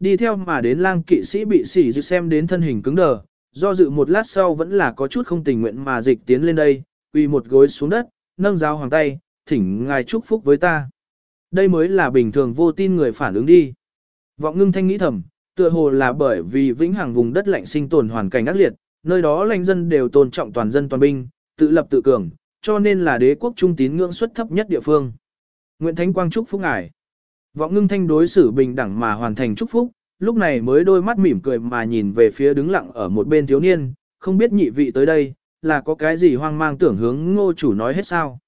Đi theo mà đến lang kỵ sĩ bị sỉ dự xem đến thân hình cứng đờ, do dự một lát sau vẫn là có chút không tình nguyện mà dịch tiến lên đây, quỳ một gối xuống đất, nâng giáo hoàng tay, thỉnh ngài chúc phúc với ta. Đây mới là bình thường vô tin người phản ứng đi. Vọng ngưng thanh nghĩ thầm, tựa hồ là bởi vì vĩnh hằng vùng đất lạnh sinh tồn hoàn cảnh ác liệt, nơi đó lãnh dân đều tôn trọng toàn dân toàn binh, tự lập tự cường, cho nên là đế quốc trung tín ngưỡng suất thấp nhất địa phương. nguyễn Thánh Quang chúc phúc ngài. Vọng ngưng thanh đối xử bình đẳng mà hoàn thành chúc phúc, lúc này mới đôi mắt mỉm cười mà nhìn về phía đứng lặng ở một bên thiếu niên, không biết nhị vị tới đây, là có cái gì hoang mang tưởng hướng ngô chủ nói hết sao.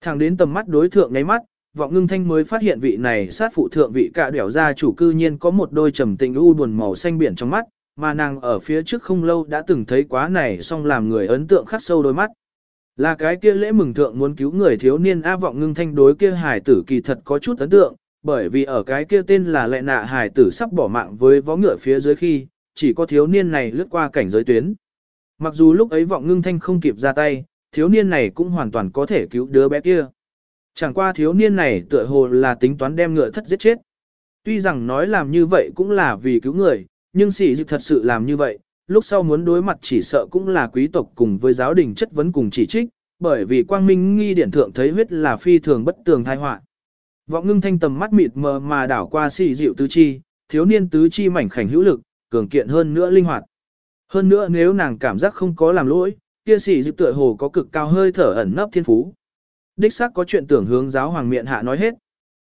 Thẳng đến tầm mắt đối thượng ngáy mắt, vọng ngưng thanh mới phát hiện vị này sát phụ thượng vị cả đẻo ra chủ cư nhiên có một đôi trầm tình u buồn màu xanh biển trong mắt, mà nàng ở phía trước không lâu đã từng thấy quá này song làm người ấn tượng khắc sâu đôi mắt. Là cái kia lễ mừng thượng muốn cứu người thiếu niên A vọng ngưng thanh đối kia hải tử kỳ thật có chút ấn tượng, bởi vì ở cái kia tên là lệ nạ hải tử sắp bỏ mạng với vó ngựa phía dưới khi, chỉ có thiếu niên này lướt qua cảnh giới tuyến. Mặc dù lúc ấy vọng ngưng thanh không kịp ra tay, thiếu niên này cũng hoàn toàn có thể cứu đứa bé kia. Chẳng qua thiếu niên này tựa hồ là tính toán đem ngựa thất giết chết. Tuy rằng nói làm như vậy cũng là vì cứu người, nhưng sĩ dịch thật sự làm như vậy, lúc sau muốn đối mặt chỉ sợ cũng là quý tộc cùng với giáo đình chất vấn cùng chỉ trích, bởi vì quang minh nghi điển thượng thấy huyết là phi thường bất tường thai họa. Vọng ngưng thanh tầm mắt mịt mờ mà đảo qua xì dịu tứ chi, thiếu niên tứ chi mảnh khảnh hữu lực, cường kiện hơn nữa linh hoạt. Hơn nữa nếu nàng cảm giác không có làm lỗi, kia sĩ dịu tựa hồ có cực cao hơi thở ẩn nấp thiên phú. Đích xác có chuyện tưởng hướng giáo hoàng miệng hạ nói hết.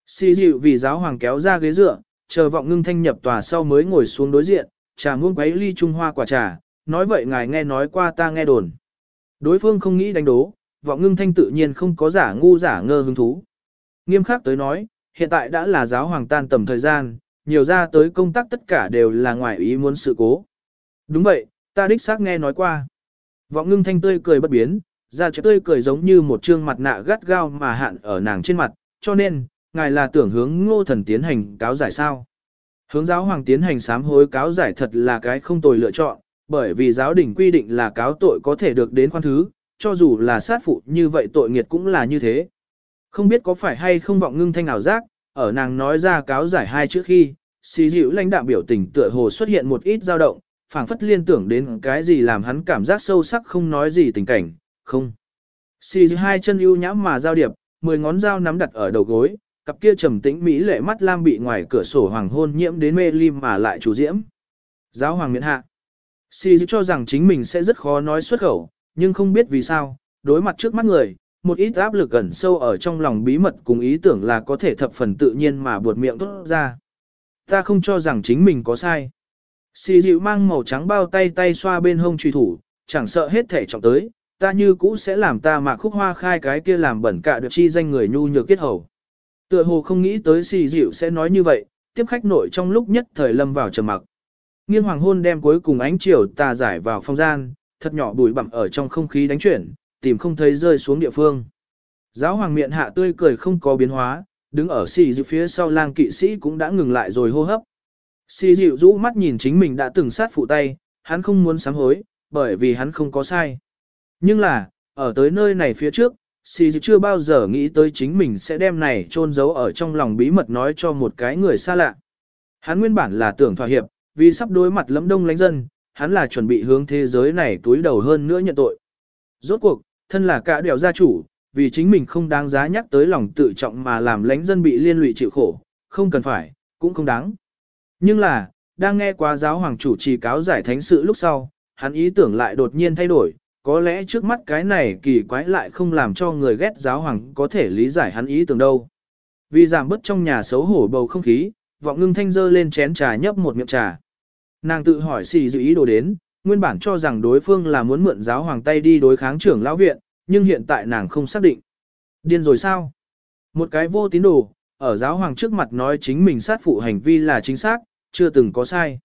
Xì dịu vì giáo hoàng kéo ra ghế dựa, chờ vọng ngưng thanh nhập tòa sau mới ngồi xuống đối diện, trà muôn quấy ly trung hoa quả trà, nói vậy ngài nghe nói qua ta nghe đồn. Đối phương không nghĩ đánh đố, vọng ngưng thanh tự nhiên không có giả ngu giả ngơ hứng thú. Nghiêm khắc tới nói, hiện tại đã là giáo hoàng tan tầm thời gian, nhiều ra tới công tác tất cả đều là ngoài ý muốn sự cố. Đúng vậy, ta đích xác nghe nói qua. Vọng ngưng thanh tươi cười bất biến, ra chữ tươi cười giống như một trương mặt nạ gắt gao mà hạn ở nàng trên mặt, cho nên, ngài là tưởng hướng ngô thần tiến hành cáo giải sao. Hướng giáo hoàng tiến hành sám hối cáo giải thật là cái không tồi lựa chọn, bởi vì giáo đình quy định là cáo tội có thể được đến khoan thứ, cho dù là sát phụ như vậy tội nghiệt cũng là như thế. Không biết có phải hay không vọng ngưng thanh ảo giác, ở nàng nói ra cáo giải hai chữ khi, xì dịu lãnh đạo biểu tình tựa hồ xuất hiện một ít dao động, phảng phất liên tưởng đến cái gì làm hắn cảm giác sâu sắc không nói gì tình cảnh, không. Xì dịu hai chân ưu nhãm mà giao điệp, mười ngón dao nắm đặt ở đầu gối, cặp kia trầm tĩnh mỹ lệ mắt lam bị ngoài cửa sổ hoàng hôn nhiễm đến mê lim mà lại chủ diễm. Giáo hoàng miễn hạ. xì cho rằng chính mình sẽ rất khó nói xuất khẩu, nhưng không biết vì sao, đối mặt trước mắt người, một ít áp lực ẩn sâu ở trong lòng bí mật cùng ý tưởng là có thể thập phần tự nhiên mà buột miệng tốt ra. Ta không cho rằng chính mình có sai. Si dịu mang màu trắng bao tay tay xoa bên hông truy thủ, chẳng sợ hết thể trọng tới, ta như cũ sẽ làm ta mà khúc hoa khai cái kia làm bẩn cả được chi danh người nhu nhược kết hầu. Tựa hồ không nghĩ tới xì dịu sẽ nói như vậy, tiếp khách nội trong lúc nhất thời lâm vào trầm mặc. Nghiên hoàng hôn đem cuối cùng ánh chiều tà giải vào phong gian, thật nhỏ bụi bặm ở trong không khí đánh chuyển, tìm không thấy rơi xuống địa phương. Giáo hoàng miệng hạ tươi cười không có biến hóa, đứng ở xì dịu phía sau lang kỵ sĩ cũng đã ngừng lại rồi hô hấp. Xì dịu rũ mắt nhìn chính mình đã từng sát phụ tay, hắn không muốn sám hối, bởi vì hắn không có sai. Nhưng là, ở tới nơi này phía trước, Xì dịu chưa bao giờ nghĩ tới chính mình sẽ đem này trôn giấu ở trong lòng bí mật nói cho một cái người xa lạ. Hắn nguyên bản là tưởng thỏa hiệp, vì sắp đối mặt lẫm đông lánh dân, hắn là chuẩn bị hướng thế giới này túi đầu hơn nữa nhận tội. Rốt cuộc, thân là cả đèo gia chủ, vì chính mình không đáng giá nhắc tới lòng tự trọng mà làm lánh dân bị liên lụy chịu khổ, không cần phải, cũng không đáng. Nhưng là, đang nghe qua giáo hoàng chủ trì cáo giải thánh sự lúc sau, hắn ý tưởng lại đột nhiên thay đổi, có lẽ trước mắt cái này kỳ quái lại không làm cho người ghét giáo hoàng có thể lý giải hắn ý tưởng đâu. Vì giảm bớt trong nhà xấu hổ bầu không khí, vọng ngưng thanh dơ lên chén trà nhấp một miệng trà. Nàng tự hỏi xì dự ý đồ đến, nguyên bản cho rằng đối phương là muốn mượn giáo hoàng tay đi đối kháng trưởng lão viện, nhưng hiện tại nàng không xác định. Điên rồi sao? Một cái vô tín đồ, ở giáo hoàng trước mặt nói chính mình sát phụ hành vi là chính xác, chưa từng có sai.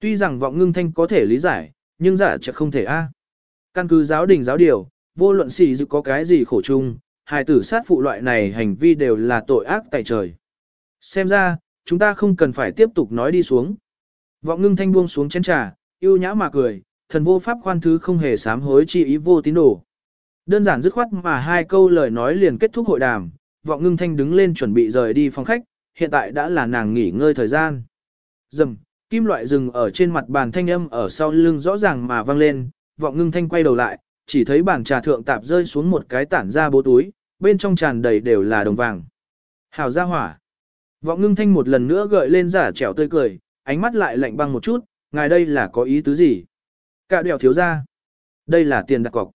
Tuy rằng vọng ngưng thanh có thể lý giải, nhưng giả chắc không thể a. Căn cứ giáo đình giáo điều, vô luận xì dự có cái gì khổ chung, hài tử sát phụ loại này hành vi đều là tội ác tại trời. Xem ra, chúng ta không cần phải tiếp tục nói đi xuống. Vọng ngưng thanh buông xuống chén trà, yêu nhã mà cười, thần vô pháp khoan thứ không hề sám hối chi ý vô tín đồ. Đơn giản dứt khoát mà hai câu lời nói liền kết thúc hội đàm, vọng ngưng thanh đứng lên chuẩn bị rời đi phòng khách, hiện tại đã là nàng nghỉ ngơi thời gian. Dầm, kim loại rừng ở trên mặt bàn thanh âm ở sau lưng rõ ràng mà vang lên, vọng ngưng thanh quay đầu lại, chỉ thấy bàn trà thượng tạp rơi xuống một cái tản ra bố túi, bên trong tràn đầy đều là đồng vàng. Hào ra hỏa. Vọng ngưng thanh một lần nữa gợi lên giả trẻo tươi cười, ánh mắt lại lạnh băng một chút, ngài đây là có ý tứ gì? Cả đèo thiếu ra. Đây là tiền đặt cọc.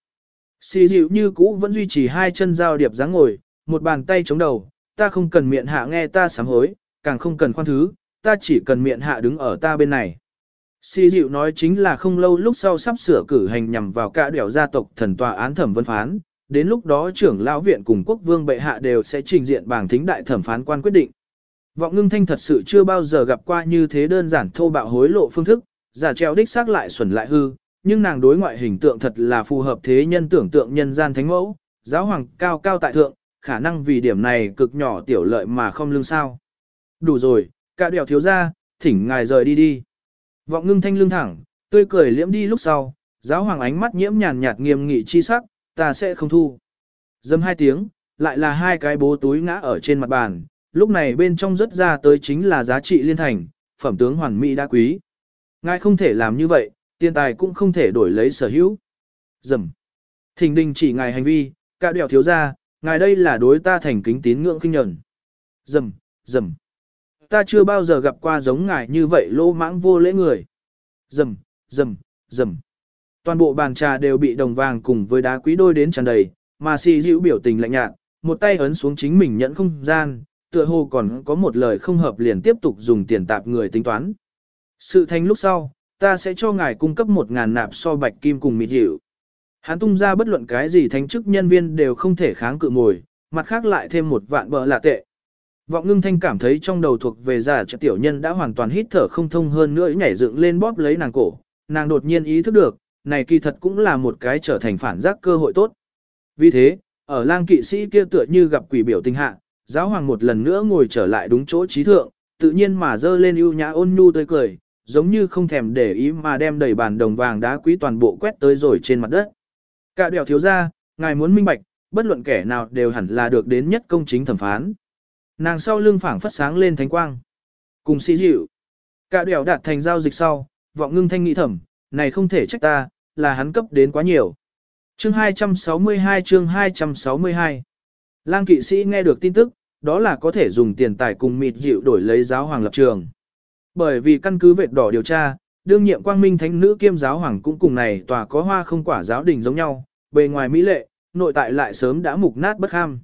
Xì dịu như cũ vẫn duy trì hai chân giao điệp dáng ngồi, một bàn tay chống đầu, ta không cần miệng hạ nghe ta sám hối, càng không cần khoan thứ, ta chỉ cần miệng hạ đứng ở ta bên này. Xì dịu nói chính là không lâu lúc sau sắp sửa cử hành nhằm vào cả đẻo gia tộc thần tòa án thẩm vấn phán, đến lúc đó trưởng lão viện cùng quốc vương bệ hạ đều sẽ trình diện bảng thính đại thẩm phán quan quyết định. Vọng ngưng thanh thật sự chưa bao giờ gặp qua như thế đơn giản thô bạo hối lộ phương thức, giả treo đích xác lại xuẩn lại hư, nhưng nàng đối ngoại hình tượng thật là phù hợp thế nhân tưởng tượng nhân gian thánh mẫu, giáo hoàng cao cao tại thượng, khả năng vì điểm này cực nhỏ tiểu lợi mà không lương sao. Đủ rồi, cả đèo thiếu ra, thỉnh ngài rời đi đi. Vọng ngưng thanh lưng thẳng, tươi cười liễm đi lúc sau, giáo hoàng ánh mắt nhiễm nhàn nhạt nghiêm nghị chi sắc, ta sẽ không thu. Dâm hai tiếng, lại là hai cái bố túi ngã ở trên mặt bàn, lúc này bên trong rất ra tới chính là giá trị liên thành, phẩm tướng hoàn mỹ đa quý. Ngài không thể làm như vậy, tiền tài cũng không thể đổi lấy sở hữu. Dầm. Thình đình chỉ ngài hành vi, cả đèo thiếu ra, ngài đây là đối ta thành kính tín ngưỡng kinh nhận Dầm, dầm. Ta chưa bao giờ gặp qua giống ngài như vậy lô mãng vô lễ người. Dầm, dầm, dầm. Toàn bộ bàn trà đều bị đồng vàng cùng với đá quý đôi đến tràn đầy, mà si dịu biểu tình lạnh nhạt, một tay ấn xuống chính mình nhận không gian, tựa hồ còn có một lời không hợp liền tiếp tục dùng tiền tạp người tính toán. Sự thành lúc sau, ta sẽ cho ngài cung cấp một ngàn nạp so bạch kim cùng mịt hiệu. Hắn tung ra bất luận cái gì thánh chức nhân viên đều không thể kháng cự ngồi, mặt khác lại thêm một vạn bờ lạ tệ. Vọng ngưng thanh cảm thấy trong đầu thuộc về giả trợ tiểu nhân đã hoàn toàn hít thở không thông hơn nữa nhảy dựng lên bóp lấy nàng cổ. Nàng đột nhiên ý thức được, này kỳ thật cũng là một cái trở thành phản giác cơ hội tốt. Vì thế, ở lang kỵ sĩ kia tựa như gặp quỷ biểu tình hạ, giáo hoàng một lần nữa ngồi trở lại đúng chỗ trí thượng, tự nhiên mà dơ lên ưu nhã ôn nhu tươi cười, giống như không thèm để ý mà đem đầy bàn đồng vàng đá quý toàn bộ quét tới rồi trên mặt đất. Cả đèo thiếu ra, ngài muốn minh bạch, bất luận kẻ nào đều hẳn là được đến nhất công chính thẩm phán. Nàng sau lưng phảng phất sáng lên thánh quang. Cùng sĩ dịu. Cả đèo đạt thành giao dịch sau, vọng ngưng thanh nghĩ thẩm, này không thể trách ta, là hắn cấp đến quá nhiều. Chương 262 chương 262 Lang kỵ sĩ nghe được tin tức, đó là có thể dùng tiền tài cùng mịt dịu đổi lấy giáo hoàng lập trường. Bởi vì căn cứ vệt đỏ điều tra, đương nhiệm quang minh thánh nữ kiêm giáo hoàng cũng cùng này tòa có hoa không quả giáo đình giống nhau, bề ngoài mỹ lệ, nội tại lại sớm đã mục nát bất ham.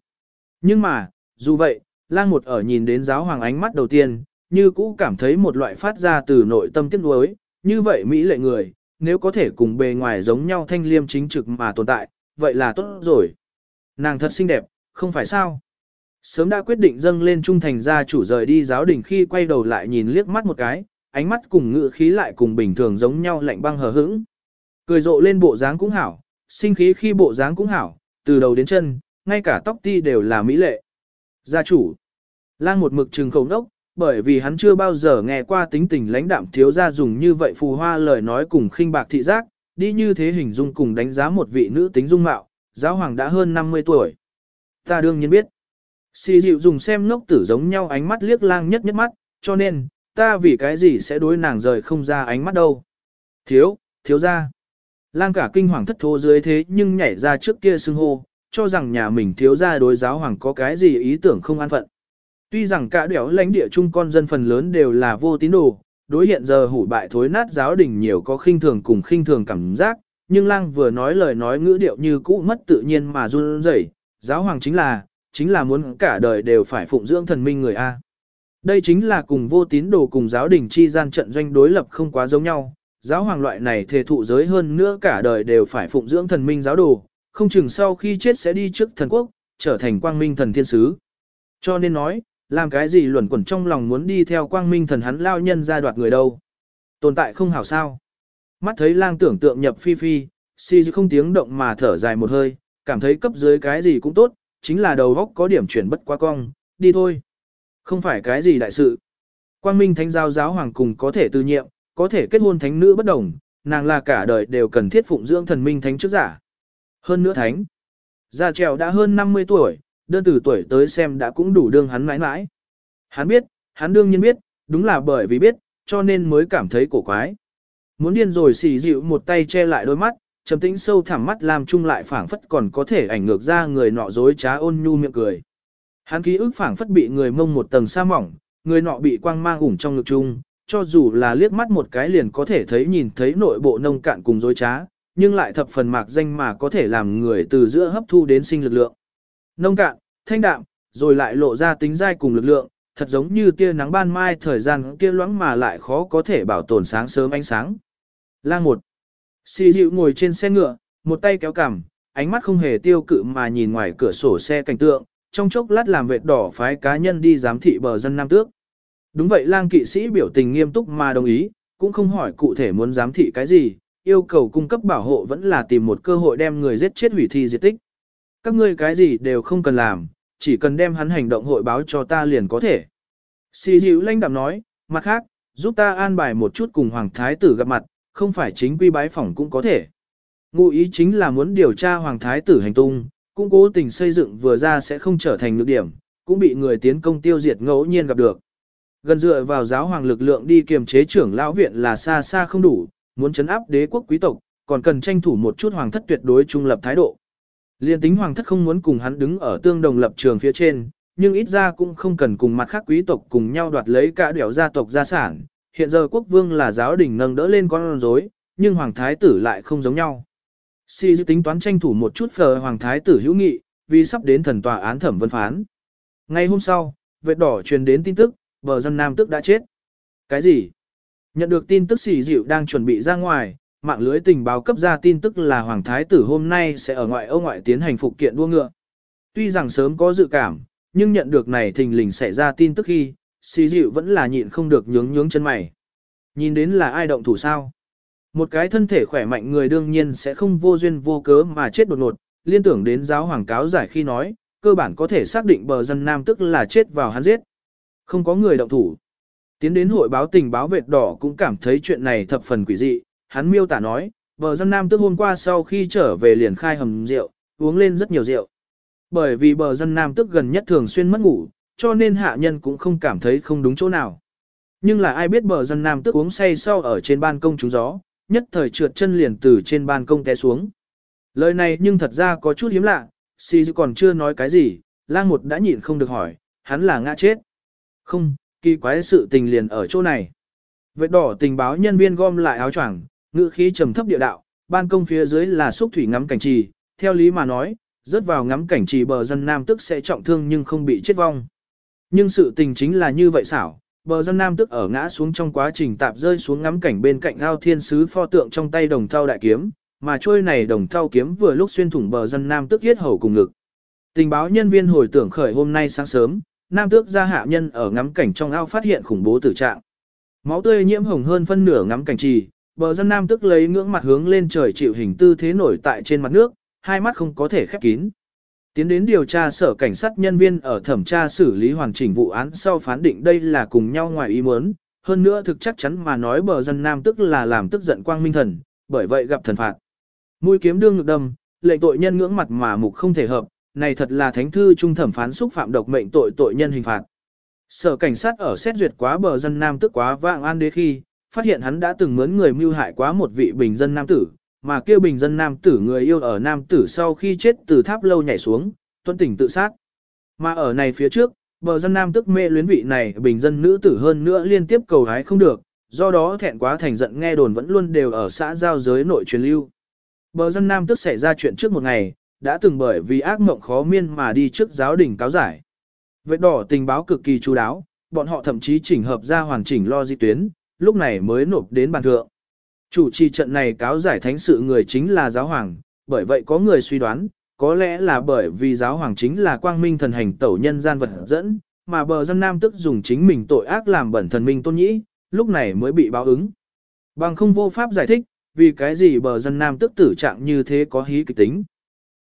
Nhưng mà, dù vậy, lang một ở nhìn đến giáo hoàng ánh mắt đầu tiên, như cũ cảm thấy một loại phát ra từ nội tâm tiếc nuối, như vậy mỹ lệ người, nếu có thể cùng bề ngoài giống nhau thanh liêm chính trực mà tồn tại, vậy là tốt rồi. Nàng thật xinh đẹp, không phải sao? Sớm đã quyết định dâng lên trung thành gia chủ rời đi giáo đình khi quay đầu lại nhìn liếc mắt một cái, ánh mắt cùng ngự khí lại cùng bình thường giống nhau lạnh băng hờ hững. Cười rộ lên bộ dáng cũng hảo, sinh khí khi bộ dáng cũng hảo, từ đầu đến chân, ngay cả tóc ti đều là mỹ lệ. Gia chủ. Lang một mực trừng khẩu đốc, bởi vì hắn chưa bao giờ nghe qua tính tình lãnh đạm thiếu gia dùng như vậy phù hoa lời nói cùng khinh bạc thị giác, đi như thế hình dung cùng đánh giá một vị nữ tính dung mạo, giáo hoàng đã hơn 50 tuổi. Ta đương nhiên biết. Xì dịu dùng xem ngốc tử giống nhau ánh mắt liếc lang nhất nhất mắt, cho nên, ta vì cái gì sẽ đối nàng rời không ra ánh mắt đâu. Thiếu, thiếu ra. Lang cả kinh hoàng thất thố dưới thế nhưng nhảy ra trước kia xưng hô, cho rằng nhà mình thiếu ra đối giáo hoàng có cái gì ý tưởng không an phận. Tuy rằng cả đẻo lãnh địa chung con dân phần lớn đều là vô tín đồ, đối hiện giờ hủ bại thối nát giáo đình nhiều có khinh thường cùng khinh thường cảm giác, nhưng lang vừa nói lời nói ngữ điệu như cũ mất tự nhiên mà run rẩy, giáo hoàng chính là, chính là muốn cả đời đều phải phụng dưỡng thần minh người A. Đây chính là cùng vô tín đồ cùng giáo đình chi gian trận doanh đối lập không quá giống nhau, giáo hoàng loại này thề thụ giới hơn nữa cả đời đều phải phụng dưỡng thần minh giáo đồ, không chừng sau khi chết sẽ đi trước thần quốc, trở thành quang minh thần thiên sứ. Cho nên nói, làm cái gì luẩn quẩn trong lòng muốn đi theo quang minh thần hắn lao nhân ra đoạt người đâu. Tồn tại không hảo sao. Mắt thấy lang tưởng tượng nhập phi phi, si không tiếng động mà thở dài một hơi, cảm thấy cấp dưới cái gì cũng tốt, chính là đầu góc có điểm chuyển bất quá cong, đi thôi. Không phải cái gì đại sự. Quang Minh Thánh giáo giáo hoàng cùng có thể tư nhiệm, có thể kết hôn thánh nữ bất đồng, nàng là cả đời đều cần thiết phụng dưỡng thần minh thánh trước giả. Hơn nữa thánh. Gia trèo đã hơn 50 tuổi, đơn từ tuổi tới xem đã cũng đủ đương hắn mãi mãi. Hắn biết, hắn đương nhiên biết, đúng là bởi vì biết, cho nên mới cảm thấy cổ quái. Muốn điên rồi xì dịu một tay che lại đôi mắt, trầm tĩnh sâu thẳm mắt làm chung lại phảng phất còn có thể ảnh ngược ra người nọ dối trá ôn nhu miệng cười. Hắn ký ức phảng phất bị người mông một tầng sa mỏng, người nọ bị quang mang ủng trong ngực chung, cho dù là liếc mắt một cái liền có thể thấy nhìn thấy nội bộ nông cạn cùng dối trá, nhưng lại thập phần mạc danh mà có thể làm người từ giữa hấp thu đến sinh lực lượng. Nông cạn, thanh đạm, rồi lại lộ ra tính dai cùng lực lượng, thật giống như tia nắng ban mai thời gian kia loãng mà lại khó có thể bảo tồn sáng sớm ánh sáng. Lang một. Xì dịu ngồi trên xe ngựa, một tay kéo cằm, ánh mắt không hề tiêu cự mà nhìn ngoài cửa sổ xe cảnh tượng, trong chốc lát làm vệt đỏ phái cá nhân đi giám thị bờ dân Nam Tước. Đúng vậy lang kỵ sĩ biểu tình nghiêm túc mà đồng ý, cũng không hỏi cụ thể muốn giám thị cái gì, yêu cầu cung cấp bảo hộ vẫn là tìm một cơ hội đem người giết chết hủy thi diệt tích. Các ngươi cái gì đều không cần làm, chỉ cần đem hắn hành động hội báo cho ta liền có thể. Xì dịu lanh đạm nói, mặt khác, giúp ta an bài một chút cùng Hoàng Thái tử gặp mặt, không phải chính quy bái phỏng cũng có thể. Ngụ ý chính là muốn điều tra Hoàng Thái tử hành tung, cũng cố tình xây dựng vừa ra sẽ không trở thành nhược điểm, cũng bị người tiến công tiêu diệt ngẫu nhiên gặp được. Gần dựa vào giáo hoàng lực lượng đi kiềm chế trưởng lão viện là xa xa không đủ, muốn chấn áp đế quốc quý tộc, còn cần tranh thủ một chút hoàng thất tuyệt đối trung lập thái độ. Liên tính hoàng thất không muốn cùng hắn đứng ở tương đồng lập trường phía trên, nhưng ít ra cũng không cần cùng mặt khác quý tộc cùng nhau đoạt lấy cả đẻo gia tộc gia sản. Hiện giờ quốc vương là giáo đình nâng đỡ lên con rối, nhưng hoàng thái tử lại không giống nhau. Si dự tính toán tranh thủ một chút phờ hoàng thái tử hữu nghị, vì sắp đến thần tòa án thẩm vấn phán. Ngay hôm sau, vệt đỏ truyền đến tin tức, bờ dân nam tức đã chết. Cái gì? Nhận được tin tức xì dịu đang chuẩn bị ra ngoài, mạng lưới tình báo cấp ra tin tức là Hoàng Thái tử hôm nay sẽ ở ngoại ô ngoại tiến hành phục kiện đua ngựa. Tuy rằng sớm có dự cảm, nhưng nhận được này thình lình xảy ra tin tức khi, xì dịu vẫn là nhịn không được nhướng nhướng chân mày. Nhìn đến là ai động thủ sao? Một cái thân thể khỏe mạnh người đương nhiên sẽ không vô duyên vô cớ mà chết đột ngột, liên tưởng đến giáo hoàng cáo giải khi nói, cơ bản có thể xác định bờ dân nam tức là chết vào hắn giết. Không có người động thủ. Tiến đến hội báo tình báo vệt đỏ cũng cảm thấy chuyện này thập phần quỷ dị, hắn miêu tả nói, bờ dân nam tức hôm qua sau khi trở về liền khai hầm rượu, uống lên rất nhiều rượu. Bởi vì bờ dân nam tức gần nhất thường xuyên mất ngủ, cho nên hạ nhân cũng không cảm thấy không đúng chỗ nào. Nhưng là ai biết bờ dân nam tức uống say sau ở trên ban công trúng gió, nhất thời trượt chân liền từ trên ban công té xuống. Lời này nhưng thật ra có chút hiếm lạ, si còn chưa nói cái gì, lang một đã nhịn không được hỏi, hắn là ngã chết. Không, kỳ quái sự tình liền ở chỗ này. Vệ đỏ tình báo nhân viên gom lại áo choàng, ngữ khí trầm thấp địa đạo, ban công phía dưới là xúc thủy ngắm cảnh trì, theo lý mà nói, rớt vào ngắm cảnh trì bờ dân nam tức sẽ trọng thương nhưng không bị chết vong. Nhưng sự tình chính là như vậy xảo, bờ dân nam tức ở ngã xuống trong quá trình tạp rơi xuống ngắm cảnh bên cạnh ao thiên sứ pho tượng trong tay đồng thau đại kiếm, mà trôi này đồng thau kiếm vừa lúc xuyên thủng bờ dân nam tức yết hầu cùng ngực. Tình báo nhân viên hồi tưởng khởi hôm nay sáng sớm, nam tước gia hạ nhân ở ngắm cảnh trong ao phát hiện khủng bố tử trạng. Máu tươi nhiễm hồng hơn phân nửa ngắm cảnh trì, bờ dân nam tức lấy ngưỡng mặt hướng lên trời chịu hình tư thế nổi tại trên mặt nước, hai mắt không có thể khép kín. Tiến đến điều tra sở cảnh sát nhân viên ở thẩm tra xử lý hoàn chỉnh vụ án sau phán định đây là cùng nhau ngoài ý muốn, hơn nữa thực chắc chắn mà nói bờ dân nam tức là làm tức giận quang minh thần, bởi vậy gặp thần phạt. Mũi kiếm đương ngực đâm, lệnh tội nhân ngưỡng mặt mà mục không thể hợp, này thật là thánh thư trung thẩm phán xúc phạm độc mệnh tội tội nhân hình phạt. Sở cảnh sát ở xét duyệt quá bờ dân nam tức quá vạng an đế khi, phát hiện hắn đã từng mướn người mưu hại quá một vị bình dân nam tử, mà kêu bình dân nam tử người yêu ở nam tử sau khi chết từ tháp lâu nhảy xuống, tuân tỉnh tự sát. Mà ở này phía trước, bờ dân nam tức mê luyến vị này bình dân nữ tử hơn nữa liên tiếp cầu hái không được, do đó thẹn quá thành giận nghe đồn vẫn luôn đều ở xã giao giới nội truyền lưu. Bờ dân nam tức xảy ra chuyện trước một ngày, đã từng bởi vì ác mộng khó miên mà đi trước giáo đình cáo giải. Vệ đỏ tình báo cực kỳ chú đáo, bọn họ thậm chí chỉnh hợp ra hoàn chỉnh lo di tuyến, lúc này mới nộp đến bàn thượng. Chủ trì trận này cáo giải thánh sự người chính là giáo hoàng, bởi vậy có người suy đoán, có lẽ là bởi vì giáo hoàng chính là quang minh thần hành tẩu nhân gian vật dẫn, mà bờ dân nam tức dùng chính mình tội ác làm bẩn thần minh tôn nhĩ, lúc này mới bị báo ứng. Bằng không vô pháp giải thích, vì cái gì bờ dân nam tức tử trạng như thế có hí kịch tính.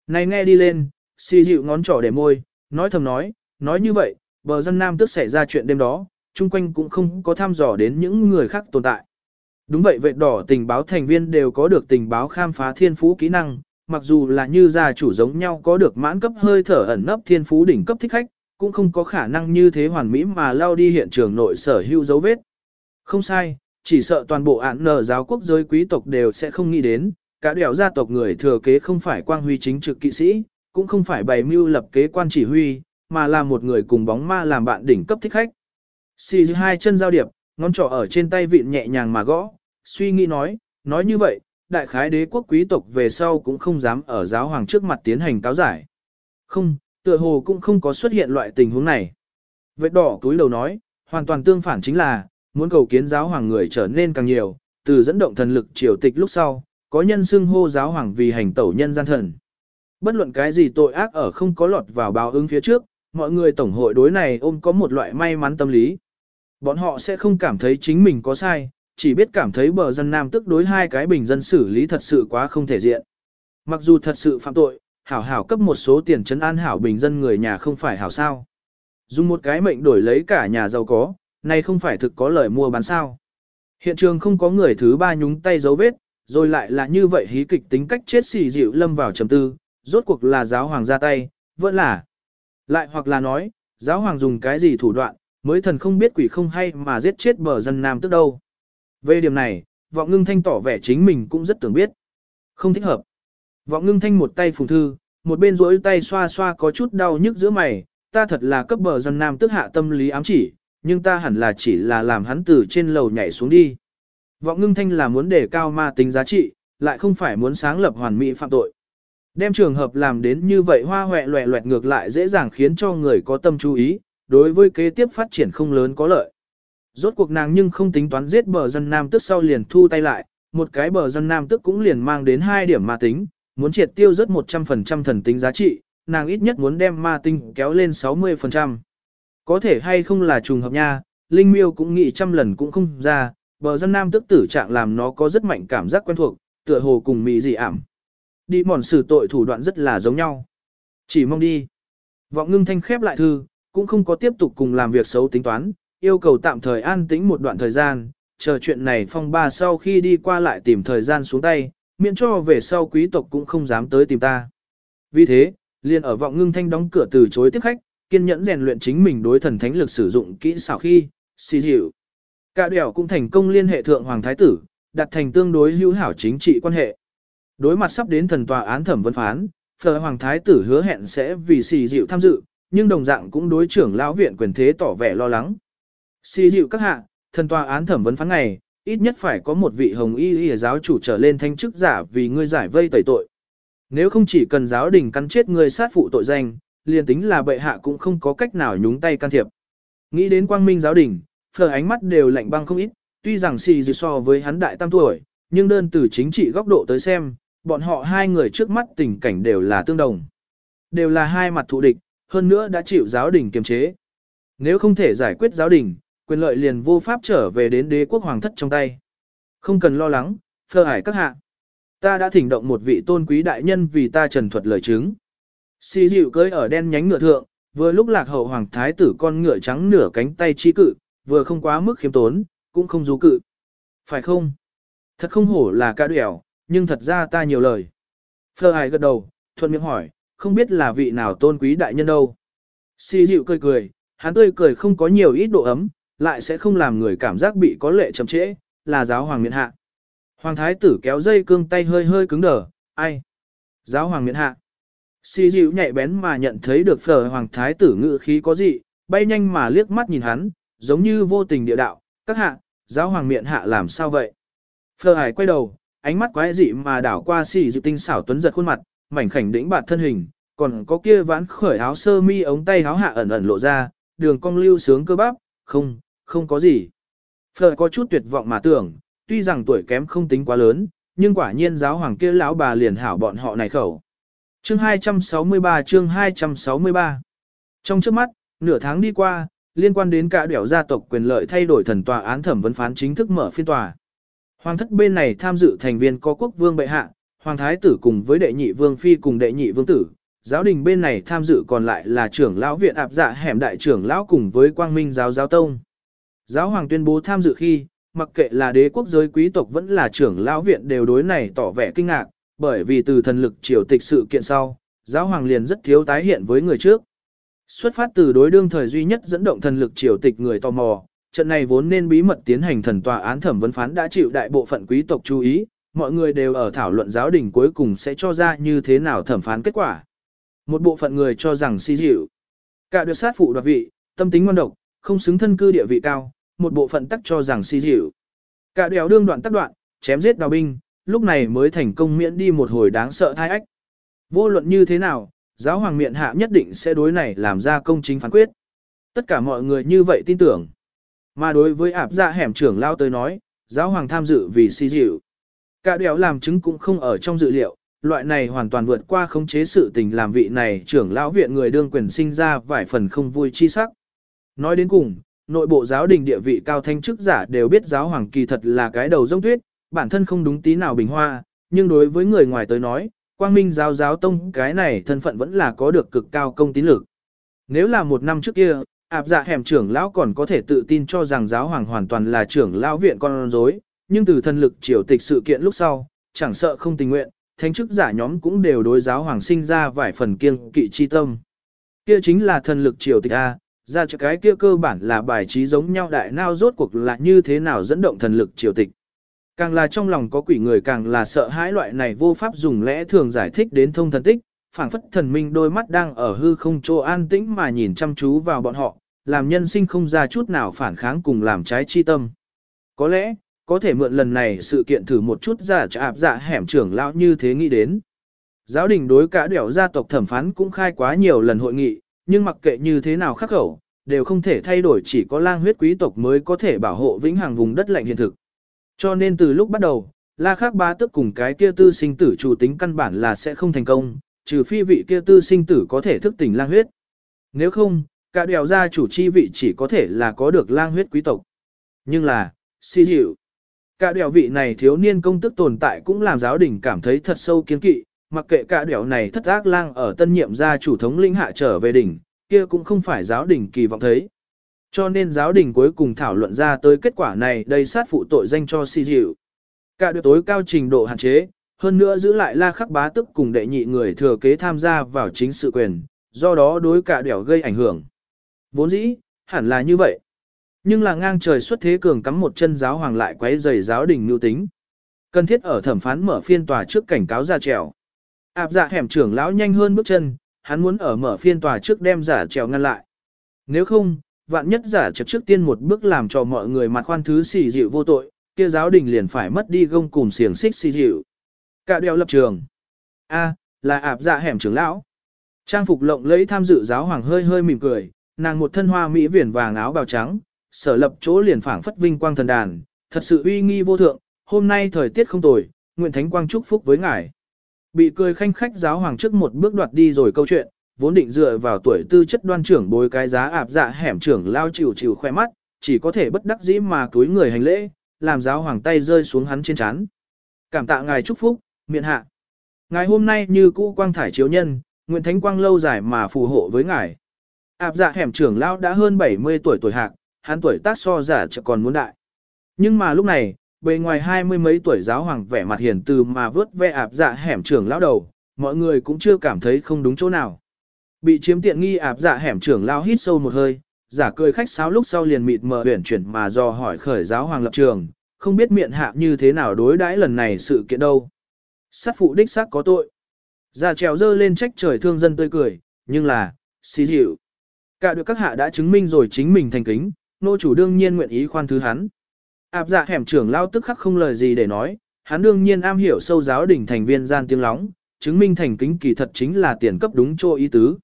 Này nghe đi lên, si dịu ngón trỏ để môi, nói thầm nói, nói như vậy, bờ dân nam tức xảy ra chuyện đêm đó, chung quanh cũng không có thăm dò đến những người khác tồn tại. Đúng vậy vệ đỏ tình báo thành viên đều có được tình báo khám phá thiên phú kỹ năng, mặc dù là như gia chủ giống nhau có được mãn cấp hơi thở ẩn nấp thiên phú đỉnh cấp thích khách, cũng không có khả năng như thế hoàn mỹ mà lao đi hiện trường nội sở hữu dấu vết. Không sai, chỉ sợ toàn bộ án nở giáo quốc giới quý tộc đều sẽ không nghĩ đến, cả đẻo gia tộc người thừa kế không phải quang huy chính trực kỵ sĩ, cũng không phải bày mưu lập kế quan chỉ huy, mà là một người cùng bóng ma làm bạn đỉnh cấp thích khách. Xì hai chân giao điệp, ngón trỏ ở trên tay vịn nhẹ nhàng mà gõ, suy nghĩ nói, nói như vậy, đại khái đế quốc quý tộc về sau cũng không dám ở giáo hoàng trước mặt tiến hành cáo giải. Không, tựa hồ cũng không có xuất hiện loại tình huống này. Vết đỏ túi đầu nói, hoàn toàn tương phản chính là, muốn cầu kiến giáo hoàng người trở nên càng nhiều, từ dẫn động thần lực triều tịch lúc sau, có nhân xưng hô giáo hoàng vì hành tẩu nhân gian thần. Bất luận cái gì tội ác ở không có lọt vào báo ứng phía trước, mọi người tổng hội đối này ôm có một loại may mắn tâm lý. Bọn họ sẽ không cảm thấy chính mình có sai, chỉ biết cảm thấy bờ dân nam tức đối hai cái bình dân xử lý thật sự quá không thể diện. Mặc dù thật sự phạm tội, hảo hảo cấp một số tiền trấn an hảo bình dân người nhà không phải hảo sao. Dùng một cái mệnh đổi lấy cả nhà giàu có, này không phải thực có lời mua bán sao. Hiện trường không có người thứ ba nhúng tay dấu vết, rồi lại là như vậy hí kịch tính cách chết xỉ dịu lâm vào trầm tư, rốt cuộc là giáo hoàng ra tay, vẫn là. Lại hoặc là nói, giáo hoàng dùng cái gì thủ đoạn, mới thần không biết quỷ không hay mà giết chết bờ dân nam tức đâu. Về điểm này, vọng ngưng thanh tỏ vẻ chính mình cũng rất tưởng biết. Không thích hợp. Vọng ngưng thanh một tay phùng thư, một bên rỗi tay xoa xoa có chút đau nhức giữa mày, ta thật là cấp bờ dân nam tức hạ tâm lý ám chỉ, nhưng ta hẳn là chỉ là làm hắn từ trên lầu nhảy xuống đi. Vọng ngưng thanh là muốn đề cao ma tính giá trị, lại không phải muốn sáng lập hoàn mỹ phạm tội. Đem trường hợp làm đến như vậy hoa hoẹ loẹ loẹt ngược lại dễ dàng khiến cho người có tâm chú ý, đối với kế tiếp phát triển không lớn có lợi. Rốt cuộc nàng nhưng không tính toán giết bờ dân nam tức sau liền thu tay lại, một cái bờ dân nam tức cũng liền mang đến hai điểm ma tính, muốn triệt tiêu rất 100% thần tính giá trị, nàng ít nhất muốn đem ma tinh kéo lên 60%. Có thể hay không là trùng hợp nha, Linh Miêu cũng nghĩ trăm lần cũng không ra, bờ dân nam tức tử trạng làm nó có rất mạnh cảm giác quen thuộc, tựa hồ cùng mỹ dị ảm. Đi mòn xử tội thủ đoạn rất là giống nhau. Chỉ mong đi. Vọng ngưng thanh khép lại thư, cũng không có tiếp tục cùng làm việc xấu tính toán, yêu cầu tạm thời an tĩnh một đoạn thời gian, chờ chuyện này phong ba sau khi đi qua lại tìm thời gian xuống tay, miễn cho về sau quý tộc cũng không dám tới tìm ta. Vì thế, liền ở vọng ngưng thanh đóng cửa từ chối tiếp khách, kiên nhẫn rèn luyện chính mình đối thần thánh lực sử dụng kỹ xảo khi, xì dịu. Cả đèo cũng thành công liên hệ thượng hoàng thái tử, đặt thành tương đối hữu hảo chính trị quan hệ. Đối mặt sắp đến thần tòa án thẩm vấn phán, phờ hoàng thái tử hứa hẹn sẽ vì xì dịu tham dự, nhưng đồng dạng cũng đối trưởng lão viện quyền thế tỏ vẻ lo lắng. Xì dịu các hạ, thần tòa án thẩm vấn phán ngày, ít nhất phải có một vị hồng y y giáo chủ trở lên thanh chức giả vì ngươi giải vây tẩy tội. Nếu không chỉ cần giáo đình cắn chết người sát phụ tội danh, liền tính là bệ hạ cũng không có cách nào nhúng tay can thiệp. Nghĩ đến quang minh giáo đình, phở ánh mắt đều lạnh băng không ít, tuy rằng xì dịu so với hắn đại tam tuổi, nhưng đơn từ chính trị góc độ tới xem, bọn họ hai người trước mắt tình cảnh đều là tương đồng. Đều là hai mặt thù địch, hơn nữa đã chịu giáo đình kiềm chế. Nếu không thể giải quyết giáo đình, quyền lợi liền vô pháp trở về đến đế quốc hoàng thất trong tay. Không cần lo lắng, phơ hải các hạ. Ta đã thỉnh động một vị tôn quý đại nhân vì ta trần thuật lời chứng. Xì dịu cưới ở đen nhánh ngựa thượng, vừa lúc lạc hậu hoàng thái tử con ngựa trắng nửa cánh tay chi cự, vừa không quá mức khiêm tốn, cũng không rú cự. Phải không? Thật không hổ là ca đẻo, nhưng thật ra ta nhiều lời. Phơ hải gật đầu, thuận miệng hỏi, không biết là vị nào tôn quý đại nhân đâu. Si dịu cười cười, hắn tươi cười không có nhiều ít độ ấm, lại sẽ không làm người cảm giác bị có lệ chậm trễ, là giáo hoàng miễn hạ. Hoàng thái tử kéo dây cương tay hơi hơi cứng đờ, ai? Giáo hoàng miễn hạ. Si dịu nhạy bén mà nhận thấy được phở hoàng thái tử ngự khí có gì, bay nhanh mà liếc mắt nhìn hắn, giống như vô tình địa đạo, các hạ, giáo hoàng miễn hạ làm sao vậy? Phở hải quay đầu, ánh mắt quái dị mà đảo qua Si dịu tinh xảo tuấn giật khuôn mặt, mảnh khảnh đĩnh bạt thân hình, còn có kia ván khởi áo sơ mi ống tay áo hạ ẩn ẩn lộ ra, đường cong lưu sướng cơ bắp, không, không có gì. Phở có chút tuyệt vọng mà tưởng, tuy rằng tuổi kém không tính quá lớn, nhưng quả nhiên giáo hoàng kia lão bà liền hảo bọn họ này khẩu. Chương 263 chương 263 Trong trước mắt, nửa tháng đi qua, liên quan đến cả đẻo gia tộc quyền lợi thay đổi thần tòa án thẩm vấn phán chính thức mở phiên tòa. Hoàng thất bên này tham dự thành viên có quốc vương bệ hạ, hoàng thái tử cùng với đệ nhị vương phi cùng đệ nhị vương tử. Giáo đình bên này tham dự còn lại là trưởng lão viện ạp dạ hẻm đại trưởng lão cùng với quang minh giáo giáo tông. Giáo hoàng tuyên bố tham dự khi, mặc kệ là đế quốc giới quý tộc vẫn là trưởng lão viện đều đối này tỏ vẻ kinh ngạc, bởi vì từ thần lực triều tịch sự kiện sau, giáo hoàng liền rất thiếu tái hiện với người trước. Xuất phát từ đối đương thời duy nhất dẫn động thần lực triều tịch người tò mò, trận này vốn nên bí mật tiến hành thần tòa án thẩm vấn phán đã chịu đại bộ phận quý tộc chú ý, mọi người đều ở thảo luận giáo đình cuối cùng sẽ cho ra như thế nào thẩm phán kết quả. Một bộ phận người cho rằng si dịu, cả được sát phụ đoạt vị, tâm tính ngoan độc, không xứng thân cư địa vị cao, một bộ phận tắc cho rằng si dịu. Cả đèo đương đoạn tắc đoạn, chém giết đào binh, lúc này mới thành công miễn đi một hồi đáng sợ thai ách. Vô luận như thế nào, giáo hoàng miệng hạ nhất định sẽ đối này làm ra công chính phán quyết. Tất cả mọi người như vậy tin tưởng. Mà đối với ạp dạ hẻm trưởng lao tới nói, giáo hoàng tham dự vì si dịu. Cả đèo làm chứng cũng không ở trong dự liệu, loại này hoàn toàn vượt qua khống chế sự tình làm vị này trưởng lão viện người đương quyền sinh ra vài phần không vui chi sắc. Nói đến cùng, nội bộ giáo đình địa vị cao thanh chức giả đều biết giáo hoàng kỳ thật là cái đầu rông tuyết, bản thân không đúng tí nào bình hoa, nhưng đối với người ngoài tới nói, quang minh giáo giáo tông cái này thân phận vẫn là có được cực cao công tín lực. Nếu là một năm trước kia, ạp dạ hẻm trưởng lão còn có thể tự tin cho rằng giáo hoàng hoàn toàn là trưởng lão viện con rối, nhưng từ thần lực triều tịch sự kiện lúc sau, chẳng sợ không tình nguyện, thánh chức giả nhóm cũng đều đối giáo hoàng sinh ra vài phần kiêng kỵ chi tâm. Kia chính là thần lực triều tịch A, ra cho cái kia cơ bản là bài trí giống nhau đại nao rốt cuộc là như thế nào dẫn động thần lực triều tịch. Càng là trong lòng có quỷ người càng là sợ hãi loại này vô pháp dùng lẽ thường giải thích đến thông thần tích, phảng phất thần minh đôi mắt đang ở hư không chỗ an tĩnh mà nhìn chăm chú vào bọn họ, làm nhân sinh không ra chút nào phản kháng cùng làm trái chi tâm. Có lẽ, có thể mượn lần này sự kiện thử một chút giả áp dạ hẻm trưởng lão như thế nghĩ đến. Giáo đình đối cả đẻo gia tộc thẩm phán cũng khai quá nhiều lần hội nghị, nhưng mặc kệ như thế nào khắc khẩu, đều không thể thay đổi chỉ có lang huyết quý tộc mới có thể bảo hộ vĩnh hằng vùng đất lạnh hiện thực. Cho nên từ lúc bắt đầu, la khắc ba tức cùng cái kia tư sinh tử chủ tính căn bản là sẽ không thành công, trừ phi vị kia tư sinh tử có thể thức tỉnh lang huyết. Nếu không, cả đèo gia chủ chi vị chỉ có thể là có được lang huyết quý tộc. Nhưng là, si dịu. Cả đèo vị này thiếu niên công tức tồn tại cũng làm giáo đình cảm thấy thật sâu kiến kỵ, mặc kệ cả đèo này thất ác lang ở tân nhiệm gia chủ thống linh hạ trở về đỉnh, kia cũng không phải giáo đình kỳ vọng thấy. Cho nên giáo đình cuối cùng thảo luận ra tới kết quả này đây sát phụ tội danh cho si dịu. Cả đèo tối cao trình độ hạn chế, hơn nữa giữ lại la khắc bá tức cùng đệ nhị người thừa kế tham gia vào chính sự quyền, do đó đối cả đèo gây ảnh hưởng. Vốn dĩ, hẳn là như vậy. Nhưng là ngang trời xuất thế cường cắm một chân giáo hoàng lại quấy rầy giáo đình nhu tính. Cần thiết ở thẩm phán mở phiên tòa trước cảnh cáo ra trèo. Áp dạ hẻm trưởng lão nhanh hơn bước chân, hắn muốn ở mở phiên tòa trước đem giả trèo ngăn lại. Nếu không, vạn nhất giả trèo trước tiên một bước làm cho mọi người mặt khoan thứ xì dịu vô tội, kia giáo đình liền phải mất đi gông cùng xiềng xích xì dịu. Cả đeo lập trường. A, là áp dạ hẻm trưởng lão. Trang phục lộng lẫy tham dự giáo hoàng hơi hơi mỉm cười, nàng một thân hoa mỹ viền vàng áo bào trắng, sở lập chỗ liền phảng phất vinh quang thần đàn, thật sự uy nghi vô thượng, hôm nay thời tiết không tồi, nguyện thánh quang chúc phúc với ngài. Bị cười khanh khách giáo hoàng trước một bước đoạt đi rồi câu chuyện, vốn định dựa vào tuổi tư chất đoan trưởng bối cái giá ạp dạ hẻm trưởng lao chịu chịu khoe mắt, chỉ có thể bất đắc dĩ mà túi người hành lễ, làm giáo hoàng tay rơi xuống hắn trên chán. Cảm tạ ngài chúc phúc, miện hạ. Ngài hôm nay như cũ quang thải chiếu nhân, nguyện thánh quang lâu dài mà phù hộ với ngài. Áp dạ hẻm trưởng lao đã hơn 70 tuổi tuổi hạc, hắn tuổi tác so giả chợ còn muốn đại. Nhưng mà lúc này, bề ngoài hai mươi mấy tuổi giáo hoàng vẻ mặt hiền từ mà vớt ve ạp dạ hẻm trưởng lão đầu, mọi người cũng chưa cảm thấy không đúng chỗ nào. Bị chiếm tiện nghi ạp dạ hẻm trưởng lão hít sâu một hơi, giả cười khách sáo lúc sau liền mịt mờ huyển chuyển mà do hỏi khởi giáo hoàng lập trường, không biết miệng hạ như thế nào đối đãi lần này sự kiện đâu. Sát phụ đích xác có tội. Giả trèo dơ lên trách trời thương dân tươi cười, nhưng là, xí dịu. Cả được các hạ đã chứng minh rồi chính mình thành kính, nô chủ đương nhiên nguyện ý khoan thứ hắn. Áp dạ hẻm trưởng lao tức khắc không lời gì để nói, hắn đương nhiên am hiểu sâu giáo đỉnh thành viên gian tiếng lóng, chứng minh thành kính kỳ thật chính là tiền cấp đúng chỗ ý tứ.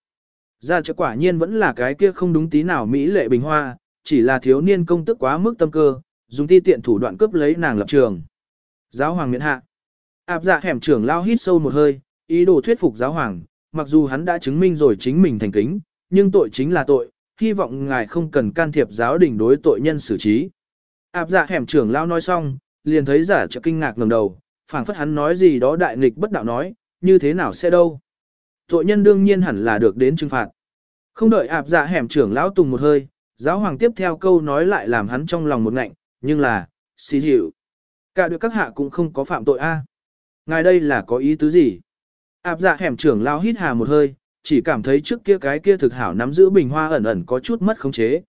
Ra cho quả nhiên vẫn là cái kia không đúng tí nào mỹ lệ bình hoa, chỉ là thiếu niên công tức quá mức tâm cơ, dùng ti tiện thủ đoạn cướp lấy nàng lập trường. Giáo hoàng miễn hạ. Áp dạ hẻm trưởng lao hít sâu một hơi, ý đồ thuyết phục giáo hoàng, mặc dù hắn đã chứng minh rồi chính mình thành kính, nhưng tội chính là tội, hy vọng ngài không cần can thiệp giáo đình đối tội nhân xử trí. Áp dạ hẻm trưởng lao nói xong, liền thấy giả trợ kinh ngạc ngẩng đầu, phảng phất hắn nói gì đó đại nghịch bất đạo nói, như thế nào sẽ đâu. Tội nhân đương nhiên hẳn là được đến trừng phạt. Không đợi áp dạ hẻm trưởng lão tùng một hơi, giáo hoàng tiếp theo câu nói lại làm hắn trong lòng một ngạnh, nhưng là, xí dịu. Cả được các hạ cũng không có phạm tội a. Ngài đây là có ý tứ gì? Áp dạ hẻm trưởng lão hít hà một hơi, chỉ cảm thấy trước kia cái kia thực hảo nắm giữ bình hoa ẩn ẩn có chút mất khống chế.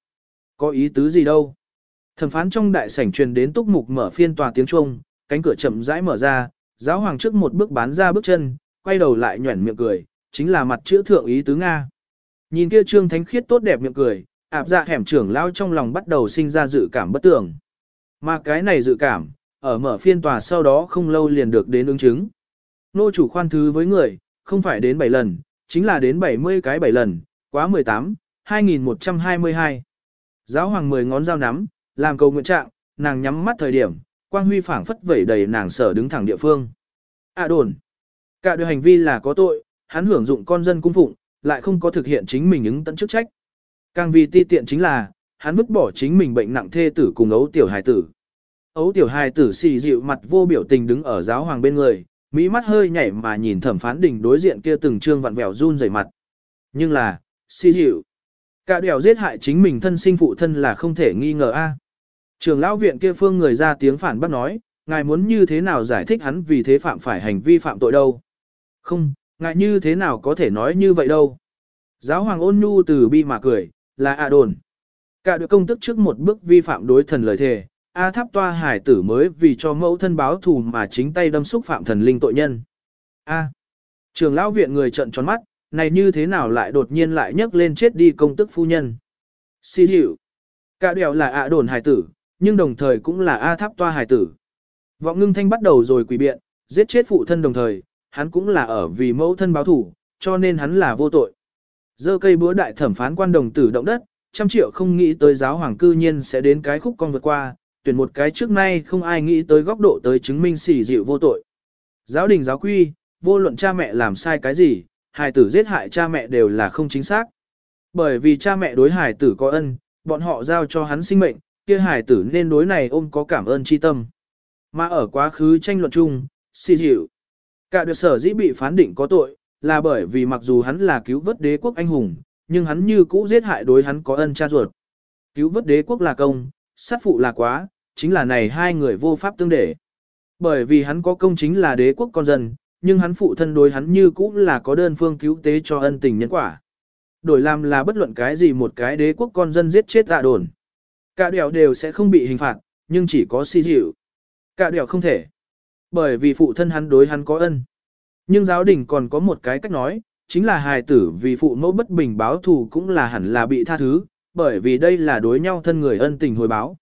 Có ý tứ gì đâu? Thẩm phán trong đại sảnh truyền đến túc mục mở phiên tòa tiếng chuông, cánh cửa chậm rãi mở ra, giáo hoàng trước một bước bán ra bước chân, quay đầu lại nhuẩn miệng cười, chính là mặt chữ thượng ý tứ Nga. Nhìn kia trương thánh khiết tốt đẹp miệng cười, ạp dạ hẻm trưởng lao trong lòng bắt đầu sinh ra dự cảm bất tưởng. Mà cái này dự cảm, ở mở phiên tòa sau đó không lâu liền được đến ứng chứng. Nô chủ khoan thứ với người, không phải đến 7 lần, chính là đến 70 cái 7 lần, quá 18, 2122. Giáo hoàng 10 ngón dao nắm, làm cầu nguyện trạng, nàng nhắm mắt thời điểm, quang huy phảng phất vẩy đầy nàng sở đứng thẳng địa phương. À đồn, cả đội hành vi là có tội, hắn hưởng dụng con dân cung phụng, lại không có thực hiện chính mình ứng tận chức trách. Càng vì ti tiện chính là, hắn vứt bỏ chính mình bệnh nặng thê tử cùng ấu tiểu hài tử. Ấu tiểu hài tử xì dịu mặt vô biểu tình đứng ở giáo hoàng bên người, mỹ mắt hơi nhảy mà nhìn thẩm phán đình đối diện kia từng trương vặn vẹo run rẩy mặt. Nhưng là, si dịu. Cả đèo giết hại chính mình thân sinh phụ thân là không thể nghi ngờ a. Trường lão viện kia phương người ra tiếng phản bác nói, ngài muốn như thế nào giải thích hắn vì thế phạm phải hành vi phạm tội đâu. Không, ngài như thế nào có thể nói như vậy đâu. Giáo hoàng ôn nhu từ bi mà cười, là A đồn. Cả đội công tức trước một bước vi phạm đối thần lời thề, A tháp toa hải tử mới vì cho mẫu thân báo thù mà chính tay đâm xúc phạm thần linh tội nhân. A. Trường lão viện người trận tròn mắt, này như thế nào lại đột nhiên lại nhấc lên chết đi công tức phu nhân. Xì dịu. Cả đèo là A đồn hải tử, nhưng đồng thời cũng là A tháp toa hải tử. Vọng ngưng thanh bắt đầu rồi quỷ biện, giết chết phụ thân đồng thời, hắn cũng là ở vì mẫu thân báo thủ, cho nên hắn là vô tội. Dơ cây búa đại thẩm phán quan đồng tử động đất, trăm triệu không nghĩ tới giáo hoàng cư nhiên sẽ đến cái khúc con vượt qua, tuyển một cái trước nay không ai nghĩ tới góc độ tới chứng minh xỉ dịu vô tội. Giáo đình giáo quy, vô luận cha mẹ làm sai cái gì, hài tử giết hại cha mẹ đều là không chính xác. Bởi vì cha mẹ đối hài tử có ân, bọn họ giao cho hắn sinh mệnh, kia hài tử nên đối này ôm có cảm ơn chi tâm. Mà ở quá khứ tranh luận chung, xì dịu. Cả được sở dĩ bị phán định có tội, là bởi vì mặc dù hắn là cứu vớt đế quốc anh hùng, nhưng hắn như cũ giết hại đối hắn có ân cha ruột. Cứu vớt đế quốc là công, sát phụ là quá, chính là này hai người vô pháp tương để. Bởi vì hắn có công chính là đế quốc con dân, nhưng hắn phụ thân đối hắn như cũng là có đơn phương cứu tế cho ân tình nhân quả. Đổi làm là bất luận cái gì một cái đế quốc con dân giết chết tạ đồn. Cả đèo đều sẽ không bị hình phạt, nhưng chỉ có si dịu. Cả đèo không thể. Bởi vì phụ thân hắn đối hắn có ân. Nhưng giáo đình còn có một cái cách nói, chính là hài tử vì phụ mẫu bất bình báo thù cũng là hẳn là bị tha thứ, bởi vì đây là đối nhau thân người ân tình hồi báo.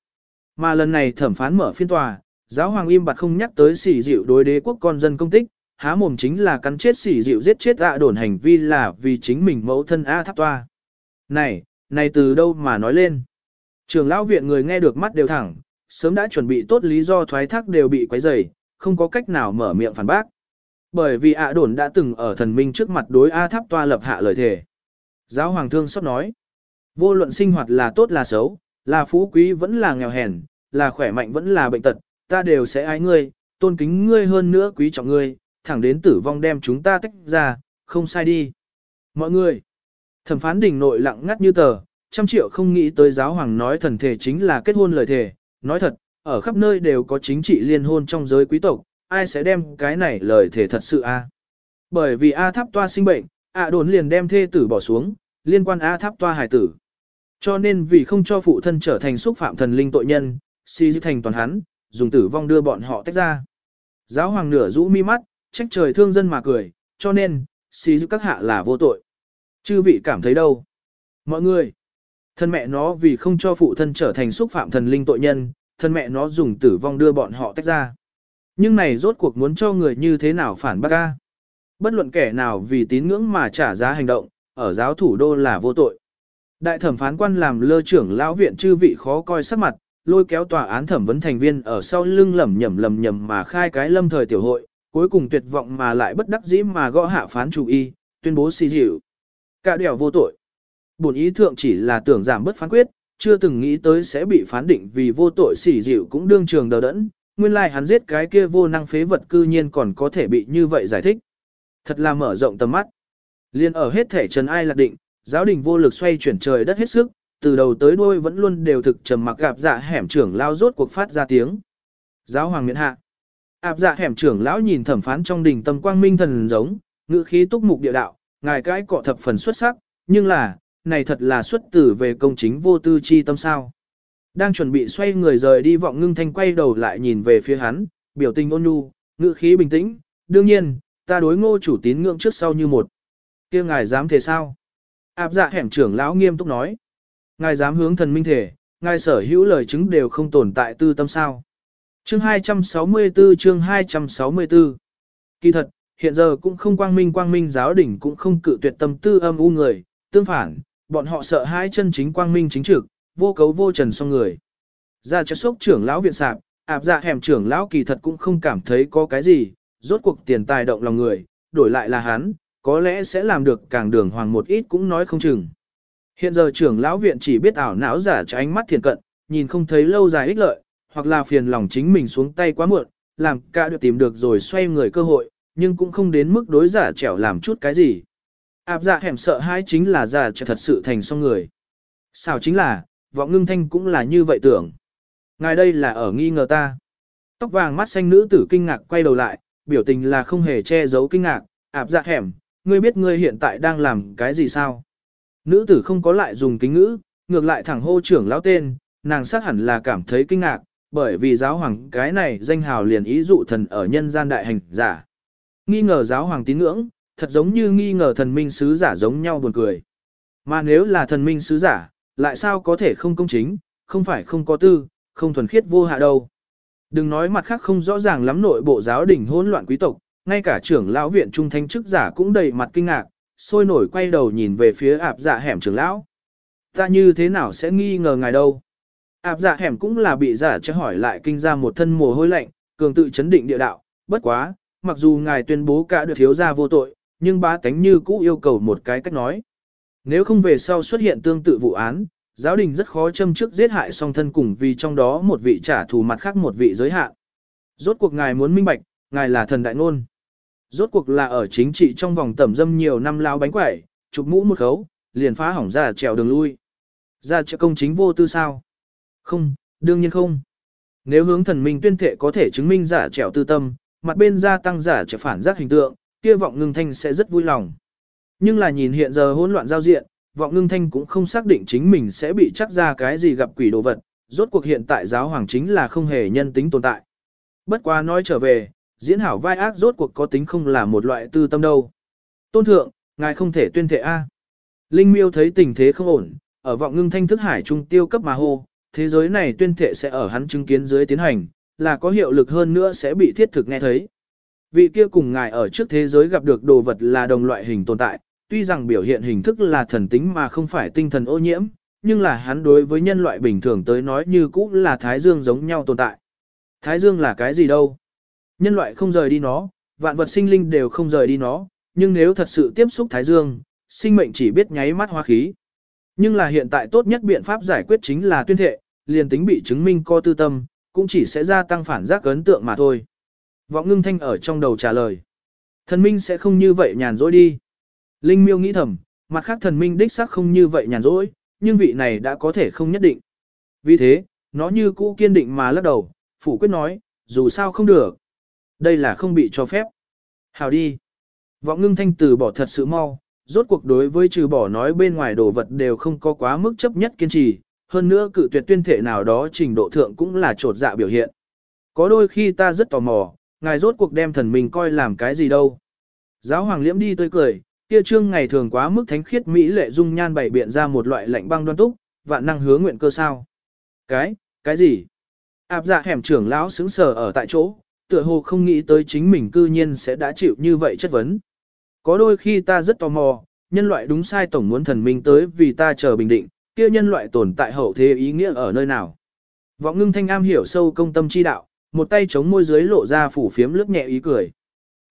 Mà lần này thẩm phán mở phiên tòa, giáo hoàng im bặt không nhắc tới sỉ dịu đối đế quốc con dân công tích, há mồm chính là cắn chết sỉ dịu giết chết ạ đồn hành vi là vì chính mình mẫu thân A tháp toa. Này, này từ đâu mà nói lên? Trường lão viện người nghe được mắt đều thẳng, sớm đã chuẩn bị tốt lý do thoái thác đều bị quấy rầy, không có cách nào mở miệng phản bác. Bởi vì ạ đồn đã từng ở thần minh trước mặt đối A tháp toa lập hạ lời thề. Giáo hoàng thương xót nói, vô luận sinh hoạt là tốt là xấu, là phú quý vẫn là nghèo hèn, là khỏe mạnh vẫn là bệnh tật, ta đều sẽ ái ngươi, tôn kính ngươi hơn nữa quý trọng ngươi, thẳng đến tử vong đem chúng ta tách ra, không sai đi. Mọi người, thẩm phán đỉnh nội lặng ngắt như tờ, trăm triệu không nghĩ tới giáo hoàng nói thần thể chính là kết hôn lời thề, nói thật, ở khắp nơi đều có chính trị liên hôn trong giới quý tộc, ai sẽ đem cái này lời thể thật sự a? Bởi vì A tháp toa sinh bệnh, A đồn liền đem thê tử bỏ xuống, liên quan A tháp toa hài tử. Cho nên vì không cho phụ thân trở thành xúc phạm thần linh tội nhân, si dư thành toàn hắn, dùng tử vong đưa bọn họ tách ra. Giáo hoàng nửa rũ mi mắt, trách trời thương dân mà cười, cho nên, si dư các hạ là vô tội. Chư vị cảm thấy đâu? Mọi người, thân mẹ nó vì không cho phụ thân trở thành xúc phạm thần linh tội nhân, thân mẹ nó dùng tử vong đưa bọn họ tách ra. Nhưng này rốt cuộc muốn cho người như thế nào phản bác ca? Bất luận kẻ nào vì tín ngưỡng mà trả giá hành động, ở giáo thủ đô là vô tội. Đại thẩm phán quan làm lơ trưởng lão viện chư vị khó coi sắc mặt, lôi kéo tòa án thẩm vấn thành viên ở sau lưng lẩm nhẩm lẩm nhẩm mà khai cái lâm thời tiểu hội, cuối cùng tuyệt vọng mà lại bất đắc dĩ mà gõ hạ phán chủ y, tuyên bố xì dịu. Cả đèo vô tội. Bổn ý thượng chỉ là tưởng giảm bất phán quyết, chưa từng nghĩ tới sẽ bị phán định vì vô tội xỉ dịu cũng đương trường đờ đẫn, nguyên lai like hắn giết cái kia vô năng phế vật cư nhiên còn có thể bị như vậy giải thích. Thật là mở rộng tầm mắt. Liên ở hết thể trần ai lạc định, giáo đình vô lực xoay chuyển trời đất hết sức, từ đầu tới đuôi vẫn luôn đều thực trầm mặc gặp dạ hẻm trưởng lao rốt cuộc phát ra tiếng. Giáo hoàng miễn hạ. Áp dạ hẻm trưởng lão nhìn thẩm phán trong đình tâm quang minh thần giống, ngữ khí túc mục địa đạo, ngài cái cọ thập phần xuất sắc, nhưng là, này thật là xuất tử về công chính vô tư chi tâm sao. Đang chuẩn bị xoay người rời đi vọng ngưng thanh quay đầu lại nhìn về phía hắn, biểu tình ôn nhu, ngữ khí bình tĩnh, đương nhiên, ta đối ngô chủ tín ngưỡng trước sau như một. kia ngài dám thế sao? Áp dạ hẻm trưởng lão nghiêm túc nói. Ngài dám hướng thần minh thể, ngài sở hữu lời chứng đều không tồn tại tư tâm sao. Chương 264 chương 264 Kỳ thật, hiện giờ cũng không quang minh quang minh giáo đỉnh cũng không cự tuyệt tâm tư âm u người, tương phản, bọn họ sợ hai chân chính quang minh chính trực, vô cấu vô trần song người. Ra cho sốc trưởng lão viện sạp, Áp dạ hẻm trưởng lão kỳ thật cũng không cảm thấy có cái gì, rốt cuộc tiền tài động lòng người, đổi lại là hắn, có lẽ sẽ làm được càng đường hoàng một ít cũng nói không chừng. Hiện giờ trưởng lão viện chỉ biết ảo não giả cho ánh mắt thiền cận, nhìn không thấy lâu dài ích lợi, hoặc là phiền lòng chính mình xuống tay quá muộn, làm cả được tìm được rồi xoay người cơ hội, nhưng cũng không đến mức đối giả trẻo làm chút cái gì. Áp dạ hẻm sợ hai chính là giả trẻo thật sự thành xong người. Sao chính là, vọng ngưng thanh cũng là như vậy tưởng. Ngài đây là ở nghi ngờ ta. Tóc vàng mắt xanh nữ tử kinh ngạc quay đầu lại, biểu tình là không hề che giấu kinh ngạc, áp dạ hẻm, ngươi biết ngươi hiện tại đang làm cái gì sao? Nữ tử không có lại dùng kính ngữ, ngược lại thẳng hô trưởng lão tên, nàng xác hẳn là cảm thấy kinh ngạc, bởi vì giáo hoàng cái này danh hào liền ý dụ thần ở nhân gian đại hành giả. Nghi ngờ giáo hoàng tín ngưỡng, thật giống như nghi ngờ thần minh sứ giả giống nhau buồn cười. Mà nếu là thần minh sứ giả, lại sao có thể không công chính, không phải không có tư, không thuần khiết vô hạ đâu. Đừng nói mặt khác không rõ ràng lắm nội bộ giáo đình hỗn loạn quý tộc, ngay cả trưởng lão viện trung thanh chức giả cũng đầy mặt kinh ngạc, sôi nổi quay đầu nhìn về phía ạp dạ hẻm trưởng lão. Ta như thế nào sẽ nghi ngờ ngài đâu? Áp dạ hẻm cũng là bị giả cho hỏi lại kinh ra một thân mồ hôi lạnh, cường tự chấn định địa đạo, bất quá, mặc dù ngài tuyên bố cả được thiếu gia vô tội, nhưng bá tánh như cũ yêu cầu một cái cách nói. Nếu không về sau xuất hiện tương tự vụ án, giáo đình rất khó châm trước giết hại song thân cùng vì trong đó một vị trả thù mặt khác một vị giới hạn. Rốt cuộc ngài muốn minh bạch, ngài là thần đại ngôn. Rốt cuộc là ở chính trị trong vòng tẩm dâm nhiều năm lao bánh quẩy, chụp mũ một khấu, liền phá hỏng ra trèo đường lui. Ra trợ công chính vô tư sao? Không, đương nhiên không. Nếu hướng thần minh tuyên thệ có thể chứng minh giả trèo tư tâm, mặt bên gia tăng giả trèo phản giác hình tượng, kia vọng ngưng thanh sẽ rất vui lòng. Nhưng là nhìn hiện giờ hỗn loạn giao diện, vọng ngưng thanh cũng không xác định chính mình sẽ bị chắc ra cái gì gặp quỷ đồ vật, rốt cuộc hiện tại giáo hoàng chính là không hề nhân tính tồn tại. Bất quá nói trở về, diễn hảo vai ác rốt cuộc có tính không là một loại tư tâm đâu. Tôn thượng, ngài không thể tuyên thệ A. Linh miêu thấy tình thế không ổn, ở vọng ngưng thanh thức hải trung tiêu cấp mà hô, thế giới này tuyên thệ sẽ ở hắn chứng kiến dưới tiến hành, là có hiệu lực hơn nữa sẽ bị thiết thực nghe thấy. Vị kia cùng ngài ở trước thế giới gặp được đồ vật là đồng loại hình tồn tại, tuy rằng biểu hiện hình thức là thần tính mà không phải tinh thần ô nhiễm, nhưng là hắn đối với nhân loại bình thường tới nói như cũ là Thái Dương giống nhau tồn tại. Thái Dương là cái gì đâu? Nhân loại không rời đi nó, vạn vật sinh linh đều không rời đi nó, nhưng nếu thật sự tiếp xúc Thái Dương, sinh mệnh chỉ biết nháy mắt hóa khí. Nhưng là hiện tại tốt nhất biện pháp giải quyết chính là tuyên thệ, liền tính bị chứng minh co tư tâm, cũng chỉ sẽ gia tăng phản giác ấn tượng mà thôi. Vọng ngưng thanh ở trong đầu trả lời. Thần minh sẽ không như vậy nhàn rỗi đi. Linh miêu nghĩ thầm, mặt khác thần minh đích xác không như vậy nhàn rỗi, nhưng vị này đã có thể không nhất định. Vì thế, nó như cũ kiên định mà lắc đầu, phủ quyết nói, dù sao không được. Đây là không bị cho phép. Hào đi. Vọng ngưng thanh từ bỏ thật sự mau, rốt cuộc đối với trừ bỏ nói bên ngoài đồ vật đều không có quá mức chấp nhất kiên trì, hơn nữa cự tuyệt tuyên thể nào đó trình độ thượng cũng là trột dạ biểu hiện. Có đôi khi ta rất tò mò, ngài rốt cuộc đem thần mình coi làm cái gì đâu. Giáo hoàng liễm đi tươi cười, kia trương ngày thường quá mức thánh khiết mỹ lệ dung nhan bày biện ra một loại lạnh băng đoan túc, vạn năng hứa nguyện cơ sao. Cái, cái gì? Áp dạ hẻm trưởng lão sững sờ ở tại chỗ, tựa hồ không nghĩ tới chính mình cư nhiên sẽ đã chịu như vậy chất vấn. Có đôi khi ta rất tò mò, nhân loại đúng sai tổng muốn thần minh tới vì ta chờ bình định, kia nhân loại tồn tại hậu thế ý nghĩa ở nơi nào. Vọng ngưng thanh am hiểu sâu công tâm chi đạo, một tay chống môi dưới lộ ra phủ phiếm lướt nhẹ ý cười.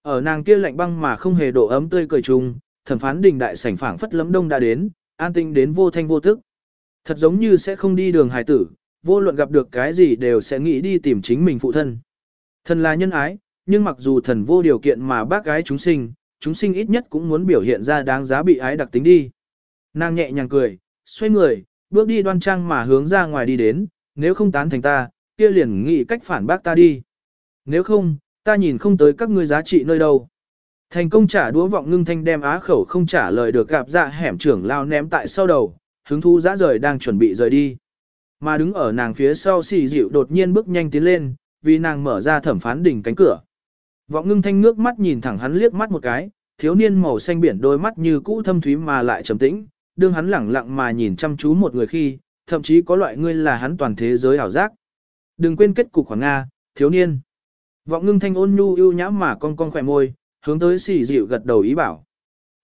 Ở nàng kia lạnh băng mà không hề độ ấm tươi cười chung, thẩm phán đình đại sảnh phảng phất lấm đông đã đến, an tinh đến vô thanh vô tức. Thật giống như sẽ không đi đường hài tử, vô luận gặp được cái gì đều sẽ nghĩ đi tìm chính mình phụ thân. Thần là nhân ái, nhưng mặc dù thần vô điều kiện mà bác gái chúng sinh, chúng sinh ít nhất cũng muốn biểu hiện ra đáng giá bị ái đặc tính đi. Nàng nhẹ nhàng cười, xoay người, bước đi đoan trang mà hướng ra ngoài đi đến, nếu không tán thành ta, kia liền nghĩ cách phản bác ta đi. Nếu không, ta nhìn không tới các ngươi giá trị nơi đâu. Thành công trả đũa vọng ngưng thanh đem á khẩu không trả lời được gặp dạ hẻm trưởng lao ném tại sau đầu, hứng thú dã rời đang chuẩn bị rời đi. Mà đứng ở nàng phía sau xì dịu đột nhiên bước nhanh tiến lên, vì nàng mở ra thẩm phán đỉnh cánh cửa. Vọng ngưng thanh nước mắt nhìn thẳng hắn liếc mắt một cái, thiếu niên màu xanh biển đôi mắt như cũ thâm thúy mà lại trầm tĩnh, đương hắn lẳng lặng mà nhìn chăm chú một người khi, thậm chí có loại ngươi là hắn toàn thế giới ảo giác. Đừng quên kết cục khoảng Nga, thiếu niên. Vọng ngưng thanh ôn nhu ưu nhã mà cong cong khỏe môi, hướng tới xì dịu gật đầu ý bảo.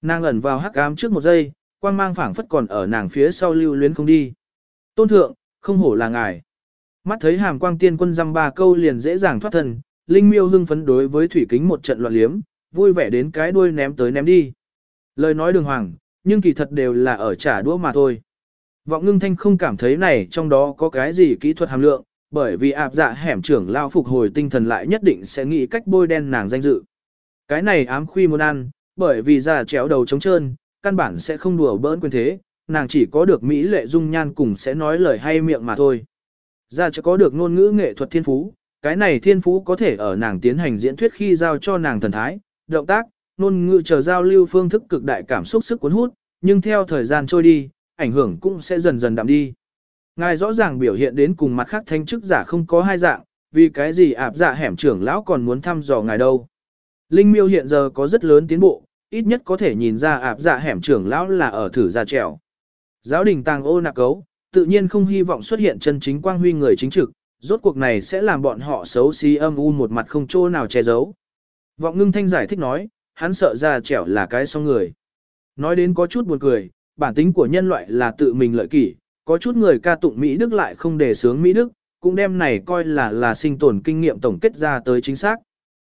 Nàng ẩn vào hắc ám trước một giây, quang mang phảng phất còn ở nàng phía sau lưu luyến không đi. Tôn thượng, không hổ là ngài. Mắt thấy hàm quang tiên quân dăm ba câu liền dễ dàng thoát thân, Linh miêu hưng phấn đối với thủy kính một trận loạn liếm, vui vẻ đến cái đuôi ném tới ném đi. Lời nói đường hoàng, nhưng kỳ thật đều là ở trả đũa mà thôi. Vọng ngưng thanh không cảm thấy này trong đó có cái gì kỹ thuật hàm lượng, bởi vì ạp dạ hẻm trưởng lao phục hồi tinh thần lại nhất định sẽ nghĩ cách bôi đen nàng danh dự. Cái này ám khuy muốn ăn, bởi vì già chéo đầu trống trơn, căn bản sẽ không đùa bỡn quyền thế, nàng chỉ có được Mỹ lệ dung nhan cùng sẽ nói lời hay miệng mà thôi. Ra cho có được ngôn ngữ nghệ thuật thiên phú, cái này thiên phú có thể ở nàng tiến hành diễn thuyết khi giao cho nàng thần thái, động tác, ngôn ngữ chờ giao lưu phương thức cực đại cảm xúc sức cuốn hút, nhưng theo thời gian trôi đi, ảnh hưởng cũng sẽ dần dần đậm đi. Ngài rõ ràng biểu hiện đến cùng mặt khác thanh chức giả không có hai dạng, vì cái gì ạp dạ hẻm trưởng lão còn muốn thăm dò ngài đâu. Linh miêu hiện giờ có rất lớn tiến bộ, ít nhất có thể nhìn ra ạp dạ hẻm trưởng lão là ở thử ra trèo. Giáo đình tàng ô nạc cấu, tự nhiên không hy vọng xuất hiện chân chính quang huy người chính trực, rốt cuộc này sẽ làm bọn họ xấu xí âm u một mặt không chỗ nào che giấu. Vọng ngưng thanh giải thích nói, hắn sợ ra trẻo là cái song người. Nói đến có chút buồn cười, bản tính của nhân loại là tự mình lợi kỷ, có chút người ca tụng Mỹ Đức lại không đề sướng Mỹ Đức, cũng đem này coi là là sinh tồn kinh nghiệm tổng kết ra tới chính xác.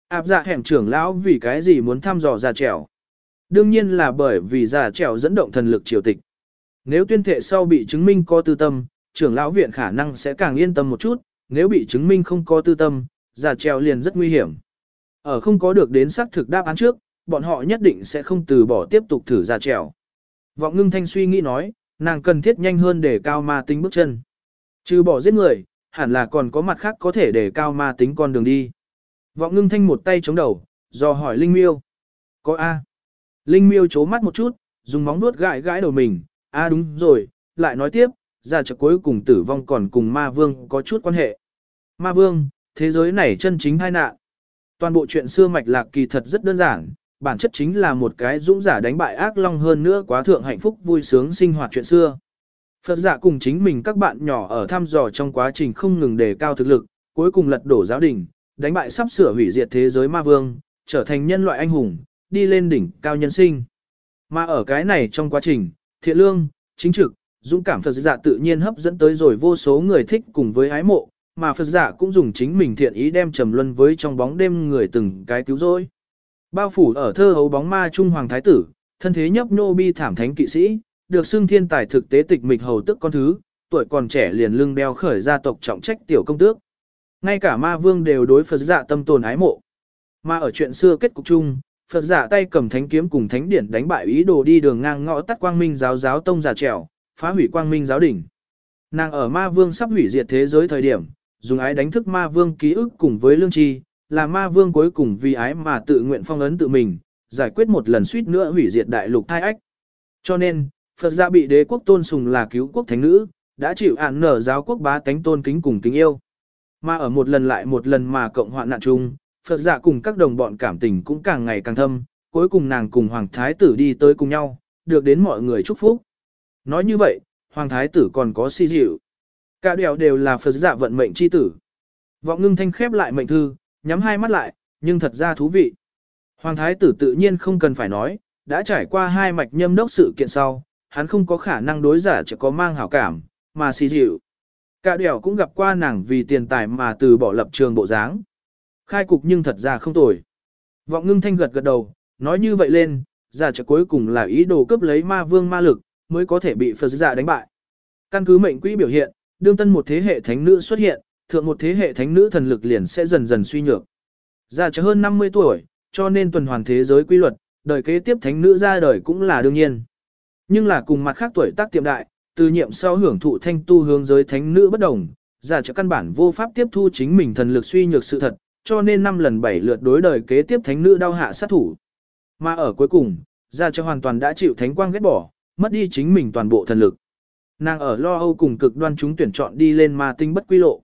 Áp dạ hẻm trưởng lão vì cái gì muốn thăm dò già trẻo? Đương nhiên là bởi vì già trẻo dẫn động thần lực triều tịch. Nếu tuyên thệ sau bị chứng minh có tư tâm, trưởng lão viện khả năng sẽ càng yên tâm một chút, nếu bị chứng minh không có tư tâm, giả trèo liền rất nguy hiểm. Ở không có được đến xác thực đáp án trước, bọn họ nhất định sẽ không từ bỏ tiếp tục thử giả trèo. Vọng ngưng thanh suy nghĩ nói, nàng cần thiết nhanh hơn để cao ma tính bước chân. Trừ bỏ giết người, hẳn là còn có mặt khác có thể để cao ma tính con đường đi. Vọng ngưng thanh một tay chống đầu, do hỏi Linh Miêu. Có A. Linh Miêu chố mắt một chút, dùng móng nuốt gãi gãi đầu mình. A đúng rồi, lại nói tiếp, giả trực cuối cùng tử vong còn cùng ma vương có chút quan hệ. Ma vương, thế giới này chân chính hai nạn. Toàn bộ chuyện xưa mạch lạc kỳ thật rất đơn giản, bản chất chính là một cái dũng giả đánh bại ác long hơn nữa quá thượng hạnh phúc vui sướng sinh hoạt chuyện xưa. Phật giả cùng chính mình các bạn nhỏ ở thăm dò trong quá trình không ngừng đề cao thực lực, cuối cùng lật đổ giáo đình, đánh bại sắp sửa hủy diệt thế giới ma vương, trở thành nhân loại anh hùng, đi lên đỉnh cao nhân sinh. Mà ở cái này trong quá trình, thiện lương, chính trực, dũng cảm Phật giả tự nhiên hấp dẫn tới rồi vô số người thích cùng với ái mộ, mà Phật giả cũng dùng chính mình thiện ý đem trầm luân với trong bóng đêm người từng cái cứu rỗi. Bao phủ ở thơ hấu bóng ma trung hoàng thái tử, thân thế nhấp nô bi thảm thánh kỵ sĩ, được xưng thiên tài thực tế tịch mịch hầu tức con thứ, tuổi còn trẻ liền lưng đeo khởi gia tộc trọng trách tiểu công tước. Ngay cả ma vương đều đối Phật giả tâm tồn ái mộ. Mà ở chuyện xưa kết cục chung, Phật giả tay cầm thánh kiếm cùng thánh điển đánh bại ý đồ đi đường ngang ngõ tắt quang minh giáo giáo tông giả trèo, phá hủy quang minh giáo đỉnh. Nàng ở ma vương sắp hủy diệt thế giới thời điểm, dùng ái đánh thức ma vương ký ức cùng với lương tri, là ma vương cuối cùng vì ái mà tự nguyện phong ấn tự mình, giải quyết một lần suýt nữa hủy diệt đại lục thai ách. Cho nên, Phật gia bị đế quốc tôn sùng là cứu quốc thánh nữ, đã chịu ản nở giáo quốc bá tánh tôn kính cùng kính yêu. Mà ở một lần lại một lần mà cộng hoạn nạn chung, Phật giả cùng các đồng bọn cảm tình cũng càng ngày càng thâm, cuối cùng nàng cùng Hoàng Thái tử đi tới cùng nhau, được đến mọi người chúc phúc. Nói như vậy, Hoàng Thái tử còn có si dịu. Cả đèo đều là Phật giả vận mệnh chi tử. Vọng ngưng thanh khép lại mệnh thư, nhắm hai mắt lại, nhưng thật ra thú vị. Hoàng Thái tử tự nhiên không cần phải nói, đã trải qua hai mạch nhâm đốc sự kiện sau, hắn không có khả năng đối giả chỉ có mang hảo cảm, mà si dịu. Cả đèo cũng gặp qua nàng vì tiền tài mà từ bỏ lập trường bộ dáng. Khai cục nhưng thật ra không tồi. Vọng ngưng thanh gật gật đầu, nói như vậy lên, giả trợ cuối cùng là ý đồ cướp lấy ma vương ma lực, mới có thể bị Phật giả đánh bại. Căn cứ mệnh quỹ biểu hiện, đương tân một thế hệ thánh nữ xuất hiện, thượng một thế hệ thánh nữ thần lực liền sẽ dần dần suy nhược. Giả trợ hơn 50 tuổi, cho nên tuần hoàn thế giới quy luật, đời kế tiếp thánh nữ ra đời cũng là đương nhiên. Nhưng là cùng mặt khác tuổi tác tiệm đại, từ nhiệm sau hưởng thụ thanh tu hướng giới thánh nữ bất đồng, giả trợ căn bản vô pháp tiếp thu chính mình thần lực suy nhược sự thật, cho nên năm lần bảy lượt đối đời kế tiếp thánh nữ đau hạ sát thủ. Mà ở cuối cùng, gia cho hoàn toàn đã chịu thánh quang ghét bỏ, mất đi chính mình toàn bộ thần lực. nàng ở lo âu cùng cực đoan chúng tuyển chọn đi lên ma tinh bất quy lộ.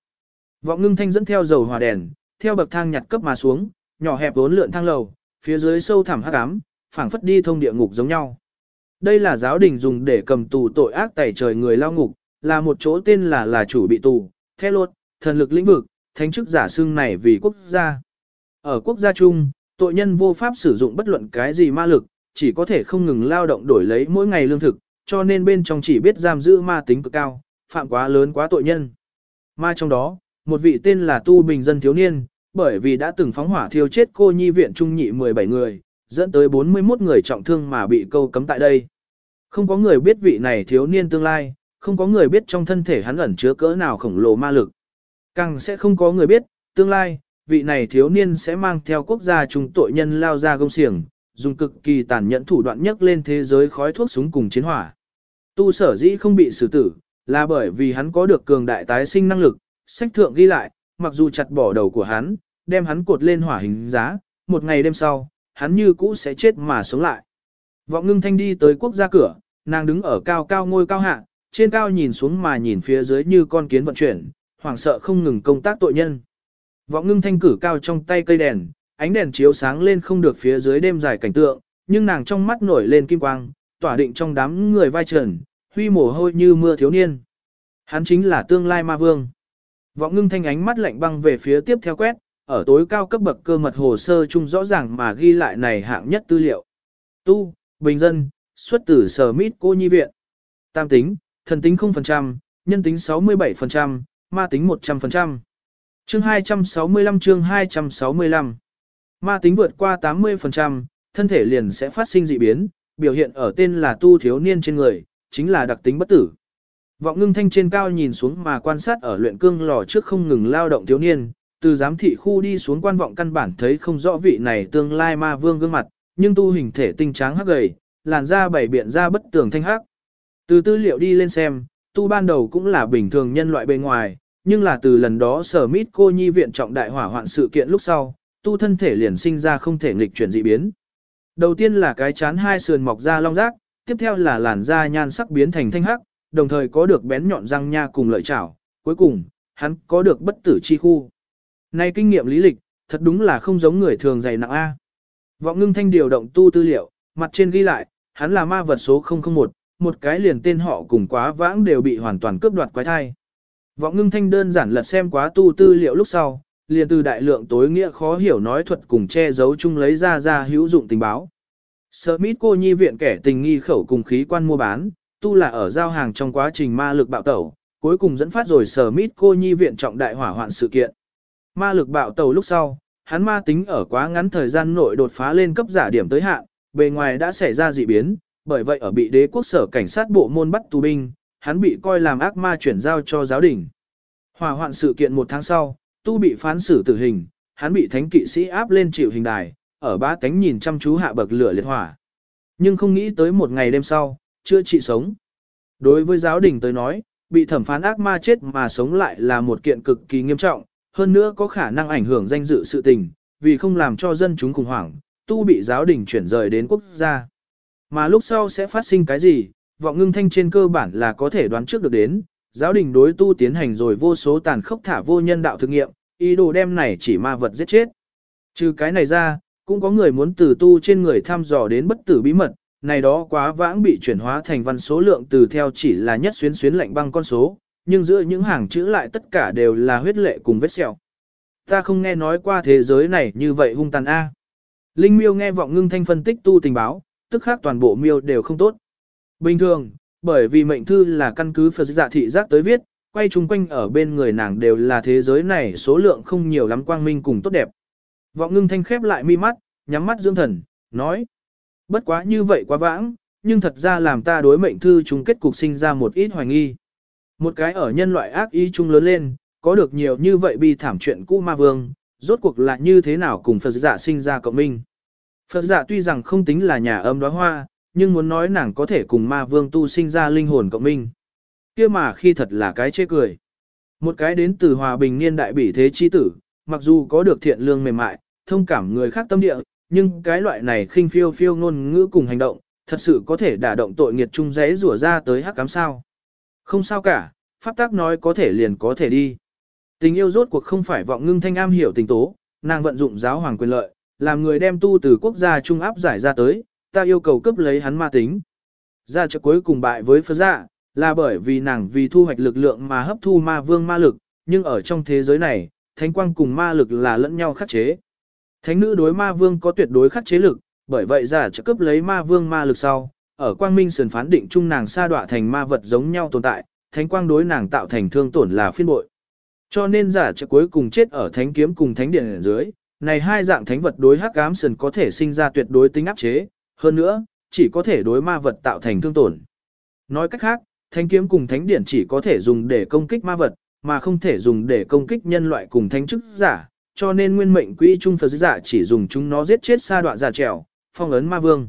Vọng ngưng thanh dẫn theo dầu hỏa đèn, theo bậc thang nhặt cấp mà xuống, nhỏ hẹp vốn lượn thang lầu, phía dưới sâu thẳm hắc ám, phảng phất đi thông địa ngục giống nhau. Đây là giáo đình dùng để cầm tù tội ác tẩy trời người lao ngục, là một chỗ tên là là chủ bị tù, theo luật, thần lực lĩnh vực, thánh chức giả xưng này vì quốc gia. Ở quốc gia chung, tội nhân vô pháp sử dụng bất luận cái gì ma lực, chỉ có thể không ngừng lao động đổi lấy mỗi ngày lương thực, cho nên bên trong chỉ biết giam giữ ma tính cực cao, phạm quá lớn quá tội nhân. Ma trong đó, một vị tên là Tu Bình Dân thiếu niên, bởi vì đã từng phóng hỏa thiêu chết cô nhi viện trung nhị 17 người, dẫn tới 41 người trọng thương mà bị câu cấm tại đây. Không có người biết vị này thiếu niên tương lai, không có người biết trong thân thể hắn ẩn chứa cỡ nào khổng lồ ma lực. Càng sẽ không có người biết, tương lai, vị này thiếu niên sẽ mang theo quốc gia chúng tội nhân lao ra gông xiềng, dùng cực kỳ tàn nhẫn thủ đoạn nhất lên thế giới khói thuốc súng cùng chiến hỏa. Tu sở dĩ không bị xử tử, là bởi vì hắn có được cường đại tái sinh năng lực, sách thượng ghi lại, mặc dù chặt bỏ đầu của hắn, đem hắn cột lên hỏa hình giá, một ngày đêm sau, hắn như cũ sẽ chết mà sống lại. Vọng ngưng thanh đi tới quốc gia cửa, nàng đứng ở cao cao ngôi cao hạ, trên cao nhìn xuống mà nhìn phía dưới như con kiến vận chuyển, hoảng sợ không ngừng công tác tội nhân. Vọng ngưng thanh cử cao trong tay cây đèn, ánh đèn chiếu sáng lên không được phía dưới đêm dài cảnh tượng, nhưng nàng trong mắt nổi lên kim quang, tỏa định trong đám người vai trần, huy mồ hôi như mưa thiếu niên. Hắn chính là tương lai ma vương. Vọng ngưng thanh ánh mắt lạnh băng về phía tiếp theo quét, ở tối cao cấp bậc cơ mật hồ sơ chung rõ ràng mà ghi lại này hạng nhất tư liệu. Tu, bình dân, xuất tử sở mít cô nhi viện. Tam tính, thần tính 0%, nhân tính 67%, ma tính 100%. Chương 265 chương 265 Ma tính vượt qua 80%, thân thể liền sẽ phát sinh dị biến, biểu hiện ở tên là tu thiếu niên trên người, chính là đặc tính bất tử. Vọng ngưng thanh trên cao nhìn xuống mà quan sát ở luyện cương lò trước không ngừng lao động thiếu niên, từ giám thị khu đi xuống quan vọng căn bản thấy không rõ vị này tương lai ma vương gương mặt, nhưng tu hình thể tinh tráng hắc gầy, làn da bảy biện ra bất tường thanh hắc. Từ tư liệu đi lên xem, tu ban đầu cũng là bình thường nhân loại bề ngoài, nhưng là từ lần đó sở mít cô nhi viện trọng đại hỏa hoạn sự kiện lúc sau, tu thân thể liền sinh ra không thể nghịch chuyển dị biến. Đầu tiên là cái chán hai sườn mọc ra long rác, tiếp theo là làn da nhan sắc biến thành thanh hắc, đồng thời có được bén nhọn răng nha cùng lợi chảo, cuối cùng, hắn có được bất tử chi khu. nay kinh nghiệm lý lịch, thật đúng là không giống người thường dày nặng A. Vọng ngưng thanh điều động tu tư liệu, mặt trên ghi lại, hắn là ma vật số 001, một cái liền tên họ cùng quá vãng đều bị hoàn toàn cướp đoạt quái thai. Vọng ngưng thanh đơn giản lật xem quá tu tư liệu lúc sau, liền từ đại lượng tối nghĩa khó hiểu nói thuật cùng che giấu chung lấy ra ra hữu dụng tình báo. Smith cô nhi viện kẻ tình nghi khẩu cùng khí quan mua bán, tu là ở giao hàng trong quá trình ma lực bạo tẩu, cuối cùng dẫn phát rồi Smith cô nhi viện trọng đại hỏa hoạn sự kiện. Ma lực bạo tẩu lúc sau, hắn ma tính ở quá ngắn thời gian nội đột phá lên cấp giả điểm tới hạn, bề ngoài đã xảy ra dị biến, bởi vậy ở bị đế quốc sở cảnh sát bộ môn bắt tù binh, hắn bị coi làm ác ma chuyển giao cho giáo đình. Hỏa hoạn sự kiện một tháng sau, tu bị phán xử tử hình, hắn bị thánh kỵ sĩ áp lên chịu hình đài, ở ba cánh nhìn chăm chú hạ bậc lửa liệt hỏa. Nhưng không nghĩ tới một ngày đêm sau, chưa trị sống. Đối với giáo đình tới nói, bị thẩm phán ác ma chết mà sống lại là một kiện cực kỳ nghiêm trọng, hơn nữa có khả năng ảnh hưởng danh dự sự tình, vì không làm cho dân chúng khủng hoảng, tu bị giáo đình chuyển rời đến quốc gia. Mà lúc sau sẽ phát sinh cái gì, vọng ngưng thanh trên cơ bản là có thể đoán trước được đến, giáo đình đối tu tiến hành rồi vô số tàn khốc thả vô nhân đạo thực nghiệm, ý đồ đem này chỉ ma vật giết chết. Trừ cái này ra, cũng có người muốn từ tu trên người thăm dò đến bất tử bí mật, này đó quá vãng bị chuyển hóa thành văn số lượng từ theo chỉ là nhất xuyến xuyến lạnh băng con số, nhưng giữa những hàng chữ lại tất cả đều là huyết lệ cùng vết sẹo. Ta không nghe nói qua thế giới này như vậy hung tàn A. Linh miêu nghe vọng ngưng thanh phân tích tu tình báo, tức khác toàn bộ miêu đều không tốt. Bình thường, bởi vì mệnh thư là căn cứ Phật dạ thị giác tới viết, quay chung quanh ở bên người nàng đều là thế giới này số lượng không nhiều lắm quang minh cùng tốt đẹp. Vọng ngưng thanh khép lại mi mắt, nhắm mắt dưỡng thần, nói. Bất quá như vậy quá vãng, nhưng thật ra làm ta đối mệnh thư chung kết cục sinh ra một ít hoài nghi. Một cái ở nhân loại ác ý chung lớn lên, có được nhiều như vậy bi thảm chuyện cũ ma vương, rốt cuộc là như thế nào cùng Phật giả sinh ra cộng minh. Phật giả tuy rằng không tính là nhà âm đóa hoa, nhưng muốn nói nàng có thể cùng ma vương tu sinh ra linh hồn cộng minh. kia mà khi thật là cái chê cười. Một cái đến từ hòa bình niên đại bỉ thế chi tử, mặc dù có được thiện lương mềm mại, thông cảm người khác tâm địa, nhưng cái loại này khinh phiêu phiêu ngôn ngữ cùng hành động, thật sự có thể đả động tội nghiệt chung rẽ rủa ra tới hắc cám sao. Không sao cả, pháp tác nói có thể liền có thể đi. Tình yêu rốt cuộc không phải vọng ngưng thanh am hiểu tình tố, nàng vận dụng giáo hoàng quyền lợi, làm người đem tu từ quốc gia trung áp giải ra tới, ta yêu cầu cướp lấy hắn ma tính. Gia trợ cuối cùng bại với phật dạ, là bởi vì nàng vì thu hoạch lực lượng mà hấp thu ma vương ma lực, nhưng ở trong thế giới này, thánh quang cùng ma lực là lẫn nhau khắc chế. Thánh nữ đối ma vương có tuyệt đối khắc chế lực, bởi vậy giả trợ cấp lấy ma vương ma lực sau, ở quang minh sườn phán định chung nàng sa đọa thành ma vật giống nhau tồn tại, thánh quang đối nàng tạo thành thương tổn là phiên bội. Cho nên giả trợ cuối cùng chết ở thánh kiếm cùng thánh điện ở dưới, này hai dạng thánh vật đối hắc ám sườn có thể sinh ra tuyệt đối tính áp chế, hơn nữa, chỉ có thể đối ma vật tạo thành thương tổn. Nói cách khác, thánh kiếm cùng thánh điển chỉ có thể dùng để công kích ma vật, mà không thể dùng để công kích nhân loại cùng thánh chức giả, cho nên nguyên mệnh quỹ trung Phật giả chỉ dùng chúng nó giết chết sa đoạn giả trèo, phong ấn ma vương.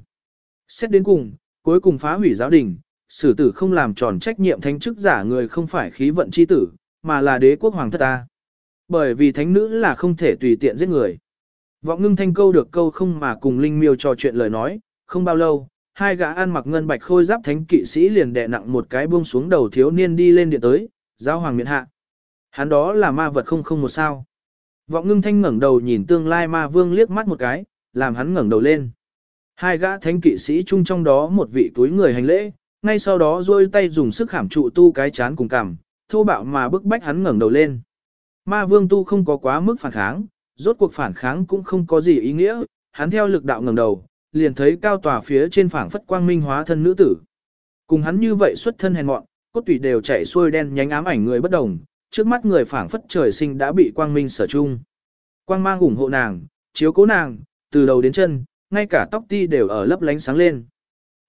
Xét đến cùng, cuối cùng phá hủy giáo đình, xử tử không làm tròn trách nhiệm thánh chức giả người không phải khí vận chi tử, mà là đế quốc hoàng thất ta. Bởi vì thánh nữ là không thể tùy tiện giết người. Vọng ngưng thanh câu được câu không mà cùng Linh Miêu trò chuyện lời nói, không bao lâu, hai gã ăn mặc ngân bạch khôi giáp thánh kỵ sĩ liền đè nặng một cái buông xuống đầu thiếu niên đi lên điện tới, giao hoàng miện hạ. Hắn đó là ma vật không không một sao. Vọng ngưng thanh ngẩng đầu nhìn tương lai ma vương liếc mắt một cái, làm hắn ngẩng đầu lên. Hai gã thánh kỵ sĩ chung trong đó một vị túi người hành lễ, ngay sau đó rôi tay dùng sức hãm trụ tu cái chán cùng cằm, thô bạo mà bức bách hắn ngẩng đầu lên. Ma vương tu không có quá mức phản kháng, rốt cuộc phản kháng cũng không có gì ý nghĩa, hắn theo lực đạo ngẩng đầu, liền thấy cao tòa phía trên phảng phất quang minh hóa thân nữ tử. Cùng hắn như vậy xuất thân hèn mọn, cốt tủy đều chảy xuôi đen nhánh ám ảnh người bất đồng, trước mắt người phảng phất trời sinh đã bị quang minh sở chung. Quang mang ủng hộ nàng, chiếu cố nàng, từ đầu đến chân, ngay cả tóc ti đều ở lấp lánh sáng lên.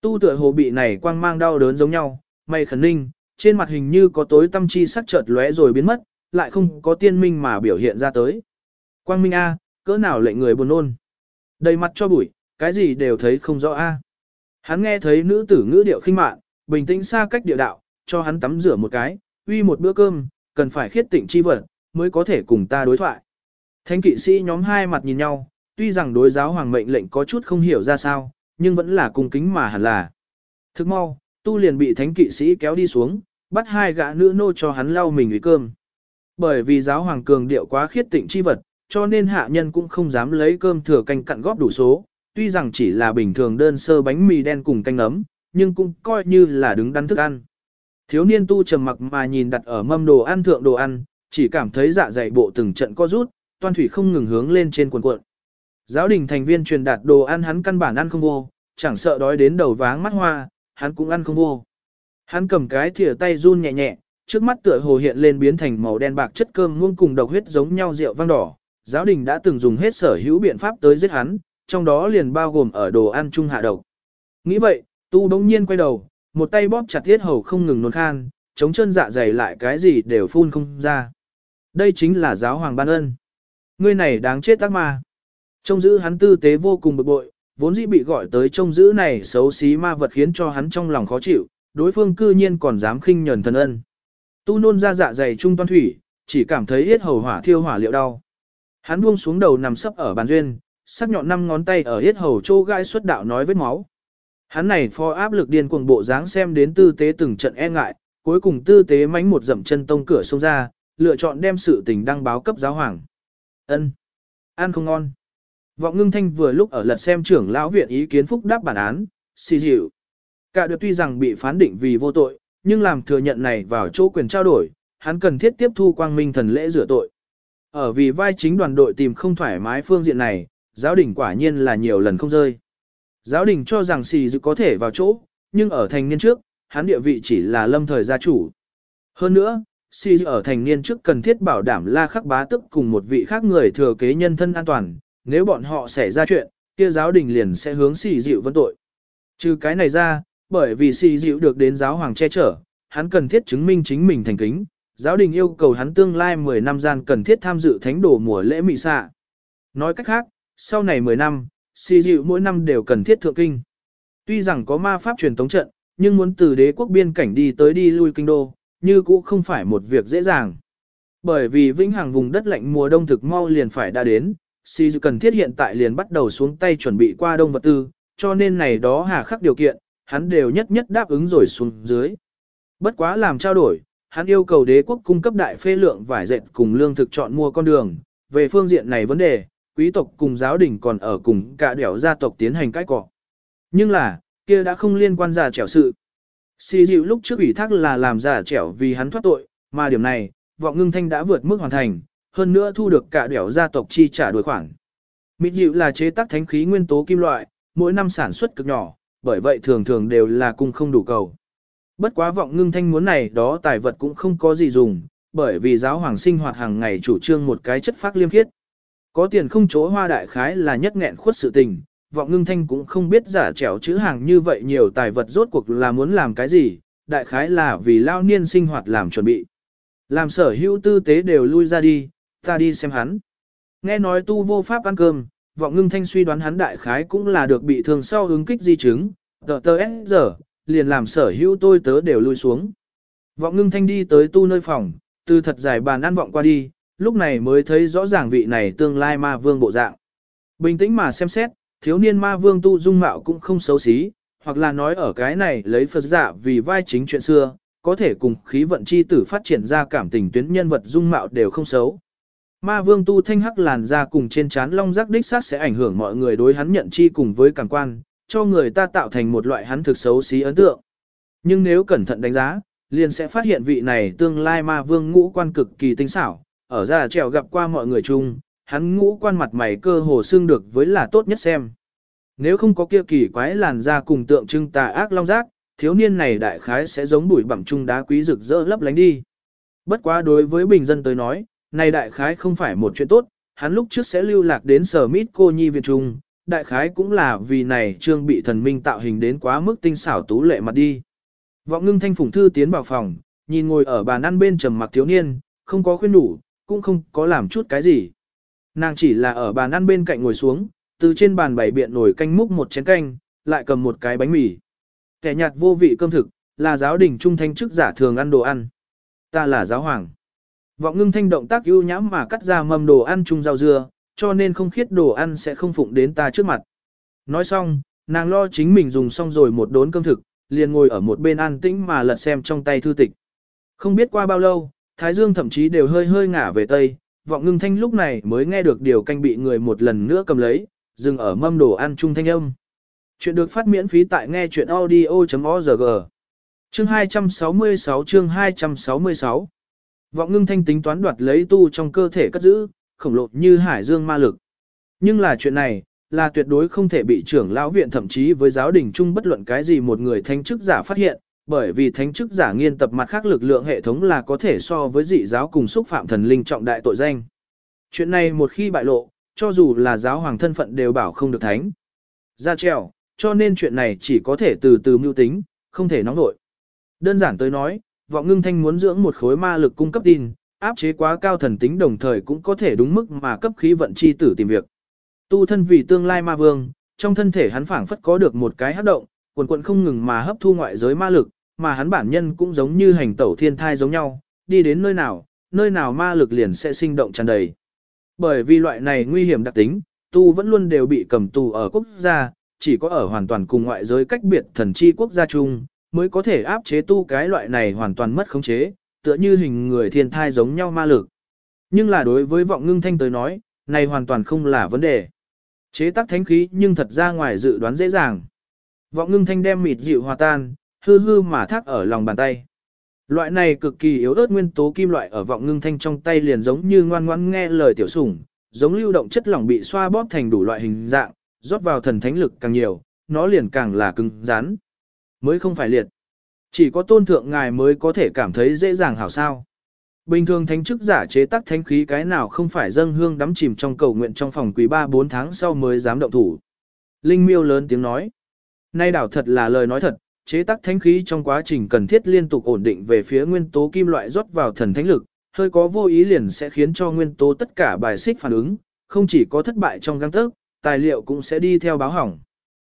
Tu tựa hồ bị này quang mang đau đớn giống nhau, mày khẩn ninh, trên mặt hình như có tối tâm chi sắc chợt lóe rồi biến mất, lại không có tiên minh mà biểu hiện ra tới. Quang minh A, cỡ nào lệnh người buồn nôn. Đầy mặt cho bụi, cái gì đều thấy không rõ A. Hắn nghe thấy nữ tử ngữ điệu khinh mạn, bình tĩnh xa cách địa đạo, cho hắn tắm rửa một cái, uy một bữa cơm, cần phải khiết tịnh chi vật, mới có thể cùng ta đối thoại. Thánh kỵ sĩ nhóm hai mặt nhìn nhau, tuy rằng đối giáo hoàng mệnh lệnh có chút không hiểu ra sao, nhưng vẫn là cung kính mà hẳn là. Thức mau, tu liền bị thánh kỵ sĩ kéo đi xuống, bắt hai gã nữ nô cho hắn lau mình uy cơm. Bởi vì giáo hoàng cường điệu quá khiết tịnh chi vật, cho nên hạ nhân cũng không dám lấy cơm thừa canh cặn góp đủ số, tuy rằng chỉ là bình thường đơn sơ bánh mì đen cùng canh ấm, nhưng cũng coi như là đứng đắn thức ăn. Thiếu niên tu trầm mặc mà nhìn đặt ở mâm đồ ăn thượng đồ ăn, chỉ cảm thấy dạ dày bộ từng trận co rút, toan thủy không ngừng hướng lên trên cuộn cuộn. Giáo đình thành viên truyền đạt đồ ăn hắn căn bản ăn không vô, chẳng sợ đói đến đầu váng mắt hoa, hắn cũng ăn không vô. Hắn cầm cái thìa tay run nhẹ nhẹ, trước mắt tựa hồ hiện lên biến thành màu đen bạc chất cơm muông cùng độc huyết giống nhau rượu vang đỏ. Giáo đình đã từng dùng hết sở hữu biện pháp tới giết hắn, trong đó liền bao gồm ở đồ ăn chung hạ độc. Nghĩ vậy, tu bỗng nhiên quay đầu, một tay bóp chặt thiết hầu không ngừng nôn khan, chống chân dạ dày lại cái gì đều phun không ra. Đây chính là giáo hoàng ban ân. Ngươi này đáng chết tác ma. Trông giữ hắn tư tế vô cùng bực bội, vốn dĩ bị gọi tới trông giữ này xấu xí ma vật khiến cho hắn trong lòng khó chịu, đối phương cư nhiên còn dám khinh nhẫn thần ân. Tu nôn ra dạ dày trung toan thủy, chỉ cảm thấy yết hầu hỏa thiêu hỏa liệu đau. Hắn buông xuống đầu nằm sấp ở bàn duyên, sắc nhọn năm ngón tay ở yết hầu chỗ gai xuất đạo nói vết máu. Hắn này phó áp lực điên cuồng bộ dáng xem đến tư tế từng trận e ngại, cuối cùng tư tế mánh một dậm chân tông cửa xông ra, lựa chọn đem sự tình đăng báo cấp giáo hoàng. Ân, Ăn không ngon. Vọng ngưng thanh vừa lúc ở lật xem trưởng lão viện ý kiến phúc đáp bản án, xì dịu. Cả được tuy rằng bị phán định vì vô tội, nhưng làm thừa nhận này vào chỗ quyền trao đổi, hắn cần thiết tiếp thu quang minh thần lễ rửa tội. Ở vì vai chính đoàn đội tìm không thoải mái phương diện này, giáo đình quả nhiên là nhiều lần không rơi. Giáo đình cho rằng xì dự có thể vào chỗ, nhưng ở thành niên trước, hắn địa vị chỉ là lâm thời gia chủ. Hơn nữa, xì dự ở thành niên trước cần thiết bảo đảm la khắc bá tức cùng một vị khác người thừa kế nhân thân an toàn, nếu bọn họ xảy ra chuyện, kia giáo đình liền sẽ hướng xì dịu vấn tội. Trừ cái này ra, bởi vì xì dịu được đến giáo hoàng che chở, hắn cần thiết chứng minh chính mình thành kính, giáo đình yêu cầu hắn tương lai 10 năm gian cần thiết tham dự thánh đồ mùa lễ mị xạ. Nói cách khác, sau này 10 năm, Si dịu mỗi năm đều cần thiết thượng kinh. Tuy rằng có ma pháp truyền tống trận, nhưng muốn từ đế quốc biên cảnh đi tới đi lui kinh đô, như cũng không phải một việc dễ dàng. Bởi vì vĩnh hằng vùng đất lạnh mùa đông thực mau liền phải đã đến, Si dịu cần thiết hiện tại liền bắt đầu xuống tay chuẩn bị qua đông vật tư, cho nên này đó hà khắc điều kiện, hắn đều nhất nhất đáp ứng rồi xuống dưới. Bất quá làm trao đổi, hắn yêu cầu đế quốc cung cấp đại phê lượng vải dệt cùng lương thực chọn mua con đường. Về phương diện này vấn đề, quý tộc cùng giáo đình còn ở cùng cả đẻo gia tộc tiến hành cách cọ. Nhưng là, kia đã không liên quan giả trẻo sự. Xì dịu lúc trước ủy thác là làm giả trẻo vì hắn thoát tội, mà điểm này, vọng ngưng thanh đã vượt mức hoàn thành, hơn nữa thu được cả đẻo gia tộc chi trả đổi khoản. Mịt dịu là chế tác thánh khí nguyên tố kim loại, mỗi năm sản xuất cực nhỏ, bởi vậy thường thường đều là cung không đủ cầu. Bất quá vọng ngưng thanh muốn này đó tài vật cũng không có gì dùng, bởi vì giáo hoàng sinh hoạt hàng ngày chủ trương một cái chất phác liêm khiết. Có tiền không chỗ hoa đại khái là nhất nghẹn khuất sự tình, vọng ngưng thanh cũng không biết giả trẻo chữ hàng như vậy nhiều tài vật rốt cuộc là muốn làm cái gì, đại khái là vì lao niên sinh hoạt làm chuẩn bị. Làm sở hữu tư tế đều lui ra đi, ta đi xem hắn. Nghe nói tu vô pháp ăn cơm, vọng ngưng thanh suy đoán hắn đại khái cũng là được bị thương sau ứng kích di chứng, tờ tờ S giờ, liền làm sở hữu tôi tớ đều lui xuống. Vọng ngưng thanh đi tới tu nơi phòng, từ thật dài bàn ăn vọng qua đi, lúc này mới thấy rõ ràng vị này tương lai ma vương bộ dạng. Bình tĩnh mà xem xét, thiếu niên ma vương tu dung mạo cũng không xấu xí, hoặc là nói ở cái này lấy Phật giả vì vai chính chuyện xưa, có thể cùng khí vận chi tử phát triển ra cảm tình tuyến nhân vật dung mạo đều không xấu. Ma vương tu thanh hắc làn da cùng trên trán long giác đích xác sẽ ảnh hưởng mọi người đối hắn nhận chi cùng với cảm quan, cho người ta tạo thành một loại hắn thực xấu xí ấn tượng. Nhưng nếu cẩn thận đánh giá, liền sẽ phát hiện vị này tương lai ma vương ngũ quan cực kỳ tinh xảo, ở ra trèo gặp qua mọi người chung, hắn ngũ quan mặt mày cơ hồ xương được với là tốt nhất xem. Nếu không có kia kỳ quái làn da cùng tượng trưng tà ác long giác, thiếu niên này đại khái sẽ giống bụi bặm trung đá quý rực rỡ lấp lánh đi. Bất quá đối với bình dân tới nói, này đại khái không phải một chuyện tốt, hắn lúc trước sẽ lưu lạc đến sở mít cô nhi viện trung, đại khái cũng là vì này trương bị thần minh tạo hình đến quá mức tinh xảo tú lệ mặt đi. Vọng ngưng thanh phủng thư tiến vào phòng, nhìn ngồi ở bàn ăn bên trầm mặc thiếu niên, không có khuyên đủ, cũng không có làm chút cái gì. Nàng chỉ là ở bàn ăn bên cạnh ngồi xuống, từ trên bàn bày biện nổi canh múc một chén canh, lại cầm một cái bánh mì. Kẻ nhạt vô vị cơm thực, là giáo đình trung thanh chức giả thường ăn đồ ăn. Ta là giáo hoàng. Vọng ngưng thanh động tác ưu nhãm mà cắt ra mâm đồ ăn chung rau dưa, cho nên không khiết đồ ăn sẽ không phụng đến ta trước mặt. Nói xong, nàng lo chính mình dùng xong rồi một đốn cơm thực, liền ngồi ở một bên an tĩnh mà lật xem trong tay thư tịch. Không biết qua bao lâu, Thái Dương thậm chí đều hơi hơi ngả về Tây, vọng ngưng thanh lúc này mới nghe được điều canh bị người một lần nữa cầm lấy, dừng ở mâm đồ ăn chung thanh âm. Chuyện được phát miễn phí tại nghe chuyện audio.org. Chương 266 chương 266 Vọng ngưng thanh tính toán đoạt lấy tu trong cơ thể cất giữ, khổng lồ như hải dương ma lực. Nhưng là chuyện này, là tuyệt đối không thể bị trưởng lão viện thậm chí với giáo đình chung bất luận cái gì một người thanh chức giả phát hiện, bởi vì thánh chức giả nghiên tập mặt khác lực lượng hệ thống là có thể so với dị giáo cùng xúc phạm thần linh trọng đại tội danh. Chuyện này một khi bại lộ, cho dù là giáo hoàng thân phận đều bảo không được thánh. Ra trèo cho nên chuyện này chỉ có thể từ từ mưu tính, không thể nóng nổi. Đơn giản tới nói, vọng ngưng thanh muốn dưỡng một khối ma lực cung cấp tin, áp chế quá cao thần tính đồng thời cũng có thể đúng mức mà cấp khí vận chi tử tìm việc. Tu thân vì tương lai ma vương, trong thân thể hắn phảng phất có được một cái hấp động, quần quần không ngừng mà hấp thu ngoại giới ma lực, mà hắn bản nhân cũng giống như hành tẩu thiên thai giống nhau, đi đến nơi nào, nơi nào ma lực liền sẽ sinh động tràn đầy. Bởi vì loại này nguy hiểm đặc tính, tu vẫn luôn đều bị cầm tù ở quốc gia, chỉ có ở hoàn toàn cùng ngoại giới cách biệt thần chi quốc gia chung, mới có thể áp chế tu cái loại này hoàn toàn mất khống chế, tựa như hình người thiên thai giống nhau ma lực. Nhưng là đối với vọng ngưng thanh tới nói, này hoàn toàn không là vấn đề. Chế tác thánh khí nhưng thật ra ngoài dự đoán dễ dàng. Vọng ngưng thanh đem mịt dịu hòa tan, hư hư mà thác ở lòng bàn tay. Loại này cực kỳ yếu ớt nguyên tố kim loại ở vọng ngưng thanh trong tay liền giống như ngoan ngoãn nghe lời tiểu sủng, giống lưu động chất lỏng bị xoa bóp thành đủ loại hình dạng, rót vào thần thánh lực càng nhiều, nó liền càng là cứng rắn. Mới không phải liệt. Chỉ có tôn thượng ngài mới có thể cảm thấy dễ dàng hảo sao. Bình thường thánh chức giả chế tác thánh khí cái nào không phải dâng hương đắm chìm trong cầu nguyện trong phòng quý 3-4 tháng sau mới dám động thủ. Linh miêu lớn tiếng nói. Nay đảo thật là lời nói thật, chế tác thánh khí trong quá trình cần thiết liên tục ổn định về phía nguyên tố kim loại rót vào thần thánh lực, hơi có vô ý liền sẽ khiến cho nguyên tố tất cả bài xích phản ứng, không chỉ có thất bại trong găng tớc, tài liệu cũng sẽ đi theo báo hỏng.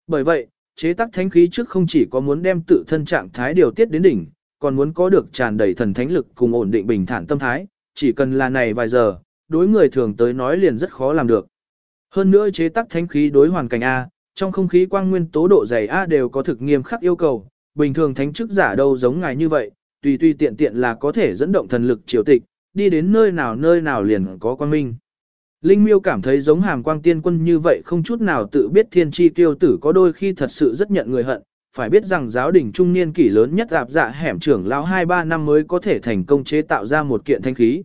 Bởi vậy, chế tác thánh khí trước không chỉ có muốn đem tự thân trạng thái điều tiết đến đỉnh, còn muốn có được tràn đầy thần thánh lực cùng ổn định bình thản tâm thái, chỉ cần là này vài giờ, đối người thường tới nói liền rất khó làm được. Hơn nữa chế tác thánh khí đối hoàn cảnh A, trong không khí quang nguyên tố độ dày A đều có thực nghiêm khắc yêu cầu, bình thường thánh chức giả đâu giống ngài như vậy, tùy tùy tiện tiện là có thể dẫn động thần lực triều tịch, đi đến nơi nào nơi nào liền có quang minh. Linh miêu cảm thấy giống hàm quang tiên quân như vậy không chút nào tự biết thiên tri tiêu tử có đôi khi thật sự rất nhận người hận, phải biết rằng giáo đình trung niên kỷ lớn nhất ạp dạ hẻm trưởng lão 2-3 năm mới có thể thành công chế tạo ra một kiện thánh khí.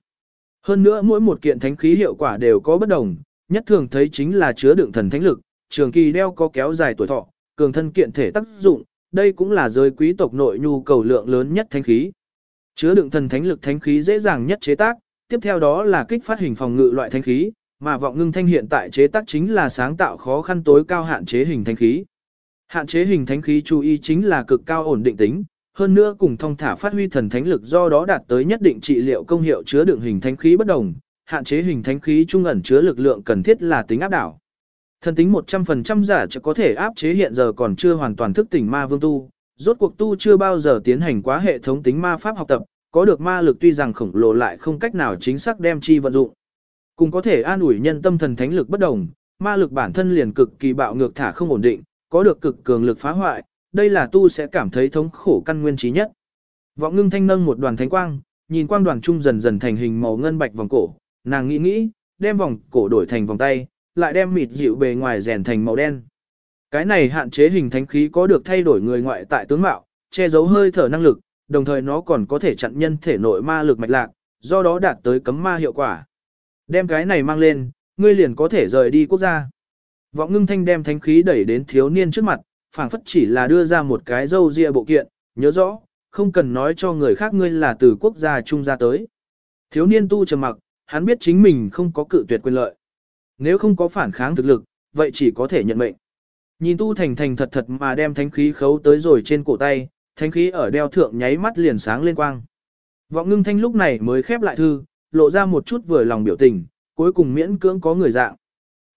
Hơn nữa mỗi một kiện thánh khí hiệu quả đều có bất đồng, nhất thường thấy chính là chứa đựng thần thánh lực, trường kỳ đeo có kéo dài tuổi thọ, cường thân kiện thể tác dụng, đây cũng là giới quý tộc nội nhu cầu lượng lớn nhất thánh khí. Chứa đựng thần thánh lực thánh khí dễ dàng nhất chế tác, tiếp theo đó là kích phát hình phòng ngự loại thánh khí, mà vọng ngưng thanh hiện tại chế tác chính là sáng tạo khó khăn tối cao hạn chế hình thánh khí. Hạn chế hình thánh khí chú ý chính là cực cao ổn định tính, hơn nữa cùng thông thả phát huy thần thánh lực do đó đạt tới nhất định trị liệu công hiệu chứa đựng hình thánh khí bất đồng, hạn chế hình thánh khí trung ẩn chứa lực lượng cần thiết là tính áp đảo. Thần tính 100% có thể áp chế hiện giờ còn chưa hoàn toàn thức tỉnh ma vương tu, rốt cuộc tu chưa bao giờ tiến hành quá hệ thống tính ma pháp học tập, có được ma lực tuy rằng khổng lồ lại không cách nào chính xác đem chi vận dụng. Cùng có thể an ủi nhân tâm thần thánh lực bất đồng, ma lực bản thân liền cực kỳ bạo ngược thả không ổn định, có được cực cường lực phá hoại, đây là tu sẽ cảm thấy thống khổ căn nguyên trí nhất. Vọng ngưng thanh nâng một đoàn thánh quang, nhìn quang đoàn trung dần dần thành hình màu ngân bạch vòng cổ, nàng nghĩ nghĩ, đem vòng cổ đổi thành vòng tay, lại đem mịt dịu bề ngoài rèn thành màu đen. Cái này hạn chế hình thánh khí có được thay đổi người ngoại tại tướng mạo, che giấu hơi thở năng lực, đồng thời nó còn có thể chặn nhân thể nội ma lực mạch lạc, do đó đạt tới cấm ma hiệu quả. Đem cái này mang lên, ngươi liền có thể rời đi quốc gia. Vọng ngưng thanh đem thánh khí đẩy đến thiếu niên trước mặt, phảng phất chỉ là đưa ra một cái dâu ria bộ kiện, nhớ rõ, không cần nói cho người khác ngươi là từ quốc gia trung gia tới. Thiếu niên tu trầm mặc, hắn biết chính mình không có cự tuyệt quyền lợi. Nếu không có phản kháng thực lực, vậy chỉ có thể nhận mệnh. Nhìn tu thành thành thật thật mà đem thánh khí khấu tới rồi trên cổ tay, thánh khí ở đeo thượng nháy mắt liền sáng lên quang. Vọng ngưng thanh lúc này mới khép lại thư, lộ ra một chút vừa lòng biểu tình, cuối cùng miễn cưỡng có người dạng.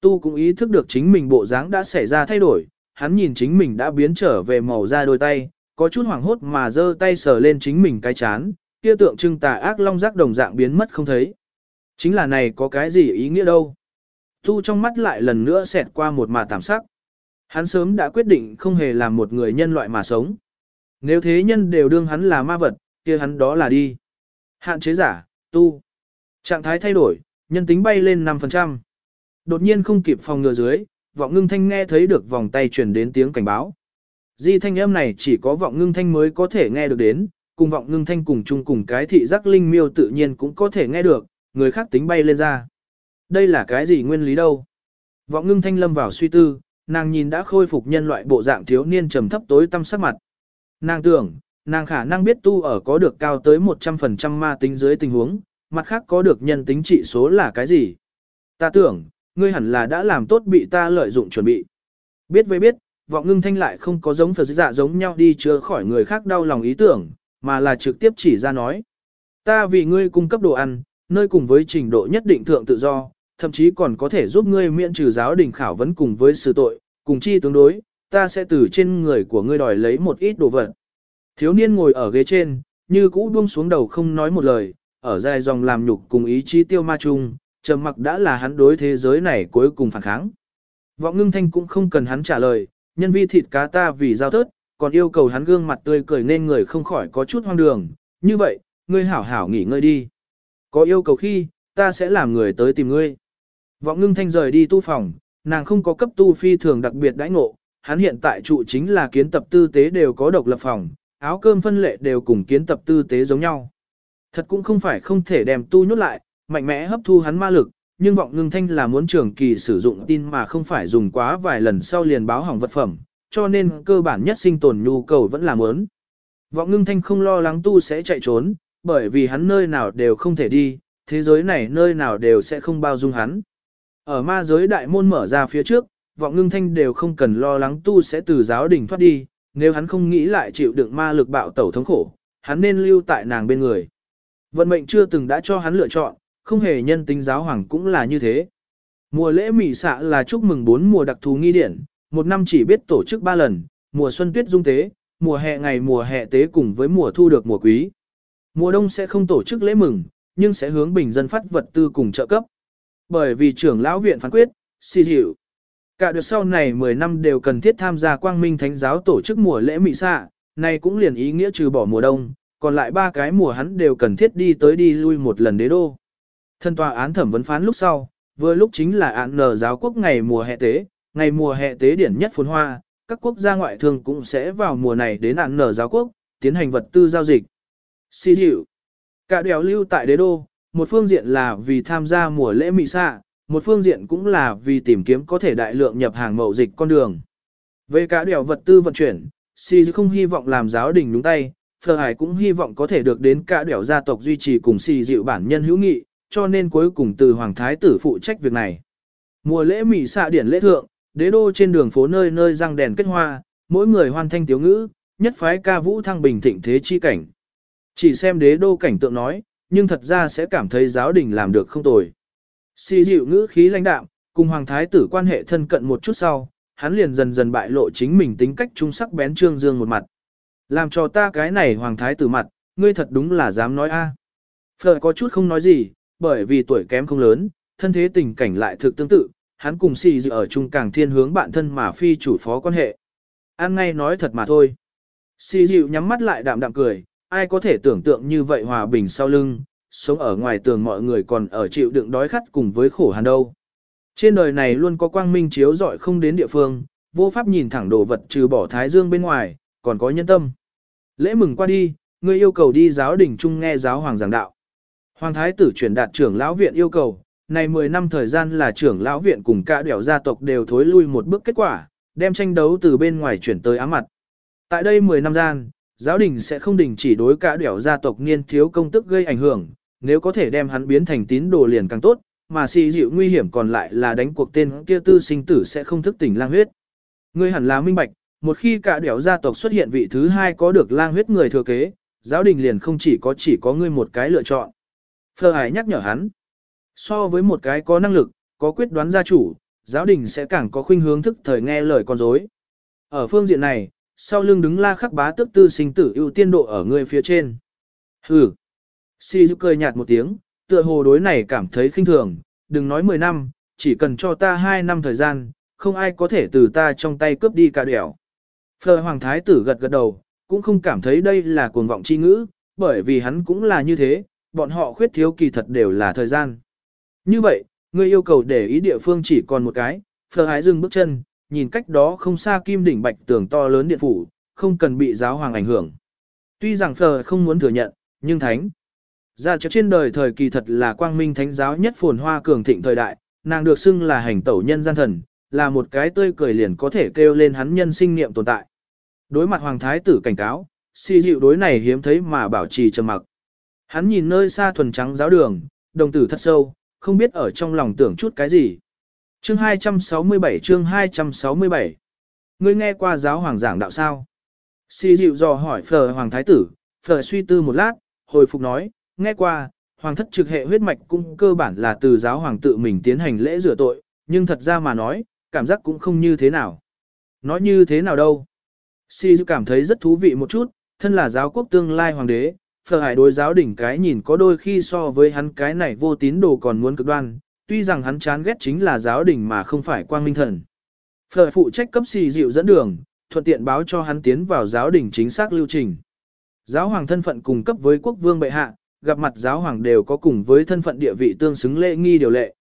Tu cũng ý thức được chính mình bộ dáng đã xảy ra thay đổi, hắn nhìn chính mình đã biến trở về màu da đôi tay, có chút hoảng hốt mà giơ tay sờ lên chính mình cái chán, kia tượng trưng tà ác long giác đồng dạng biến mất không thấy. Chính là này có cái gì ý nghĩa đâu. Tu trong mắt lại lần nữa xẹt qua một mà tạm sắc. Hắn sớm đã quyết định không hề làm một người nhân loại mà sống. Nếu thế nhân đều đương hắn là ma vật, kia hắn đó là đi. Hạn chế giả, tu. Trạng thái thay đổi, nhân tính bay lên 5%. Đột nhiên không kịp phòng ngừa dưới, vọng ngưng thanh nghe thấy được vòng tay truyền đến tiếng cảnh báo. Di thanh âm này chỉ có vọng ngưng thanh mới có thể nghe được đến, cùng vọng ngưng thanh cùng chung cùng cái thị giác linh miêu tự nhiên cũng có thể nghe được, người khác tính bay lên ra. Đây là cái gì nguyên lý đâu? Vọng ngưng thanh lâm vào suy tư, nàng nhìn đã khôi phục nhân loại bộ dạng thiếu niên trầm thấp tối tăm sắc mặt. Nàng tưởng, nàng khả năng biết tu ở có được cao tới 100% ma tính dưới tình huống, mặt khác có được nhân tính trị số là cái gì. Ta tưởng, ngươi hẳn là đã làm tốt bị ta lợi dụng chuẩn bị. Biết với biết, vọng ngưng thanh lại không có giống Phật dạ giống nhau đi chữa khỏi người khác đau lòng ý tưởng, mà là trực tiếp chỉ ra nói. Ta vì ngươi cung cấp đồ ăn, nơi cùng với trình độ nhất định thượng tự do, thậm chí còn có thể giúp ngươi miễn trừ giáo đình khảo vấn cùng với sự tội, cùng chi tương đối, ta sẽ từ trên người của ngươi đòi lấy một ít đồ vật. Thiếu niên ngồi ở ghế trên, như cũ buông xuống đầu không nói một lời, ở dài dòng làm nhục cùng ý chí tiêu ma chung, trầm mặc đã là hắn đối thế giới này cuối cùng phản kháng. Vọng ngưng thanh cũng không cần hắn trả lời, nhân vi thịt cá ta vì giao thớt, còn yêu cầu hắn gương mặt tươi cười nên người không khỏi có chút hoang đường, như vậy, ngươi hảo hảo nghỉ ngơi đi. Có yêu cầu khi, ta sẽ làm người tới tìm ngươi. Vọng ngưng thanh rời đi tu phòng, nàng không có cấp tu phi thường đặc biệt đãi ngộ, hắn hiện tại trụ chính là kiến tập tư tế đều có độc lập phòng, áo cơm phân lệ đều cùng kiến tập tư tế giống nhau. Thật cũng không phải không thể đem tu nhốt lại, mạnh mẽ hấp thu hắn ma lực, nhưng vọng ngưng thanh là muốn trường kỳ sử dụng tin mà không phải dùng quá vài lần sau liền báo hỏng vật phẩm, cho nên cơ bản nhất sinh tồn nhu cầu vẫn là muốn. Vọng ngưng thanh không lo lắng tu sẽ chạy trốn, bởi vì hắn nơi nào đều không thể đi, thế giới này nơi nào đều sẽ không bao dung hắn. Ở ma giới đại môn mở ra phía trước, vọng ngưng thanh đều không cần lo lắng tu sẽ từ giáo đình thoát đi, nếu hắn không nghĩ lại chịu đựng ma lực bạo tẩu thống khổ, hắn nên lưu tại nàng bên người. Vận mệnh chưa từng đã cho hắn lựa chọn, không hề nhân tính giáo hoàng cũng là như thế. Mùa lễ mỉ xạ là chúc mừng bốn mùa đặc thù nghi điển, một năm chỉ biết tổ chức ba lần, mùa xuân tuyết dung tế, mùa hè ngày mùa hè tế cùng với mùa thu được mùa quý. Mùa đông sẽ không tổ chức lễ mừng, nhưng sẽ hướng bình dân phát vật tư cùng trợ cấp. Bởi vì trưởng lão viện phán quyết, xì dịu. Cả được sau này 10 năm đều cần thiết tham gia quang minh thánh giáo tổ chức mùa lễ mị xạ, này cũng liền ý nghĩa trừ bỏ mùa đông, còn lại ba cái mùa hắn đều cần thiết đi tới đi lui một lần đế đô. Thân tòa án thẩm vấn phán lúc sau, vừa lúc chính là án nở giáo quốc ngày mùa hè tế, ngày mùa hè tế điển nhất phồn hoa, các quốc gia ngoại thương cũng sẽ vào mùa này đến án nở giáo quốc, tiến hành vật tư giao dịch. Xì dịu. Cả đèo lưu tại đế đô, một phương diện là vì tham gia mùa lễ mị xạ, một phương diện cũng là vì tìm kiếm có thể đại lượng nhập hàng mậu dịch con đường. Về cả đèo vật tư vận chuyển, Si không hy vọng làm giáo đình đúng tay, Phờ Hải cũng hy vọng có thể được đến cả đèo gia tộc duy trì cùng Si dịu bản nhân hữu nghị, cho nên cuối cùng từ Hoàng Thái tử phụ trách việc này. Mùa lễ mị xạ điển lễ thượng, đế đô trên đường phố nơi nơi răng đèn kết hoa, mỗi người hoan thanh tiếu ngữ, nhất phái ca vũ thăng bình thịnh thế chi cảnh. Chỉ xem đế đô cảnh tượng nói, nhưng thật ra sẽ cảm thấy giáo đình làm được không tồi. Si dịu ngữ khí lãnh đạm, cùng hoàng thái tử quan hệ thân cận một chút sau, hắn liền dần dần bại lộ chính mình tính cách trung sắc bén trương dương một mặt. Làm cho ta cái này hoàng thái tử mặt, ngươi thật đúng là dám nói a. À. Phở có chút không nói gì, bởi vì tuổi kém không lớn, thân thế tình cảnh lại thực tương tự, hắn cùng Si dịu ở chung càng thiên hướng bạn thân mà phi chủ phó quan hệ. An ngay nói thật mà thôi. Si dịu nhắm mắt lại đạm đạm cười, ai có thể tưởng tượng như vậy hòa bình sau lưng, sống ở ngoài tường mọi người còn ở chịu đựng đói khát cùng với khổ hàn đâu. Trên đời này luôn có quang minh chiếu rọi không đến địa phương, vô pháp nhìn thẳng đồ vật trừ bỏ thái dương bên ngoài, còn có nhân tâm. Lễ mừng qua đi, ngươi yêu cầu đi giáo đình chung nghe giáo hoàng giảng đạo. Hoàng thái tử chuyển đạt trưởng lão viện yêu cầu, này 10 năm thời gian là trưởng lão viện cùng cả đẻo gia tộc đều thối lui một bước kết quả, đem tranh đấu từ bên ngoài chuyển tới ám mặt. Tại đây 10 năm gian, giáo đình sẽ không đình chỉ đối cả đẻo gia tộc niên thiếu công tức gây ảnh hưởng, nếu có thể đem hắn biến thành tín đồ liền càng tốt, mà xì dịu nguy hiểm còn lại là đánh cuộc tên kia tư sinh tử sẽ không thức tỉnh lang huyết. Ngươi hẳn là minh bạch, một khi cả đẻo gia tộc xuất hiện vị thứ hai có được lang huyết người thừa kế, giáo đình liền không chỉ có chỉ có ngươi một cái lựa chọn. Phờ hải nhắc nhở hắn, so với một cái có năng lực, có quyết đoán gia chủ, giáo đình sẽ càng có khuynh hướng thức thời nghe lời con dối. Ở phương diện này, sau lưng đứng la khắc bá tước tư sinh tử ưu tiên độ ở người phía trên. Hừ. Si giúp cười nhạt một tiếng, tựa hồ đối này cảm thấy khinh thường, đừng nói 10 năm, chỉ cần cho ta 2 năm thời gian, không ai có thể từ ta trong tay cướp đi cả đẻo. Phờ Hoàng Thái tử gật gật đầu, cũng không cảm thấy đây là cuồng vọng chi ngữ, bởi vì hắn cũng là như thế, bọn họ khuyết thiếu kỳ thật đều là thời gian. Như vậy, ngươi yêu cầu để ý địa phương chỉ còn một cái, Phờ Hải dừng bước chân, nhìn cách đó không xa kim đỉnh bạch tường to lớn điện phủ, không cần bị giáo hoàng ảnh hưởng. Tuy rằng Phờ không muốn thừa nhận, nhưng thánh. Ra trước trên đời thời kỳ thật là quang minh thánh giáo nhất phồn hoa cường thịnh thời đại, nàng được xưng là hành tẩu nhân gian thần, là một cái tươi cười liền có thể kêu lên hắn nhân sinh niệm tồn tại. Đối mặt hoàng thái tử cảnh cáo, si dịu đối này hiếm thấy mà bảo trì trầm mặc. Hắn nhìn nơi xa thuần trắng giáo đường, đồng tử thật sâu, không biết ở trong lòng tưởng chút cái gì. Chương 267 chương 267 Ngươi nghe qua giáo hoàng giảng đạo sao? Si dịu dò hỏi Phở Hoàng Thái tử, Phở suy tư một lát, hồi phục nói, nghe qua, Hoàng thất trực hệ huyết mạch cũng cơ bản là từ giáo hoàng tự mình tiến hành lễ rửa tội, nhưng thật ra mà nói, cảm giác cũng không như thế nào. Nói như thế nào đâu? Si dịu cảm thấy rất thú vị một chút, thân là giáo quốc tương lai hoàng đế, Phở Hải đối giáo đỉnh cái nhìn có đôi khi so với hắn cái này vô tín đồ còn muốn cực đoan, tuy rằng hắn chán ghét chính là giáo đình mà không phải quang minh thần. Phở phụ trách cấp xì dịu dẫn đường, thuận tiện báo cho hắn tiến vào giáo đình chính xác lưu trình. Giáo hoàng thân phận cùng cấp với quốc vương bệ hạ, gặp mặt giáo hoàng đều có cùng với thân phận địa vị tương xứng lễ nghi điều lệ.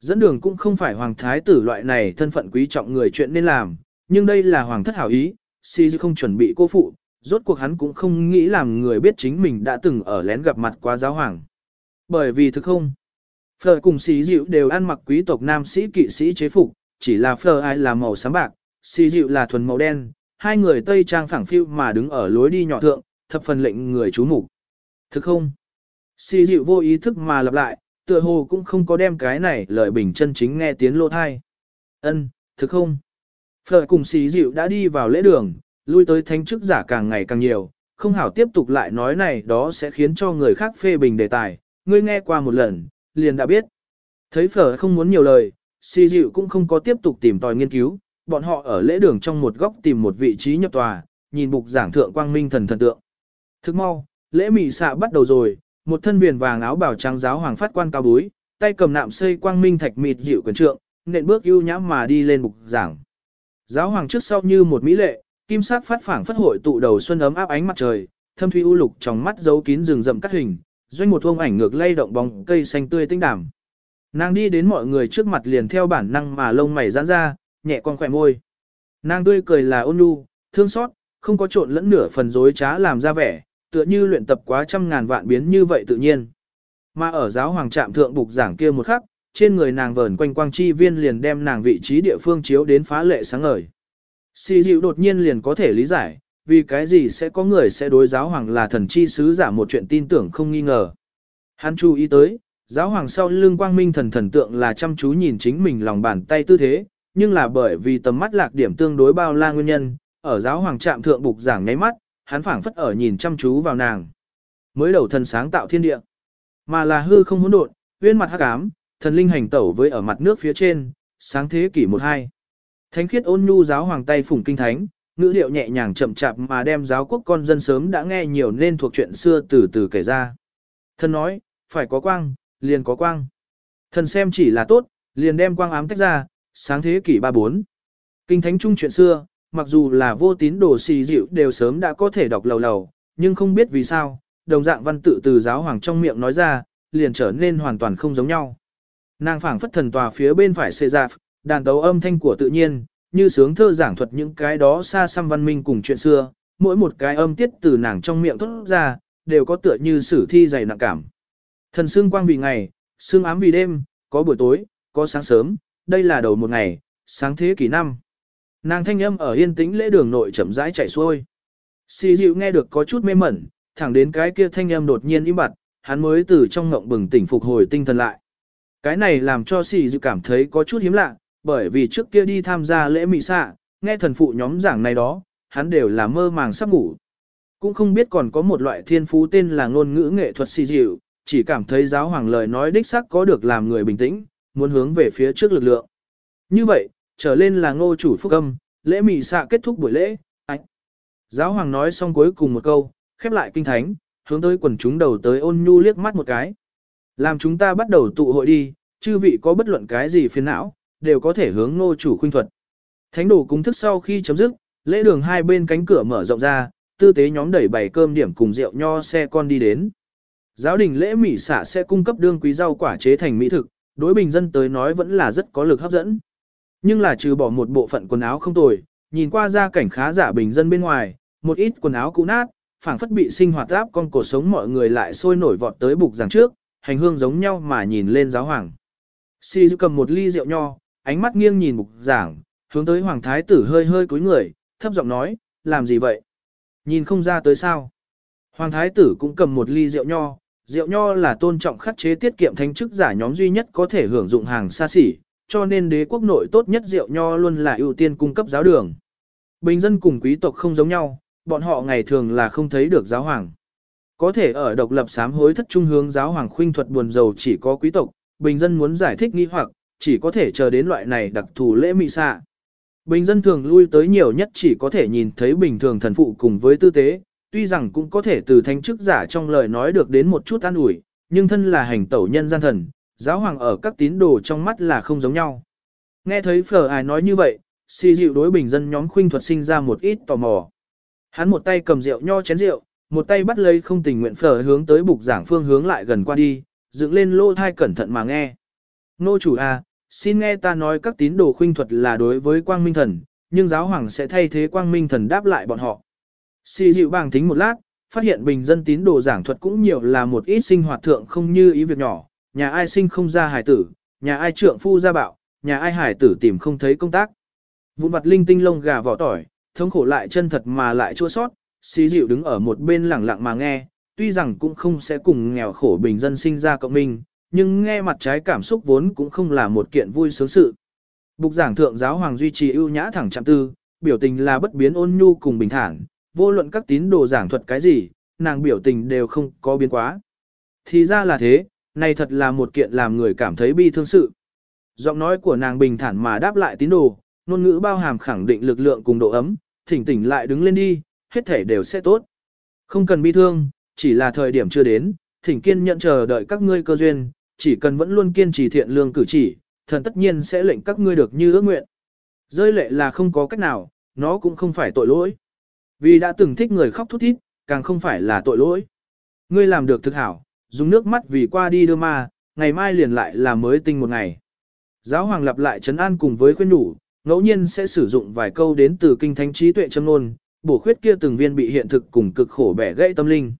Dẫn đường cũng không phải hoàng thái tử loại này thân phận quý trọng người chuyện nên làm, nhưng đây là hoàng thất hảo ý, si không chuẩn bị cô phụ, rốt cuộc hắn cũng không nghĩ làm người biết chính mình đã từng ở lén gặp mặt qua giáo hoàng. Bởi vì thực không, Phở cùng xí dịu đều ăn mặc quý tộc nam sĩ kỵ sĩ chế phục, chỉ là Phở ai là màu xám bạc, xí dịu là thuần màu đen, hai người Tây Trang phẳng phiu mà đứng ở lối đi nhỏ thượng, thập phần lệnh người chú mục Thực không? Xí dịu vô ý thức mà lặp lại, tựa hồ cũng không có đem cái này lời bình chân chính nghe tiếng lô thai. Ân, thực không? Phở cùng xí dịu đã đi vào lễ đường, lui tới thánh chức giả càng ngày càng nhiều, không hảo tiếp tục lại nói này đó sẽ khiến cho người khác phê bình đề tài, ngươi nghe qua một lần, liền đã biết. Thấy phở không muốn nhiều lời, si dịu cũng không có tiếp tục tìm tòi nghiên cứu, bọn họ ở lễ đường trong một góc tìm một vị trí nhập tòa, nhìn bục giảng thượng quang minh thần thần tượng. Thức mau, lễ mị xạ bắt đầu rồi, một thân viền vàng áo bào trắng giáo hoàng phát quan cao búi, tay cầm nạm xây quang minh thạch mịt dịu quyền trượng, nện bước ưu nhã mà đi lên bục giảng. Giáo hoàng trước sau như một mỹ lệ, kim sắc phát phảng phất hội tụ đầu xuân ấm áp ánh mặt trời, thâm thủy u lục trong mắt giấu kín rừng rậm cắt hình, doanh một ông ảnh ngược lay động bóng cây xanh tươi tinh đảm. Nàng đi đến mọi người trước mặt liền theo bản năng mà lông mày giãn ra, nhẹ con khỏe môi. Nàng tươi cười là ôn nhu, thương xót, không có trộn lẫn nửa phần dối trá làm ra vẻ, tựa như luyện tập quá trăm ngàn vạn biến như vậy tự nhiên. Mà ở giáo hoàng trạm thượng bục giảng kia một khắc, trên người nàng vờn quanh quang chi viên liền đem nàng vị trí địa phương chiếu đến phá lệ sáng ngời. Si dịu đột nhiên liền có thể lý giải, vì cái gì sẽ có người sẽ đối giáo hoàng là thần chi sứ giả một chuyện tin tưởng không nghi ngờ. Hắn chú ý tới, giáo hoàng sau lưng quang minh thần thần tượng là chăm chú nhìn chính mình lòng bàn tay tư thế, nhưng là bởi vì tầm mắt lạc điểm tương đối bao la nguyên nhân, ở giáo hoàng trạm thượng bục giảng nháy mắt, hắn phảng phất ở nhìn chăm chú vào nàng. Mới đầu thần sáng tạo thiên địa, mà là hư không hỗn độn, uyên mặt hắc ám, thần linh hành tẩu với ở mặt nước phía trên, sáng thế kỷ một hai. Thánh khiết ôn nhu giáo hoàng tay phủng kinh thánh, ngữ điệu nhẹ nhàng chậm chạp mà đem giáo quốc con dân sớm đã nghe nhiều nên thuộc chuyện xưa từ từ kể ra. Thần nói, phải có quang, liền có quang. Thần xem chỉ là tốt, liền đem quang ám tách ra, sáng thế kỷ 34. Kinh thánh trung chuyện xưa, mặc dù là vô tín đồ xì dịu đều sớm đã có thể đọc lầu lầu, nhưng không biết vì sao, đồng dạng văn tự từ giáo hoàng trong miệng nói ra, liền trở nên hoàn toàn không giống nhau. Nàng phảng phất thần tòa phía bên phải xê giạc, đàn tấu âm thanh của tự nhiên, như sướng thơ giảng thuật những cái đó xa xăm văn minh cùng chuyện xưa, mỗi một cái âm tiết từ nàng trong miệng thốt ra, đều có tựa như sử thi dày nặng cảm. Thần xương quang vì ngày, xương ám vì đêm, có buổi tối, có sáng sớm, đây là đầu một ngày, sáng thế kỷ năm. Nàng thanh âm ở yên tĩnh lễ đường nội chậm rãi chảy xuôi. Xì dịu nghe được có chút mê mẩn, thẳng đến cái kia thanh âm đột nhiên im bặt, hắn mới từ trong ngộng bừng tỉnh phục hồi tinh thần lại. Cái này làm cho xì dịu cảm thấy có chút hiếm lạ, bởi vì trước kia đi tham gia lễ mị xạ, nghe thần phụ nhóm giảng này đó, hắn đều là mơ màng sắp ngủ. Cũng không biết còn có một loại thiên phú tên là ngôn ngữ nghệ thuật xì dịu, chỉ cảm thấy giáo hoàng lời nói đích xác có được làm người bình tĩnh, muốn hướng về phía trước lực lượng. Như vậy, trở lên là ngô chủ phúc âm, lễ mị xạ kết thúc buổi lễ, anh. Giáo hoàng nói xong cuối cùng một câu, khép lại kinh thánh, hướng tới quần chúng đầu tới ôn nhu liếc mắt một cái. Làm chúng ta bắt đầu tụ hội đi, chư vị có bất luận cái gì phiền não, đều có thể hướng ngô chủ khuynh thuật. Thánh đồ cúng thức sau khi chấm dứt, lễ đường hai bên cánh cửa mở rộng ra, tư tế nhóm đẩy bày cơm điểm cùng rượu nho xe con đi đến. Giáo đình lễ mỹ xả sẽ cung cấp đương quý rau quả chế thành mỹ thực, đối bình dân tới nói vẫn là rất có lực hấp dẫn. Nhưng là trừ bỏ một bộ phận quần áo không tồi, nhìn qua ra cảnh khá giả bình dân bên ngoài, một ít quần áo cũ nát, phảng phất bị sinh hoạt áp con cuộc sống mọi người lại sôi nổi vọt tới bục giảng trước, hành hương giống nhau mà nhìn lên giáo hoàng. Si cầm một ly rượu nho, ánh mắt nghiêng nhìn mục giảng, hướng tới hoàng thái tử hơi hơi cúi người, thấp giọng nói, làm gì vậy? Nhìn không ra tới sao? Hoàng thái tử cũng cầm một ly rượu nho, rượu nho là tôn trọng khắc chế tiết kiệm thánh chức giả nhóm duy nhất có thể hưởng dụng hàng xa xỉ, cho nên đế quốc nội tốt nhất rượu nho luôn là ưu tiên cung cấp giáo đường. Bình dân cùng quý tộc không giống nhau, bọn họ ngày thường là không thấy được giáo hoàng. Có thể ở độc lập sám hối thất trung hướng giáo hoàng khuynh thuật buồn giàu chỉ có quý tộc, bình dân muốn giải thích nghi hoặc, chỉ có thể chờ đến loại này đặc thù lễ mị xạ. Bình dân thường lui tới nhiều nhất chỉ có thể nhìn thấy bình thường thần phụ cùng với tư tế, tuy rằng cũng có thể từ thánh chức giả trong lời nói được đến một chút an ủi, nhưng thân là hành tẩu nhân gian thần, giáo hoàng ở các tín đồ trong mắt là không giống nhau. Nghe thấy Phở Ai nói như vậy, si dịu đối bình dân nhóm khuynh thuật sinh ra một ít tò mò. Hắn một tay cầm rượu nho chén rượu, một tay bắt lấy không tình nguyện Phở hướng tới bục giảng phương hướng lại gần qua đi, dựng lên lô thai cẩn thận mà nghe. Nô chủ à, xin nghe ta nói các tín đồ khuynh thuật là đối với quang minh thần, nhưng giáo hoàng sẽ thay thế quang minh thần đáp lại bọn họ. xì dịu bàng tính một lát, phát hiện bình dân tín đồ giảng thuật cũng nhiều là một ít sinh hoạt thượng không như ý việc nhỏ, nhà ai sinh không ra hải tử, nhà ai trượng phu ra bạo, nhà ai hải tử tìm không thấy công tác. Vụn vặt linh tinh lông gà vỏ tỏi, thống khổ lại chân thật mà lại chua sót, xì dịu đứng ở một bên lẳng lặng mà nghe, tuy rằng cũng không sẽ cùng nghèo khổ bình dân sinh ra cộng minh, nhưng nghe mặt trái cảm xúc vốn cũng không là một kiện vui sướng sự. Bục giảng thượng giáo hoàng duy trì ưu nhã thẳng chạm tư, biểu tình là bất biến ôn nhu cùng bình thản, vô luận các tín đồ giảng thuật cái gì, nàng biểu tình đều không có biến quá. Thì ra là thế, này thật là một kiện làm người cảm thấy bi thương sự. Giọng nói của nàng bình thản mà đáp lại tín đồ, ngôn ngữ bao hàm khẳng định lực lượng cùng độ ấm, thỉnh tỉnh lại đứng lên đi, hết thể đều sẽ tốt. Không cần bi thương, chỉ là thời điểm chưa đến, thỉnh kiên nhận chờ đợi các ngươi cơ duyên, chỉ cần vẫn luôn kiên trì thiện lương cử chỉ, thần tất nhiên sẽ lệnh các ngươi được như ước nguyện. Rơi lệ là không có cách nào, nó cũng không phải tội lỗi. Vì đã từng thích người khóc thút thít, càng không phải là tội lỗi. Ngươi làm được thực hảo, dùng nước mắt vì qua đi đưa ma, ngày mai liền lại là mới tinh một ngày. Giáo hoàng lặp lại trấn an cùng với khuyên nhủ, ngẫu nhiên sẽ sử dụng vài câu đến từ kinh thánh trí tuệ châm nôn, bổ khuyết kia từng viên bị hiện thực cùng cực khổ bẻ gãy tâm linh.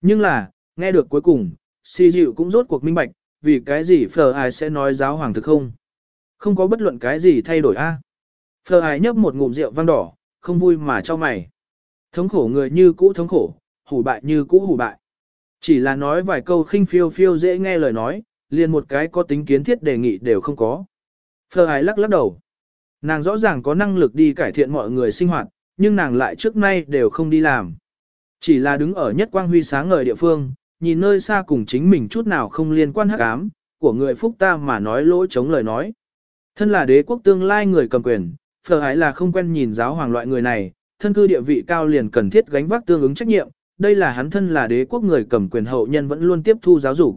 Nhưng là, nghe được cuối cùng, si dịu cũng rốt cuộc minh bạch, vì cái gì phờ ai sẽ nói giáo hoàng thực không? Không có bất luận cái gì thay đổi a. Phờ ai nhấp một ngụm rượu vang đỏ, không vui mà cho mày. Thống khổ người như cũ thống khổ, hủ bại như cũ hủ bại. Chỉ là nói vài câu khinh phiêu phiêu dễ nghe lời nói, liền một cái có tính kiến thiết đề nghị đều không có. Phờ ai lắc lắc đầu. Nàng rõ ràng có năng lực đi cải thiện mọi người sinh hoạt, nhưng nàng lại trước nay đều không đi làm. Chỉ là đứng ở nhất quang huy sáng ngời địa phương, nhìn nơi xa cùng chính mình chút nào không liên quan hắc ám, của người phúc ta mà nói lỗi chống lời nói. Thân là đế quốc tương lai người cầm quyền, phở ái là không quen nhìn giáo hoàng loại người này, thân cư địa vị cao liền cần thiết gánh vác tương ứng trách nhiệm, đây là hắn thân là đế quốc người cầm quyền hậu nhân vẫn luôn tiếp thu giáo dục.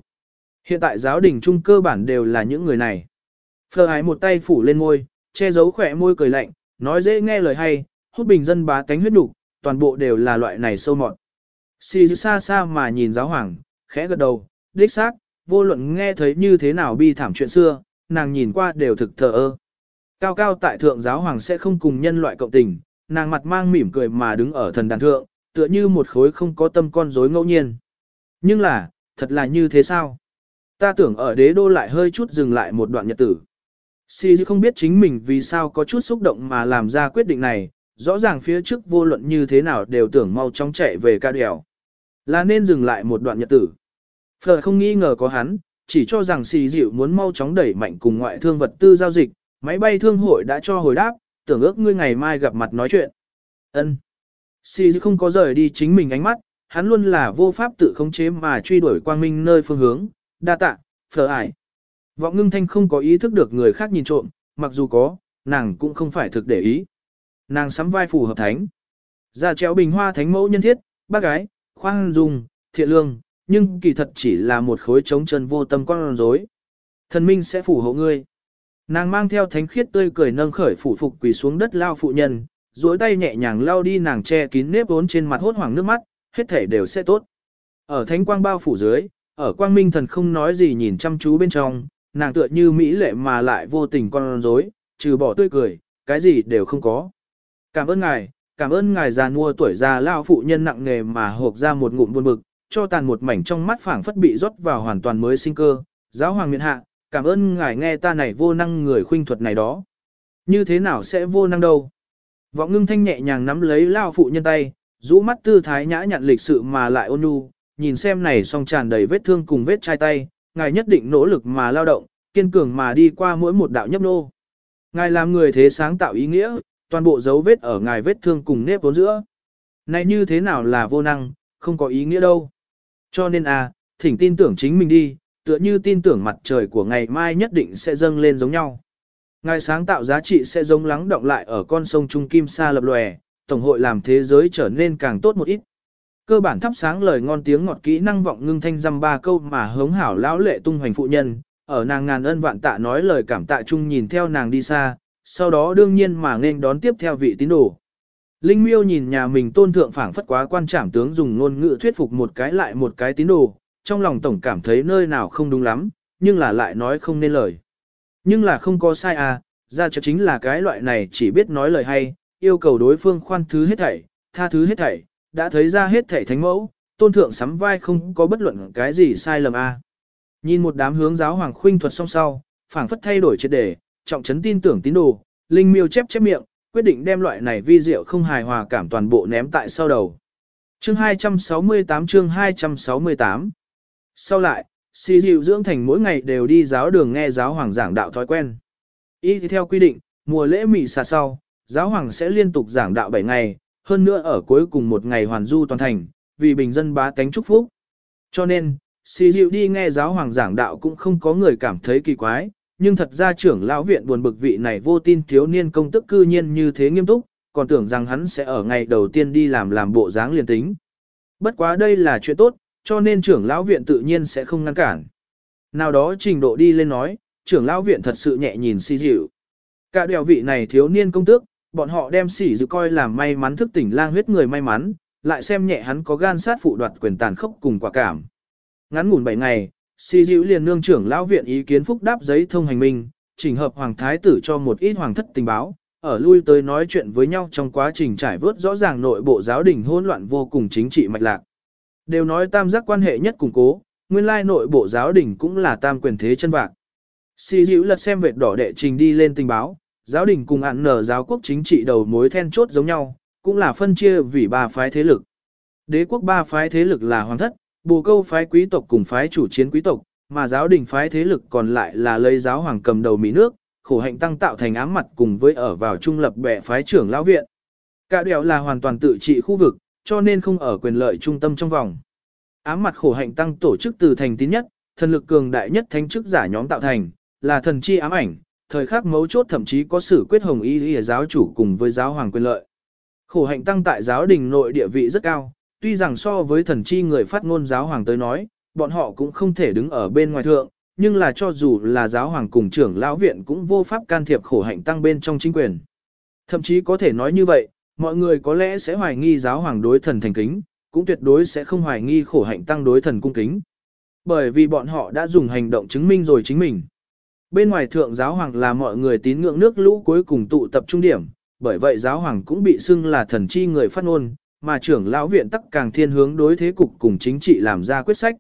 Hiện tại giáo đình trung cơ bản đều là những người này. Phở ái một tay phủ lên môi, che giấu khỏe môi cười lạnh, nói dễ nghe lời hay, hút bình dân bá tánh huyết đủ, toàn bộ đều là loại này sâu mọt. Xì dư xa xa mà nhìn giáo hoàng, khẽ gật đầu, đích xác, vô luận nghe thấy như thế nào bi thảm chuyện xưa, nàng nhìn qua đều thực thờ ơ. Cao cao tại thượng giáo hoàng sẽ không cùng nhân loại cộng tình, nàng mặt mang mỉm cười mà đứng ở thần đàn thượng, tựa như một khối không có tâm con rối ngẫu nhiên. Nhưng là, thật là như thế sao? Ta tưởng ở đế đô lại hơi chút dừng lại một đoạn nhật tử. Si không biết chính mình vì sao có chút xúc động mà làm ra quyết định này, rõ ràng phía trước vô luận như thế nào đều tưởng mau chóng chạy về ca đèo. Là nên dừng lại một đoạn nhật tử. Phở không nghi ngờ có hắn, chỉ cho rằng xì dịu muốn mau chóng đẩy mạnh cùng ngoại thương vật tư giao dịch, máy bay thương hội đã cho hồi đáp, tưởng ước ngươi ngày mai gặp mặt nói chuyện. Ân. Xì dịu không có rời đi chính mình ánh mắt, hắn luôn là vô pháp tự khống chế mà truy đuổi quang minh nơi phương hướng, đa tạ, phở ải. Vọng ngưng thanh không có ý thức được người khác nhìn trộm, mặc dù có, nàng cũng không phải thực để ý. Nàng sắm vai phù hợp thánh. Ra chéo bình hoa thánh mẫu nhân thiết, bác gái, khoan dung, thiện lương, nhưng kỳ thật chỉ là một khối trống chân vô tâm con rối. Thần minh sẽ phù hộ ngươi. Nàng mang theo thánh khiết tươi cười nâng khởi phủ phục quỳ xuống đất lao phụ nhân, duỗi tay nhẹ nhàng lao đi nàng che kín nếp vốn trên mặt hốt hoảng nước mắt, hết thể đều sẽ tốt. Ở thánh quang bao phủ dưới, ở quang minh thần không nói gì nhìn chăm chú bên trong, nàng tựa như mỹ lệ mà lại vô tình con rối, trừ bỏ tươi cười, cái gì đều không có. Cảm ơn ngài, cảm ơn ngài già mua tuổi già lao phụ nhân nặng nghề mà hộp ra một ngụm buồn bực, cho tàn một mảnh trong mắt phảng phất bị rót vào hoàn toàn mới sinh cơ. Giáo hoàng miện hạ, cảm ơn ngài nghe ta này vô năng người khuynh thuật này đó. Như thế nào sẽ vô năng đâu? Vọng ngưng thanh nhẹ nhàng nắm lấy lao phụ nhân tay, rũ mắt tư thái nhã nhặn lịch sự mà lại ôn nhu, nhìn xem này song tràn đầy vết thương cùng vết chai tay, ngài nhất định nỗ lực mà lao động, kiên cường mà đi qua mỗi một đạo nhấp nô. Ngài làm người thế sáng tạo ý nghĩa, toàn bộ dấu vết ở ngài vết thương cùng nếp vốn giữa. Này như thế nào là vô năng, không có ý nghĩa đâu. Cho nên à, thỉnh tin tưởng chính mình đi, tựa như tin tưởng mặt trời của ngày mai nhất định sẽ dâng lên giống nhau. Ngài sáng tạo giá trị sẽ giống lắng động lại ở con sông Trung Kim Sa lập lòe, Tổng hội làm thế giới trở nên càng tốt một ít. Cơ bản thắp sáng lời ngon tiếng ngọt kỹ năng vọng ngưng thanh dăm ba câu mà hống hảo lão lệ tung hoành phụ nhân, ở nàng ngàn ân vạn tạ nói lời cảm tạ chung nhìn theo nàng đi xa, sau đó đương nhiên mà nên đón tiếp theo vị tín đồ. Linh miêu nhìn nhà mình tôn thượng phảng phất quá quan trảm tướng dùng ngôn ngữ thuyết phục một cái lại một cái tín đồ, trong lòng tổng cảm thấy nơi nào không đúng lắm, nhưng là lại nói không nên lời. Nhưng là không có sai à, ra cho chính là cái loại này chỉ biết nói lời hay, yêu cầu đối phương khoan thứ hết thảy, tha thứ hết thảy, đã thấy ra hết thảy thánh mẫu, tôn thượng sắm vai không có bất luận cái gì sai lầm à. Nhìn một đám hướng giáo hoàng khuynh thuật song sau, phảng phất thay đổi triệt đề, trọng trấn tin tưởng tín đồ, linh miêu chép chép miệng, quyết định đem loại này vi diệu không hài hòa cảm toàn bộ ném tại sau đầu. Chương 268 chương 268 Sau lại, xì dịu dưỡng thành mỗi ngày đều đi giáo đường nghe giáo hoàng giảng đạo thói quen. Y theo quy định, mùa lễ mị xà sau, giáo hoàng sẽ liên tục giảng đạo 7 ngày, hơn nữa ở cuối cùng một ngày hoàn du toàn thành, vì bình dân bá tánh chúc phúc. Cho nên, xì dịu đi nghe giáo hoàng giảng đạo cũng không có người cảm thấy kỳ quái, nhưng thật ra trưởng lão viện buồn bực vị này vô tin thiếu niên công tức cư nhiên như thế nghiêm túc, còn tưởng rằng hắn sẽ ở ngày đầu tiên đi làm làm bộ dáng liền tính. Bất quá đây là chuyện tốt, cho nên trưởng lão viện tự nhiên sẽ không ngăn cản. Nào đó trình độ đi lên nói, trưởng lão viện thật sự nhẹ nhìn si dịu. Cả đèo vị này thiếu niên công tước, bọn họ đem sỉ dự coi làm may mắn thức tỉnh lang huyết người may mắn, lại xem nhẹ hắn có gan sát phụ đoạt quyền tàn khốc cùng quả cảm. Ngắn ngủn 7 ngày, Si Diệu liền nương trưởng lão viện ý kiến phúc đáp giấy thông hành minh, chỉnh hợp hoàng thái tử cho một ít hoàng thất tình báo, ở lui tới nói chuyện với nhau trong quá trình trải vớt rõ ràng nội bộ giáo đình hỗn loạn vô cùng chính trị mạch lạc. Đều nói tam giác quan hệ nhất củng cố, nguyên lai nội bộ giáo đình cũng là tam quyền thế chân vạc. Si Diệu lật xem vệt đỏ đệ trình đi lên tình báo, giáo đình cùng ạn nở giáo quốc chính trị đầu mối then chốt giống nhau, cũng là phân chia vì ba phái thế lực. Đế quốc ba phái thế lực là hoàng thất, bù câu phái quý tộc cùng phái chủ chiến quý tộc, mà giáo đình phái thế lực còn lại là lấy giáo hoàng cầm đầu Mỹ nước, khổ hạnh tăng tạo thành ám mặt cùng với ở vào trung lập bệ phái trưởng lão viện. Cả đèo là hoàn toàn tự trị khu vực, cho nên không ở quyền lợi trung tâm trong vòng. Ám mặt khổ hạnh tăng tổ chức từ thành tín nhất, thần lực cường đại nhất thánh chức giả nhóm tạo thành, là thần chi ám ảnh, thời khắc mấu chốt thậm chí có sự quyết hồng ý, ý giáo chủ cùng với giáo hoàng quyền lợi. Khổ hạnh tăng tại giáo đình nội địa vị rất cao, tuy rằng so với thần chi người phát ngôn giáo hoàng tới nói, bọn họ cũng không thể đứng ở bên ngoài thượng, nhưng là cho dù là giáo hoàng cùng trưởng lão viện cũng vô pháp can thiệp khổ hạnh tăng bên trong chính quyền. Thậm chí có thể nói như vậy, mọi người có lẽ sẽ hoài nghi giáo hoàng đối thần thành kính, cũng tuyệt đối sẽ không hoài nghi khổ hạnh tăng đối thần cung kính. Bởi vì bọn họ đã dùng hành động chứng minh rồi chính mình. Bên ngoài thượng giáo hoàng là mọi người tín ngưỡng nước lũ cuối cùng tụ tập trung điểm, bởi vậy giáo hoàng cũng bị xưng là thần chi người phát ngôn, mà trưởng lão viện tắc càng thiên hướng đối thế cục cùng chính trị làm ra quyết sách.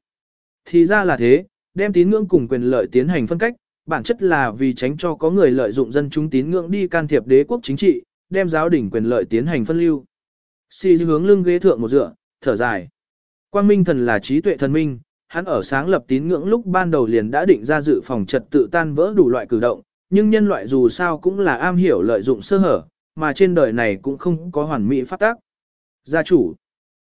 Thì ra là thế, đem tín ngưỡng cùng quyền lợi tiến hành phân cách, bản chất là vì tránh cho có người lợi dụng dân chúng tín ngưỡng đi can thiệp đế quốc chính trị, đem giáo đỉnh quyền lợi tiến hành phân lưu. Si hướng lưng ghế thượng một dựa, thở dài. Quang Minh thần là trí tuệ thần minh, hắn ở sáng lập tín ngưỡng lúc ban đầu liền đã định ra dự phòng trật tự tan vỡ đủ loại cử động, nhưng nhân loại dù sao cũng là am hiểu lợi dụng sơ hở, mà trên đời này cũng không có hoàn mỹ pháp tác. Gia chủ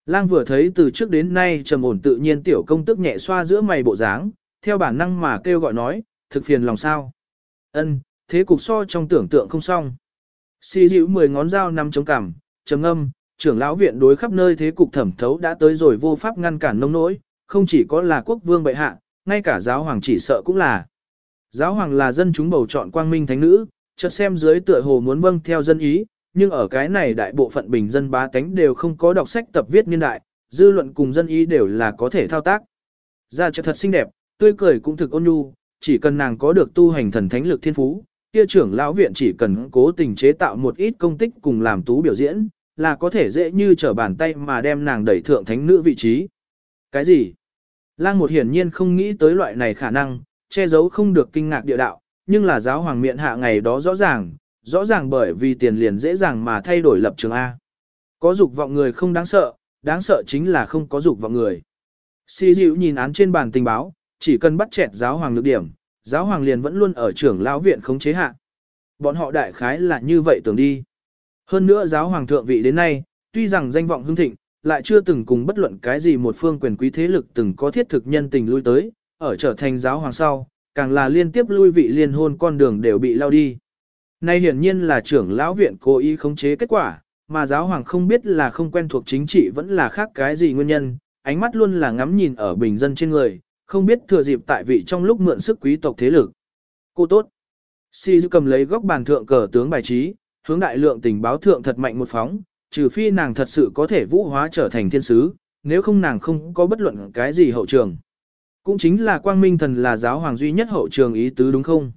Lang vừa thấy từ trước đến nay trầm ổn tự nhiên tiểu công tức nhẹ xoa giữa mày bộ dáng, theo bản năng mà kêu gọi nói, thực phiền lòng sao. Ân, thế cục so trong tưởng tượng không xong. Xì dịu mười ngón dao nằm chống cằm, trầm âm, trưởng lão viện đối khắp nơi thế cục thẩm thấu đã tới rồi vô pháp ngăn cản nông nỗi, không chỉ có là quốc vương bệ hạ, ngay cả giáo hoàng chỉ sợ cũng là. Giáo hoàng là dân chúng bầu chọn quang minh thánh nữ, chợt xem dưới tựa hồ muốn vâng theo dân ý, nhưng ở cái này đại bộ phận bình dân bá tánh đều không có đọc sách tập viết niên đại, dư luận cùng dân ý đều là có thể thao tác. Ra trợ thật xinh đẹp, tươi cười cũng thực ôn nhu, chỉ cần nàng có được tu hành thần thánh lực thiên phú, kia trưởng lão viện chỉ cần cố tình chế tạo một ít công tích cùng làm tú biểu diễn, là có thể dễ như trở bàn tay mà đem nàng đẩy thượng thánh nữ vị trí. Cái gì? Lang một hiển nhiên không nghĩ tới loại này khả năng, che giấu không được kinh ngạc địa đạo, nhưng là giáo hoàng miệng hạ ngày đó rõ ràng, rõ ràng bởi vì tiền liền dễ dàng mà thay đổi lập trường A. Có dục vọng người không đáng sợ, đáng sợ chính là không có dục vọng người. Si dịu nhìn án trên bàn tình báo, chỉ cần bắt chẹt giáo hoàng lực điểm, giáo hoàng liền vẫn luôn ở trưởng lão viện khống chế hạ. Bọn họ đại khái là như vậy tưởng đi. Hơn nữa giáo hoàng thượng vị đến nay, tuy rằng danh vọng hưng thịnh, lại chưa từng cùng bất luận cái gì một phương quyền quý thế lực từng có thiết thực nhân tình lui tới, ở trở thành giáo hoàng sau, càng là liên tiếp lui vị liên hôn con đường đều bị lao đi. Nay hiển nhiên là trưởng lão viện cố ý khống chế kết quả, mà giáo hoàng không biết là không quen thuộc chính trị vẫn là khác cái gì nguyên nhân, ánh mắt luôn là ngắm nhìn ở bình dân trên người, không biết thừa dịp tại vị trong lúc mượn sức quý tộc thế lực. Cô tốt. Si cầm lấy góc bàn thượng cờ tướng bài trí, hướng đại lượng tình báo thượng thật mạnh một phóng, trừ phi nàng thật sự có thể vũ hóa trở thành thiên sứ, nếu không nàng không có bất luận cái gì hậu trường. Cũng chính là quang minh thần là giáo hoàng duy nhất hậu trường ý tứ đúng không?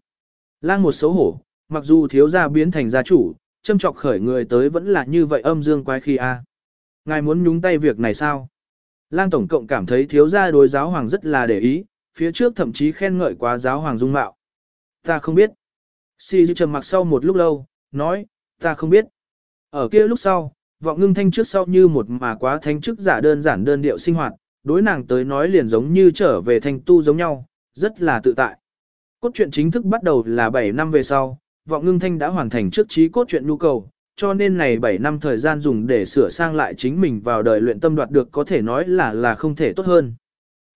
Lang một xấu hổ, mặc dù thiếu gia biến thành gia chủ, châm trọc khởi người tới vẫn là như vậy âm dương quái khi a. Ngài muốn nhúng tay việc này sao? Lang tổng cộng cảm thấy thiếu gia đối giáo hoàng rất là để ý, phía trước thậm chí khen ngợi quá giáo hoàng dung mạo. Ta không biết. Si dư trầm mặc sau một lúc lâu, nói, ta không biết. Ở kia lúc sau, vọng ngưng thanh trước sau như một mà quá thanh chức giả đơn giản đơn điệu sinh hoạt, đối nàng tới nói liền giống như trở về thanh tu giống nhau, rất là tự tại. Cốt truyện chính thức bắt đầu là 7 năm về sau, vọng ngưng thanh đã hoàn thành trước trí cốt truyện nhu cầu, cho nên này 7 năm thời gian dùng để sửa sang lại chính mình vào đời luyện tâm đoạt được có thể nói là là không thể tốt hơn.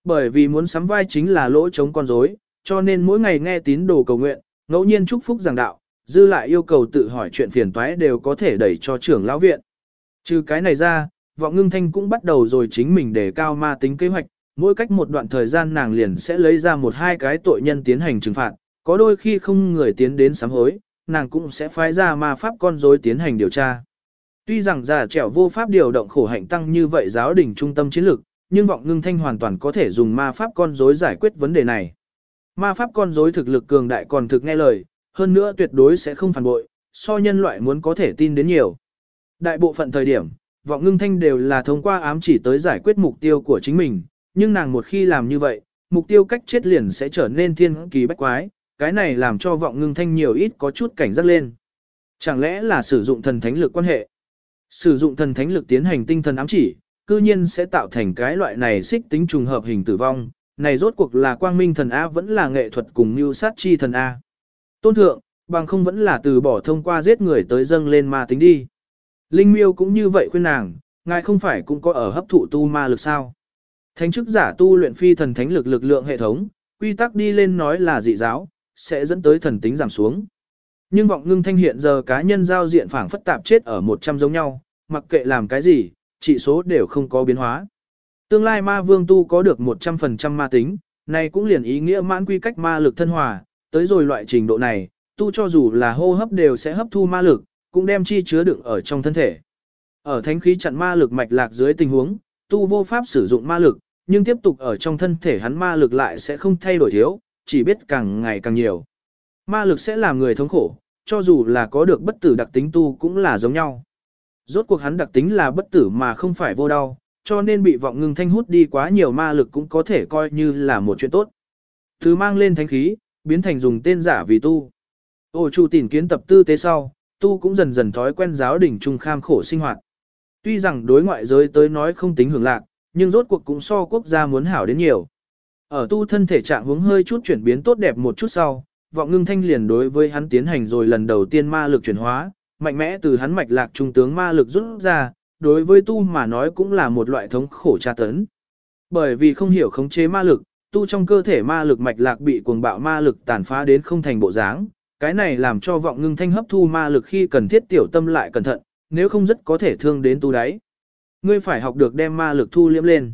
Bởi vì muốn sắm vai chính là lỗ chống con rối, cho nên mỗi ngày nghe tín đồ cầu nguyện, ngẫu nhiên chúc phúc giảng đạo, dư lại yêu cầu tự hỏi chuyện phiền toái đều có thể đẩy cho trưởng lão viện. Trừ cái này ra, vọng ngưng thanh cũng bắt đầu rồi chính mình để cao ma tính kế hoạch, mỗi cách một đoạn thời gian nàng liền sẽ lấy ra một hai cái tội nhân tiến hành trừng phạt, có đôi khi không người tiến đến sám hối, nàng cũng sẽ phái ra ma pháp con rối tiến hành điều tra. Tuy rằng già trẻo vô pháp điều động khổ hạnh tăng như vậy giáo đình trung tâm chiến lược, nhưng vọng ngưng thanh hoàn toàn có thể dùng ma pháp con rối giải quyết vấn đề này. Ma pháp con rối thực lực cường đại còn thực nghe lời, hơn nữa tuyệt đối sẽ không phản bội, so nhân loại muốn có thể tin đến nhiều. Đại bộ phận thời điểm, vọng ngưng thanh đều là thông qua ám chỉ tới giải quyết mục tiêu của chính mình, nhưng nàng một khi làm như vậy, mục tiêu cách chết liền sẽ trở nên thiên kỳ bách quái, cái này làm cho vọng ngưng thanh nhiều ít có chút cảnh giác lên. Chẳng lẽ là sử dụng thần thánh lực quan hệ? Sử dụng thần thánh lực tiến hành tinh thần ám chỉ, cư nhiên sẽ tạo thành cái loại này xích tính trùng hợp hình tử vong, này rốt cuộc là quang minh thần A vẫn là nghệ thuật cùng như sát chi thần A. Tôn thượng, bằng không vẫn là từ bỏ thông qua giết người tới dâng lên ma tính đi. Linh miêu cũng như vậy khuyên nàng, ngài không phải cũng có ở hấp thụ tu ma lực sao. Thánh chức giả tu luyện phi thần thánh lực lực lượng hệ thống, quy tắc đi lên nói là dị giáo, sẽ dẫn tới thần tính giảm xuống. Nhưng vọng ngưng thanh hiện giờ cá nhân giao diện phảng phất tạp chết ở 100 giống nhau, mặc kệ làm cái gì, chỉ số đều không có biến hóa. Tương lai ma vương tu có được 100% ma tính, này cũng liền ý nghĩa mãn quy cách ma lực thân hòa, tới rồi loại trình độ này, tu cho dù là hô hấp đều sẽ hấp thu ma lực, cũng đem chi chứa đựng ở trong thân thể. Ở thánh khí chặn ma lực mạch lạc dưới tình huống, tu vô pháp sử dụng ma lực, nhưng tiếp tục ở trong thân thể hắn ma lực lại sẽ không thay đổi thiếu, chỉ biết càng ngày càng nhiều. Ma lực sẽ làm người thống khổ, cho dù là có được bất tử đặc tính tu cũng là giống nhau. Rốt cuộc hắn đặc tính là bất tử mà không phải vô đau, cho nên bị vọng ngưng thanh hút đi quá nhiều ma lực cũng có thể coi như là một chuyện tốt. Thứ mang lên thánh khí, biến thành dùng tên giả vì tu. Ô chủ tìm kiến tập tư tế sau, tu cũng dần dần thói quen giáo đỉnh trung kham khổ sinh hoạt. Tuy rằng đối ngoại giới tới nói không tính hưởng lạc, nhưng rốt cuộc cũng so quốc gia muốn hảo đến nhiều. Ở tu thân thể trạng hướng hơi chút chuyển biến tốt đẹp một chút sau, vọng ngưng thanh liền đối với hắn tiến hành rồi lần đầu tiên ma lực chuyển hóa, mạnh mẽ từ hắn mạch lạc trung tướng ma lực rút ra, đối với tu mà nói cũng là một loại thống khổ tra tấn. Bởi vì không hiểu khống chế ma lực, tu trong cơ thể ma lực mạch lạc bị cuồng bạo ma lực tàn phá đến không thành bộ dáng, cái này làm cho vọng ngưng thanh hấp thu ma lực khi cần thiết tiểu tâm lại cẩn thận, nếu không rất có thể thương đến tu đáy. Ngươi phải học được đem ma lực thu liễm lên.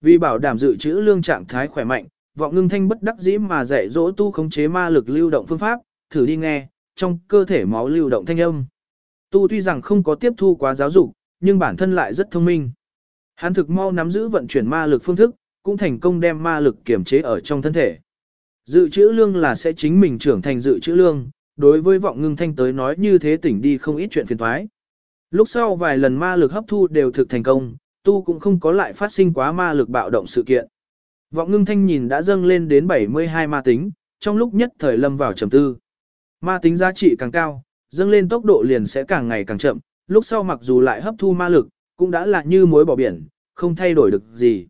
Vì bảo đảm dự trữ lương trạng thái khỏe mạnh, vọng ngưng thanh bất đắc dĩ mà dạy dỗ tu khống chế ma lực lưu động phương pháp, thử đi nghe, trong cơ thể máu lưu động thanh âm. Tu tuy rằng không có tiếp thu quá giáo dục, nhưng bản thân lại rất thông minh. Hắn thực mau nắm giữ vận chuyển ma lực phương thức, cũng thành công đem ma lực kiểm chế ở trong thân thể. Dự trữ lương là sẽ chính mình trưởng thành dự trữ lương, đối với vọng ngưng thanh tới nói như thế tỉnh đi không ít chuyện phiền thoái. Lúc sau vài lần ma lực hấp thu đều thực thành công, tu cũng không có lại phát sinh quá ma lực bạo động sự kiện. Vọng ngưng thanh nhìn đã dâng lên đến 72 ma tính, trong lúc nhất thời lâm vào trầm tư. Ma tính giá trị càng cao, dâng lên tốc độ liền sẽ càng ngày càng chậm, lúc sau mặc dù lại hấp thu ma lực, cũng đã là như muối bỏ biển, không thay đổi được gì.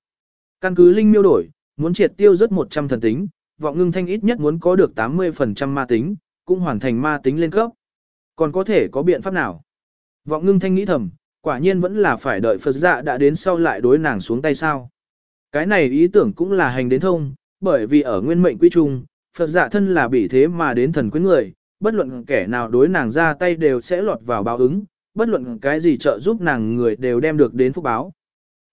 Căn cứ linh miêu đổi, muốn triệt tiêu rất 100 thần tính, vọng ngưng thanh ít nhất muốn có được 80% ma tính, cũng hoàn thành ma tính lên cấp. Còn có thể có biện pháp nào? Vọng ngưng thanh nghĩ thầm, quả nhiên vẫn là phải đợi Phật dạ đã đến sau lại đối nàng xuống tay sao. Cái này ý tưởng cũng là hành đến thông, bởi vì ở nguyên mệnh quy trung, Phật dạ thân là bị thế mà đến thần quyến người, bất luận kẻ nào đối nàng ra tay đều sẽ lọt vào báo ứng, bất luận cái gì trợ giúp nàng người đều đem được đến phúc báo.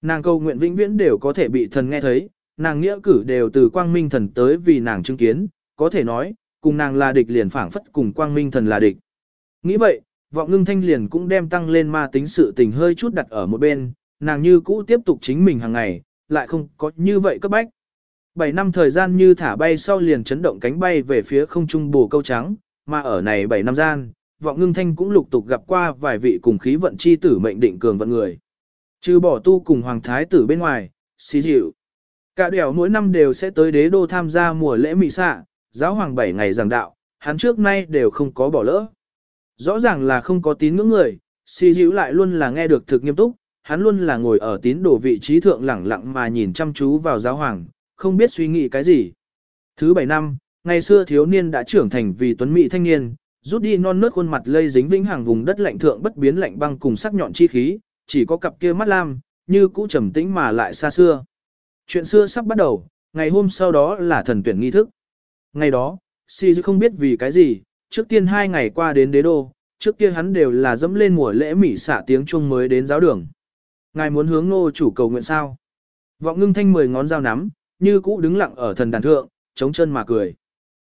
Nàng cầu nguyện vĩnh viễn đều có thể bị thần nghe thấy, nàng nghĩa cử đều từ quang minh thần tới vì nàng chứng kiến, có thể nói, cùng nàng là địch liền phảng phất cùng quang minh thần là địch. Nghĩ vậy, vọng ngưng thanh liền cũng đem tăng lên ma tính sự tình hơi chút đặt ở một bên, nàng như cũ tiếp tục chính mình hàng ngày, lại không có như vậy cấp bách. 7 năm thời gian như thả bay sau liền chấn động cánh bay về phía không trung bù câu trắng, mà ở này 7 năm gian, vọng ngưng thanh cũng lục tục gặp qua vài vị cùng khí vận chi tử mệnh định cường vận người. Trừ bỏ tu cùng hoàng thái tử bên ngoài, xí dịu. Cả đèo mỗi năm đều sẽ tới đế đô tham gia mùa lễ mị xạ, giáo hoàng 7 ngày giảng đạo, hắn trước nay đều không có bỏ lỡ. Rõ ràng là không có tín ngưỡng người, si dữ lại luôn là nghe được thực nghiêm túc, hắn luôn là ngồi ở tín đồ vị trí thượng lẳng lặng mà nhìn chăm chú vào giáo hoàng, không biết suy nghĩ cái gì. Thứ bảy năm, ngày xưa thiếu niên đã trưởng thành vì tuấn mỹ thanh niên, rút đi non nớt khuôn mặt lây dính vĩnh hàng vùng đất lạnh thượng bất biến lạnh băng cùng sắc nhọn chi khí, chỉ có cặp kia mắt lam, như cũ trầm tĩnh mà lại xa xưa. Chuyện xưa sắp bắt đầu, ngày hôm sau đó là thần tuyển nghi thức. Ngày đó, Si Dư không biết vì cái gì, trước tiên hai ngày qua đến đế đô, trước kia hắn đều là dẫm lên mùa lễ mỉ xả tiếng chuông mới đến giáo đường. Ngài muốn hướng nô chủ cầu nguyện sao? Vọng ngưng thanh mười ngón dao nắm, như cũ đứng lặng ở thần đàn thượng, chống chân mà cười.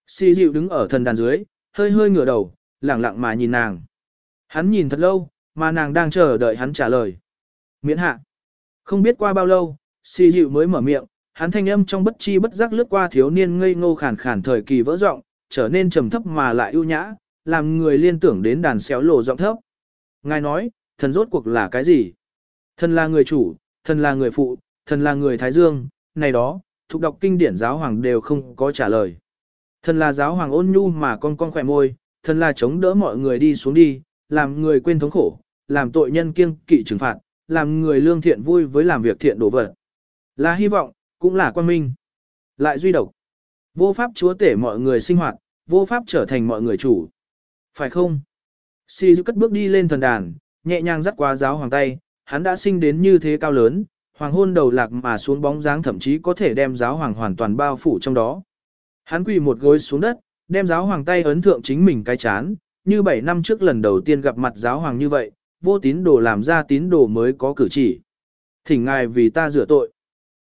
Si dịu đứng ở thần đàn dưới, hơi hơi ngửa đầu, lặng lặng mà nhìn nàng. Hắn nhìn thật lâu, mà nàng đang chờ đợi hắn trả lời. Miễn hạ. Không biết qua bao lâu, si dịu mới mở miệng, hắn thanh âm trong bất chi bất giác lướt qua thiếu niên ngây ngô khàn khàn thời kỳ vỡ giọng, trở nên trầm thấp mà lại ưu nhã, làm người liên tưởng đến đàn xéo lộ giọng thấp. Ngài nói, thần rốt cuộc là cái gì? Thần là người chủ, thần là người phụ, thần là người thái dương, này đó, thuộc đọc kinh điển giáo hoàng đều không có trả lời. Thần là giáo hoàng ôn nhu mà con con khỏe môi, thần là chống đỡ mọi người đi xuống đi, làm người quên thống khổ, làm tội nhân kiêng kỵ trừng phạt, làm người lương thiện vui với làm việc thiện đổ vật. Là hy vọng, cũng là quan minh. Lại duy độc. Vô pháp chúa tể mọi người sinh hoạt, vô pháp trở thành mọi người chủ. Phải không? Si cất bước đi lên thần đàn, nhẹ nhàng dắt qua giáo hoàng tay, hắn đã sinh đến như thế cao lớn, hoàng hôn đầu lạc mà xuống bóng dáng thậm chí có thể đem giáo hoàng hoàn toàn bao phủ trong đó. Hắn quỳ một gối xuống đất, đem giáo hoàng tay ấn thượng chính mình cái chán, như 7 năm trước lần đầu tiên gặp mặt giáo hoàng như vậy, vô tín đồ làm ra tín đồ mới có cử chỉ. Thỉnh ngài vì ta rửa tội.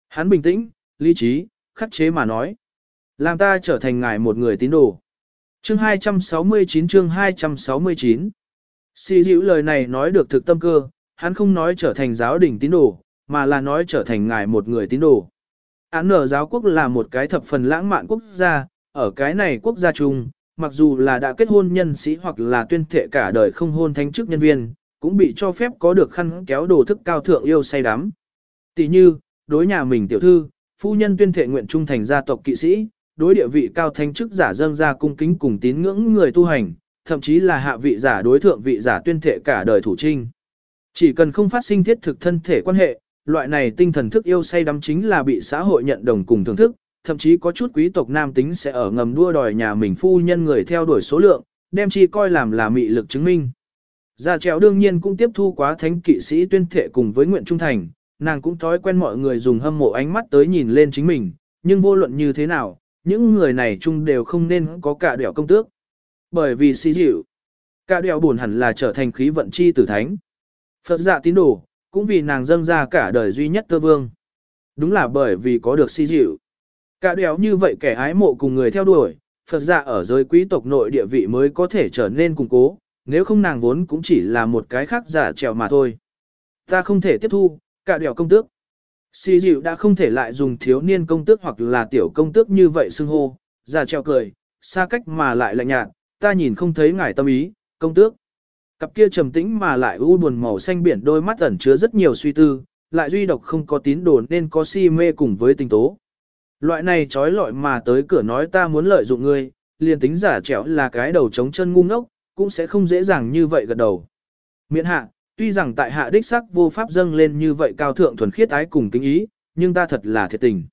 Hắn bình tĩnh, lý trí, khắc chế mà nói. Làm ta trở thành ngài một người tín đồ. Chương 269 chương 269 Si dịu lời này nói được thực tâm cơ, hắn không nói trở thành giáo đình tín đồ, mà là nói trở thành ngài một người tín đồ. Án nở giáo quốc là một cái thập phần lãng mạn quốc gia, ở cái này quốc gia chung, mặc dù là đã kết hôn nhân sĩ hoặc là tuyên thệ cả đời không hôn thánh chức nhân viên, cũng bị cho phép có được khăn kéo đồ thức cao thượng yêu say đắm. Tỷ như, đối nhà mình tiểu thư, phu nhân tuyên thệ nguyện trung thành gia tộc kỵ sĩ, đối địa vị cao thánh chức giả dâng ra cung kính cùng tín ngưỡng người tu hành, thậm chí là hạ vị giả đối thượng vị giả tuyên thệ cả đời thủ trinh. Chỉ cần không phát sinh thiết thực thân thể quan hệ, loại này tinh thần thức yêu say đắm chính là bị xã hội nhận đồng cùng thưởng thức, thậm chí có chút quý tộc nam tính sẽ ở ngầm đua đòi nhà mình phu nhân người theo đuổi số lượng, đem chi coi làm là mị lực chứng minh. Gia trèo đương nhiên cũng tiếp thu quá thánh kỵ sĩ tuyên thệ cùng với nguyện trung thành, nàng cũng thói quen mọi người dùng hâm mộ ánh mắt tới nhìn lên chính mình, nhưng vô luận như thế nào, những người này chung đều không nên có cả đèo công tước. Bởi vì si dịu, cả đèo buồn hẳn là trở thành khí vận chi tử thánh. Phật dạ tín đồ, cũng vì nàng dâng ra cả đời duy nhất tơ vương. Đúng là bởi vì có được si dịu. Cả đèo như vậy kẻ ái mộ cùng người theo đuổi, Phật dạ ở giới quý tộc nội địa vị mới có thể trở nên củng cố, nếu không nàng vốn cũng chỉ là một cái khác giả trèo mà thôi. Ta không thể tiếp thu, cả đèo công tước. Xì dịu đã không thể lại dùng thiếu niên công tước hoặc là tiểu công tước như vậy xưng hô, già treo cười, xa cách mà lại lạnh nhạt, ta nhìn không thấy ngài tâm ý, công tước. Cặp kia trầm tĩnh mà lại u buồn màu xanh biển đôi mắt ẩn chứa rất nhiều suy tư, lại duy độc không có tín đồ nên có si mê cùng với tình tố. Loại này trói lọi mà tới cửa nói ta muốn lợi dụng ngươi, liền tính giả trẻo là cái đầu trống chân ngu ngốc, cũng sẽ không dễ dàng như vậy gật đầu. Miễn hạ, tuy rằng tại hạ đích sắc vô pháp dâng lên như vậy cao thượng thuần khiết ái cùng kính ý, nhưng ta thật là thiệt tình.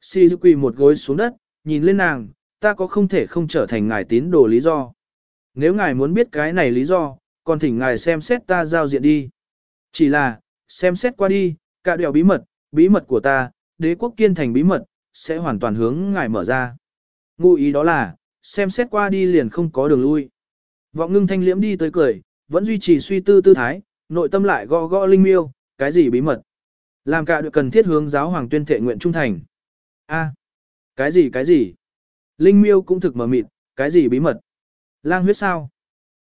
Si quỳ một gối xuống đất, nhìn lên nàng, ta có không thể không trở thành ngài tín đồ lý do. Nếu ngài muốn biết cái này lý do, còn thỉnh ngài xem xét ta giao diện đi. Chỉ là, xem xét qua đi, cả đèo bí mật, bí mật của ta, đế quốc kiên thành bí mật, sẽ hoàn toàn hướng ngài mở ra. Ngụ ý đó là, xem xét qua đi liền không có đường lui. Vọng ngưng thanh liễm đi tới cười, vẫn duy trì suy tư tư thái, nội tâm lại gõ gõ linh miêu, cái gì bí mật. Làm cả được cần thiết hướng giáo hoàng tuyên thệ nguyện trung thành. A, cái gì cái gì? Linh miêu cũng thực mở mịt, cái gì bí mật? Lang huyết sao?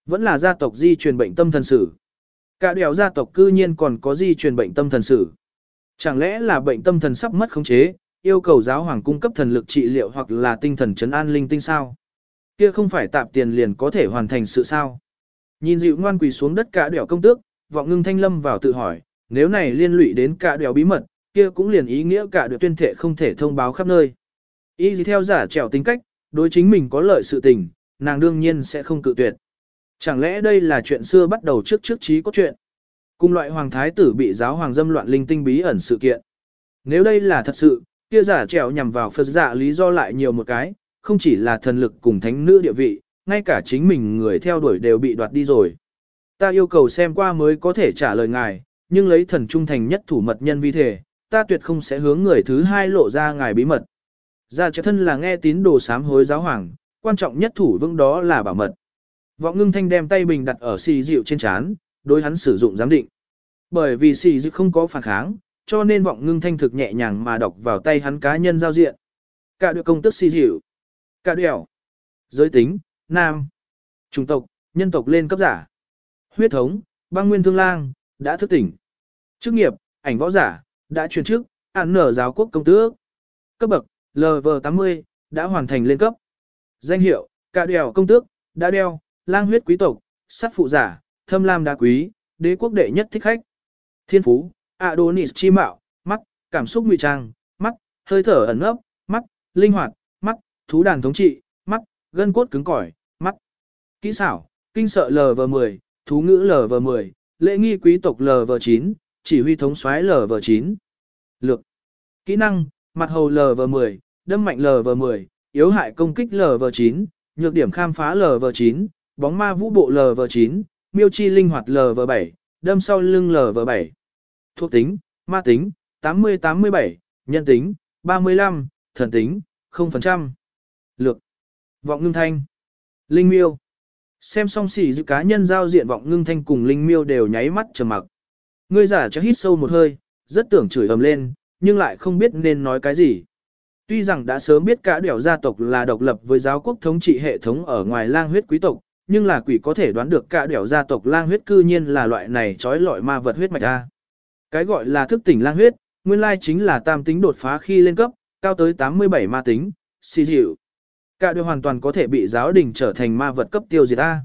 Vẫn là gia tộc di truyền bệnh tâm thần sử. Cả đèo gia tộc cư nhiên còn có di truyền bệnh tâm thần sử. Chẳng lẽ là bệnh tâm thần sắp mất khống chế, yêu cầu giáo hoàng cung cấp thần lực trị liệu hoặc là tinh thần chấn an linh tinh sao? Kia không phải tạp tiền liền có thể hoàn thành sự sao? Nhìn dịu ngoan quỳ xuống đất cả đèo công tước, vọng ngưng thanh lâm vào tự hỏi, nếu này liên lụy đến cả đèo bí mật, kia cũng liền ý nghĩa cả đèo tuyên thể không thể thông báo khắp nơi. Ý gì theo giả trèo tính cách, đối chính mình có lợi sự tình, nàng đương nhiên sẽ không cự tuyệt. Chẳng lẽ đây là chuyện xưa bắt đầu trước trước trí có chuyện? Cùng loại hoàng thái tử bị giáo hoàng dâm loạn linh tinh bí ẩn sự kiện. Nếu đây là thật sự, kia giả trèo nhằm vào Phật giả lý do lại nhiều một cái, không chỉ là thần lực cùng thánh nữ địa vị, ngay cả chính mình người theo đuổi đều bị đoạt đi rồi. Ta yêu cầu xem qua mới có thể trả lời ngài, nhưng lấy thần trung thành nhất thủ mật nhân vi thể, ta tuyệt không sẽ hướng người thứ hai lộ ra ngài bí mật. Gia trợ thân là nghe tín đồ sám hối giáo hoàng, quan trọng nhất thủ vững đó là bảo mật. Vọng ngưng thanh đem tay bình đặt ở xì dịu trên chán, đối hắn sử dụng giám định. Bởi vì xì dịu không có phản kháng, cho nên vọng ngưng thanh thực nhẹ nhàng mà đọc vào tay hắn cá nhân giao diện. Cả được công tức xì dịu. Cả đèo. Giới tính, nam. Trung tộc, nhân tộc lên cấp giả. Huyết thống, Băng nguyên thương lang, đã thức tỉnh. Chức nghiệp, ảnh võ giả, đã chuyển chức, ăn nở giáo quốc công tước. Cấp bậc, LV80, đã hoàn thành lên cấp. Danh hiệu, cả đèo công tước, đã đeo, lang huyết quý tộc, sát phụ giả, thâm lam đá quý, đế quốc đệ nhất thích khách. Thiên phú, Adonis chi mạo, mắt, cảm xúc ngụy trang, mắt, hơi thở ẩn ấp, mắt, linh hoạt, mắt, thú đàn thống trị, mắt, gân cốt cứng cỏi, mắt. Kỹ xảo, kinh sợ LV10, thú ngữ LV10, lễ nghi quý tộc LV9, chỉ huy thống soái LV9. Lược. Kỹ năng, mặt hầu LV10, đâm mạnh LV10, yếu hại công kích LV9, nhược điểm khám phá LV9, bóng ma vũ bộ LV9, miêu chi linh hoạt LV7, đâm sau lưng LV7. Thuộc tính, ma tính, 80-87, nhân tính, 35, thần tính, 0%. Lược. Vọng ngưng thanh. Linh miêu. Xem xong xỉ dự cá nhân giao diện vọng ngưng thanh cùng linh miêu đều nháy mắt trầm mặc. Ngươi giả cho hít sâu một hơi, rất tưởng chửi ầm lên, nhưng lại không biết nên nói cái gì. Tuy rằng đã sớm biết cả đẻo gia tộc là độc lập với giáo quốc thống trị hệ thống ở ngoài lang huyết quý tộc, nhưng là quỷ có thể đoán được cả đẻo gia tộc lang huyết cư nhiên là loại này trói lọi ma vật huyết mạch A. Cái gọi là thức tỉnh lang huyết, nguyên lai chính là tam tính đột phá khi lên cấp, cao tới 87 ma tính, xì dịu. Cả đều hoàn toàn có thể bị giáo đình trở thành ma vật cấp tiêu diệt ta.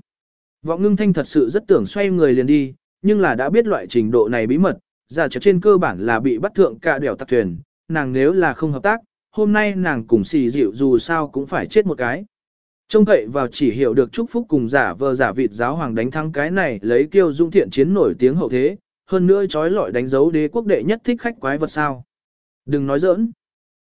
Vọng ngưng thanh thật sự rất tưởng xoay người liền đi, nhưng là đã biết loại trình độ này bí mật, giả trở trên cơ bản là bị bắt thượng cả đẻo tạc thuyền, nàng nếu là không hợp tác, hôm nay nàng cùng xì dịu dù sao cũng phải chết một cái. Trông cậy vào chỉ hiểu được chúc phúc cùng giả vờ giả vịt giáo hoàng đánh thắng cái này lấy kiêu dung thiện chiến nổi tiếng hậu thế, hơn nữa trói lọi đánh dấu đế quốc đệ nhất thích khách quái vật sao. Đừng nói giỡn.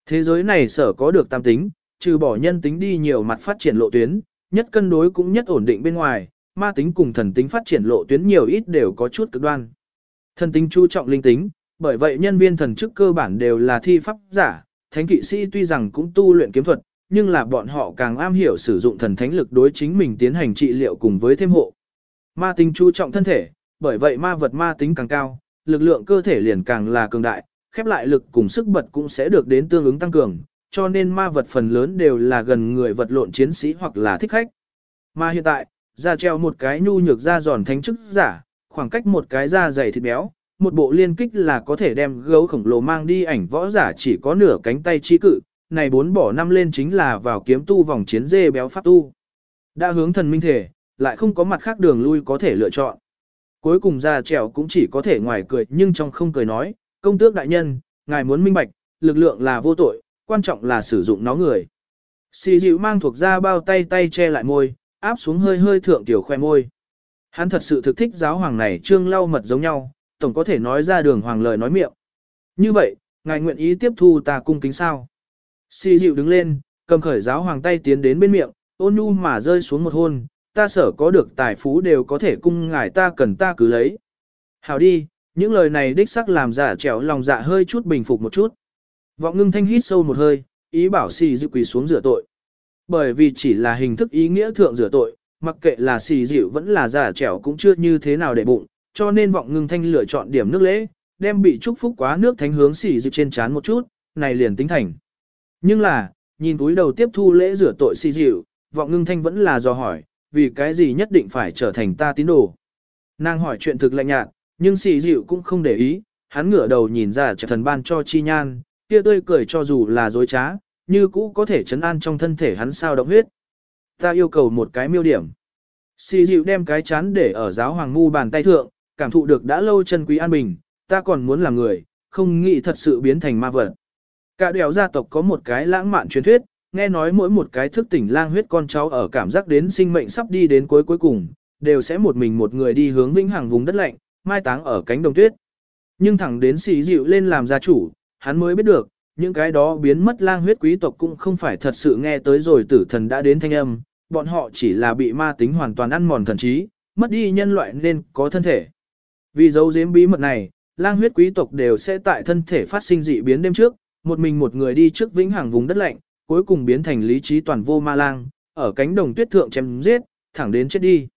Thế giới này sở có được tam tính, trừ bỏ nhân tính đi nhiều mặt phát triển lộ tuyến, nhất cân đối cũng nhất ổn định bên ngoài, ma tính cùng thần tính phát triển lộ tuyến nhiều ít đều có chút cực đoan. Thần tính chú trọng linh tính, bởi vậy nhân viên thần chức cơ bản đều là thi pháp giả, thánh kỵ sĩ tuy rằng cũng tu luyện kiếm thuật, nhưng là bọn họ càng am hiểu sử dụng thần thánh lực đối chính mình tiến hành trị liệu cùng với thêm hộ. Ma tính chú trọng thân thể, bởi vậy ma vật ma tính càng cao, lực lượng cơ thể liền càng là cường đại, khép lại lực cùng sức bật cũng sẽ được đến tương ứng tăng cường, cho nên ma vật phần lớn đều là gần người vật lộn chiến sĩ hoặc là thích khách. Mà hiện tại, ra treo một cái nhu nhược da giòn thánh chức giả, khoảng cách một cái da dày thịt béo, một bộ liên kích là có thể đem gấu khổng lồ mang đi ảnh võ giả chỉ có nửa cánh tay chi cự, này bốn bỏ năm lên chính là vào kiếm tu vòng chiến dê béo pháp tu. Đã hướng thần minh thể, lại không có mặt khác đường lui có thể lựa chọn. Cuối cùng ra trèo cũng chỉ có thể ngoài cười nhưng trong không cười nói, công tước đại nhân, ngài muốn minh bạch, lực lượng là vô tội, quan trọng là sử dụng nó người. Xì dịu mang thuộc ra bao tay tay che lại môi, áp xuống hơi hơi thượng tiểu khoe môi. Hắn thật sự thực thích giáo hoàng này trương lau mật giống nhau, tổng có thể nói ra đường hoàng lời nói miệng. Như vậy, ngài nguyện ý tiếp thu ta cung kính sao? Si dịu đứng lên, cầm khởi giáo hoàng tay tiến đến bên miệng, ôn nhu mà rơi xuống một hôn, ta sở có được tài phú đều có thể cung ngài ta cần ta cứ lấy. Hào đi, những lời này đích sắc làm giả trẻo lòng dạ hơi chút bình phục một chút. Vọng ngưng thanh hít sâu một hơi, ý bảo xì dịu quỳ xuống rửa tội. Bởi vì chỉ là hình thức ý nghĩa thượng rửa tội, mặc kệ là xì dịu vẫn là giả trẻo cũng chưa như thế nào để bụng, cho nên vọng ngưng thanh lựa chọn điểm nước lễ, đem bị chúc phúc quá nước thánh hướng xì dịu trên chán một chút, này liền tính thành. Nhưng là, nhìn túi đầu tiếp thu lễ rửa tội xì dịu, vọng ngưng thanh vẫn là do hỏi, vì cái gì nhất định phải trở thành ta tín đồ. Nàng hỏi chuyện thực lạnh nhạt, nhưng xì dịu cũng không để ý, hắn ngửa đầu nhìn ra trở thần ban cho chi nhan, kia tươi cười cho dù là dối trá, như cũ có thể chấn an trong thân thể hắn sao động huyết. Ta yêu cầu một cái miêu điểm. Xì dịu đem cái chán để ở giáo hoàng mu bàn tay thượng, cảm thụ được đã lâu chân quý an bình, ta còn muốn làm người, không nghĩ thật sự biến thành ma vật. Cả đèo gia tộc có một cái lãng mạn truyền thuyết, nghe nói mỗi một cái thức tỉnh lang huyết con cháu ở cảm giác đến sinh mệnh sắp đi đến cuối cuối cùng, đều sẽ một mình một người đi hướng vĩnh hằng vùng đất lạnh, mai táng ở cánh đồng tuyết. Nhưng thẳng đến xì dịu lên làm gia chủ, hắn mới biết được, những cái đó biến mất lang huyết quý tộc cũng không phải thật sự nghe tới rồi tử thần đã đến thanh âm, bọn họ chỉ là bị ma tính hoàn toàn ăn mòn thần trí, mất đi nhân loại nên có thân thể. Vì dấu giếm bí mật này, lang huyết quý tộc đều sẽ tại thân thể phát sinh dị biến đêm trước, một mình một người đi trước vĩnh hằng vùng đất lạnh, cuối cùng biến thành lý trí toàn vô ma lang, ở cánh đồng tuyết thượng chém giết, thẳng đến chết đi.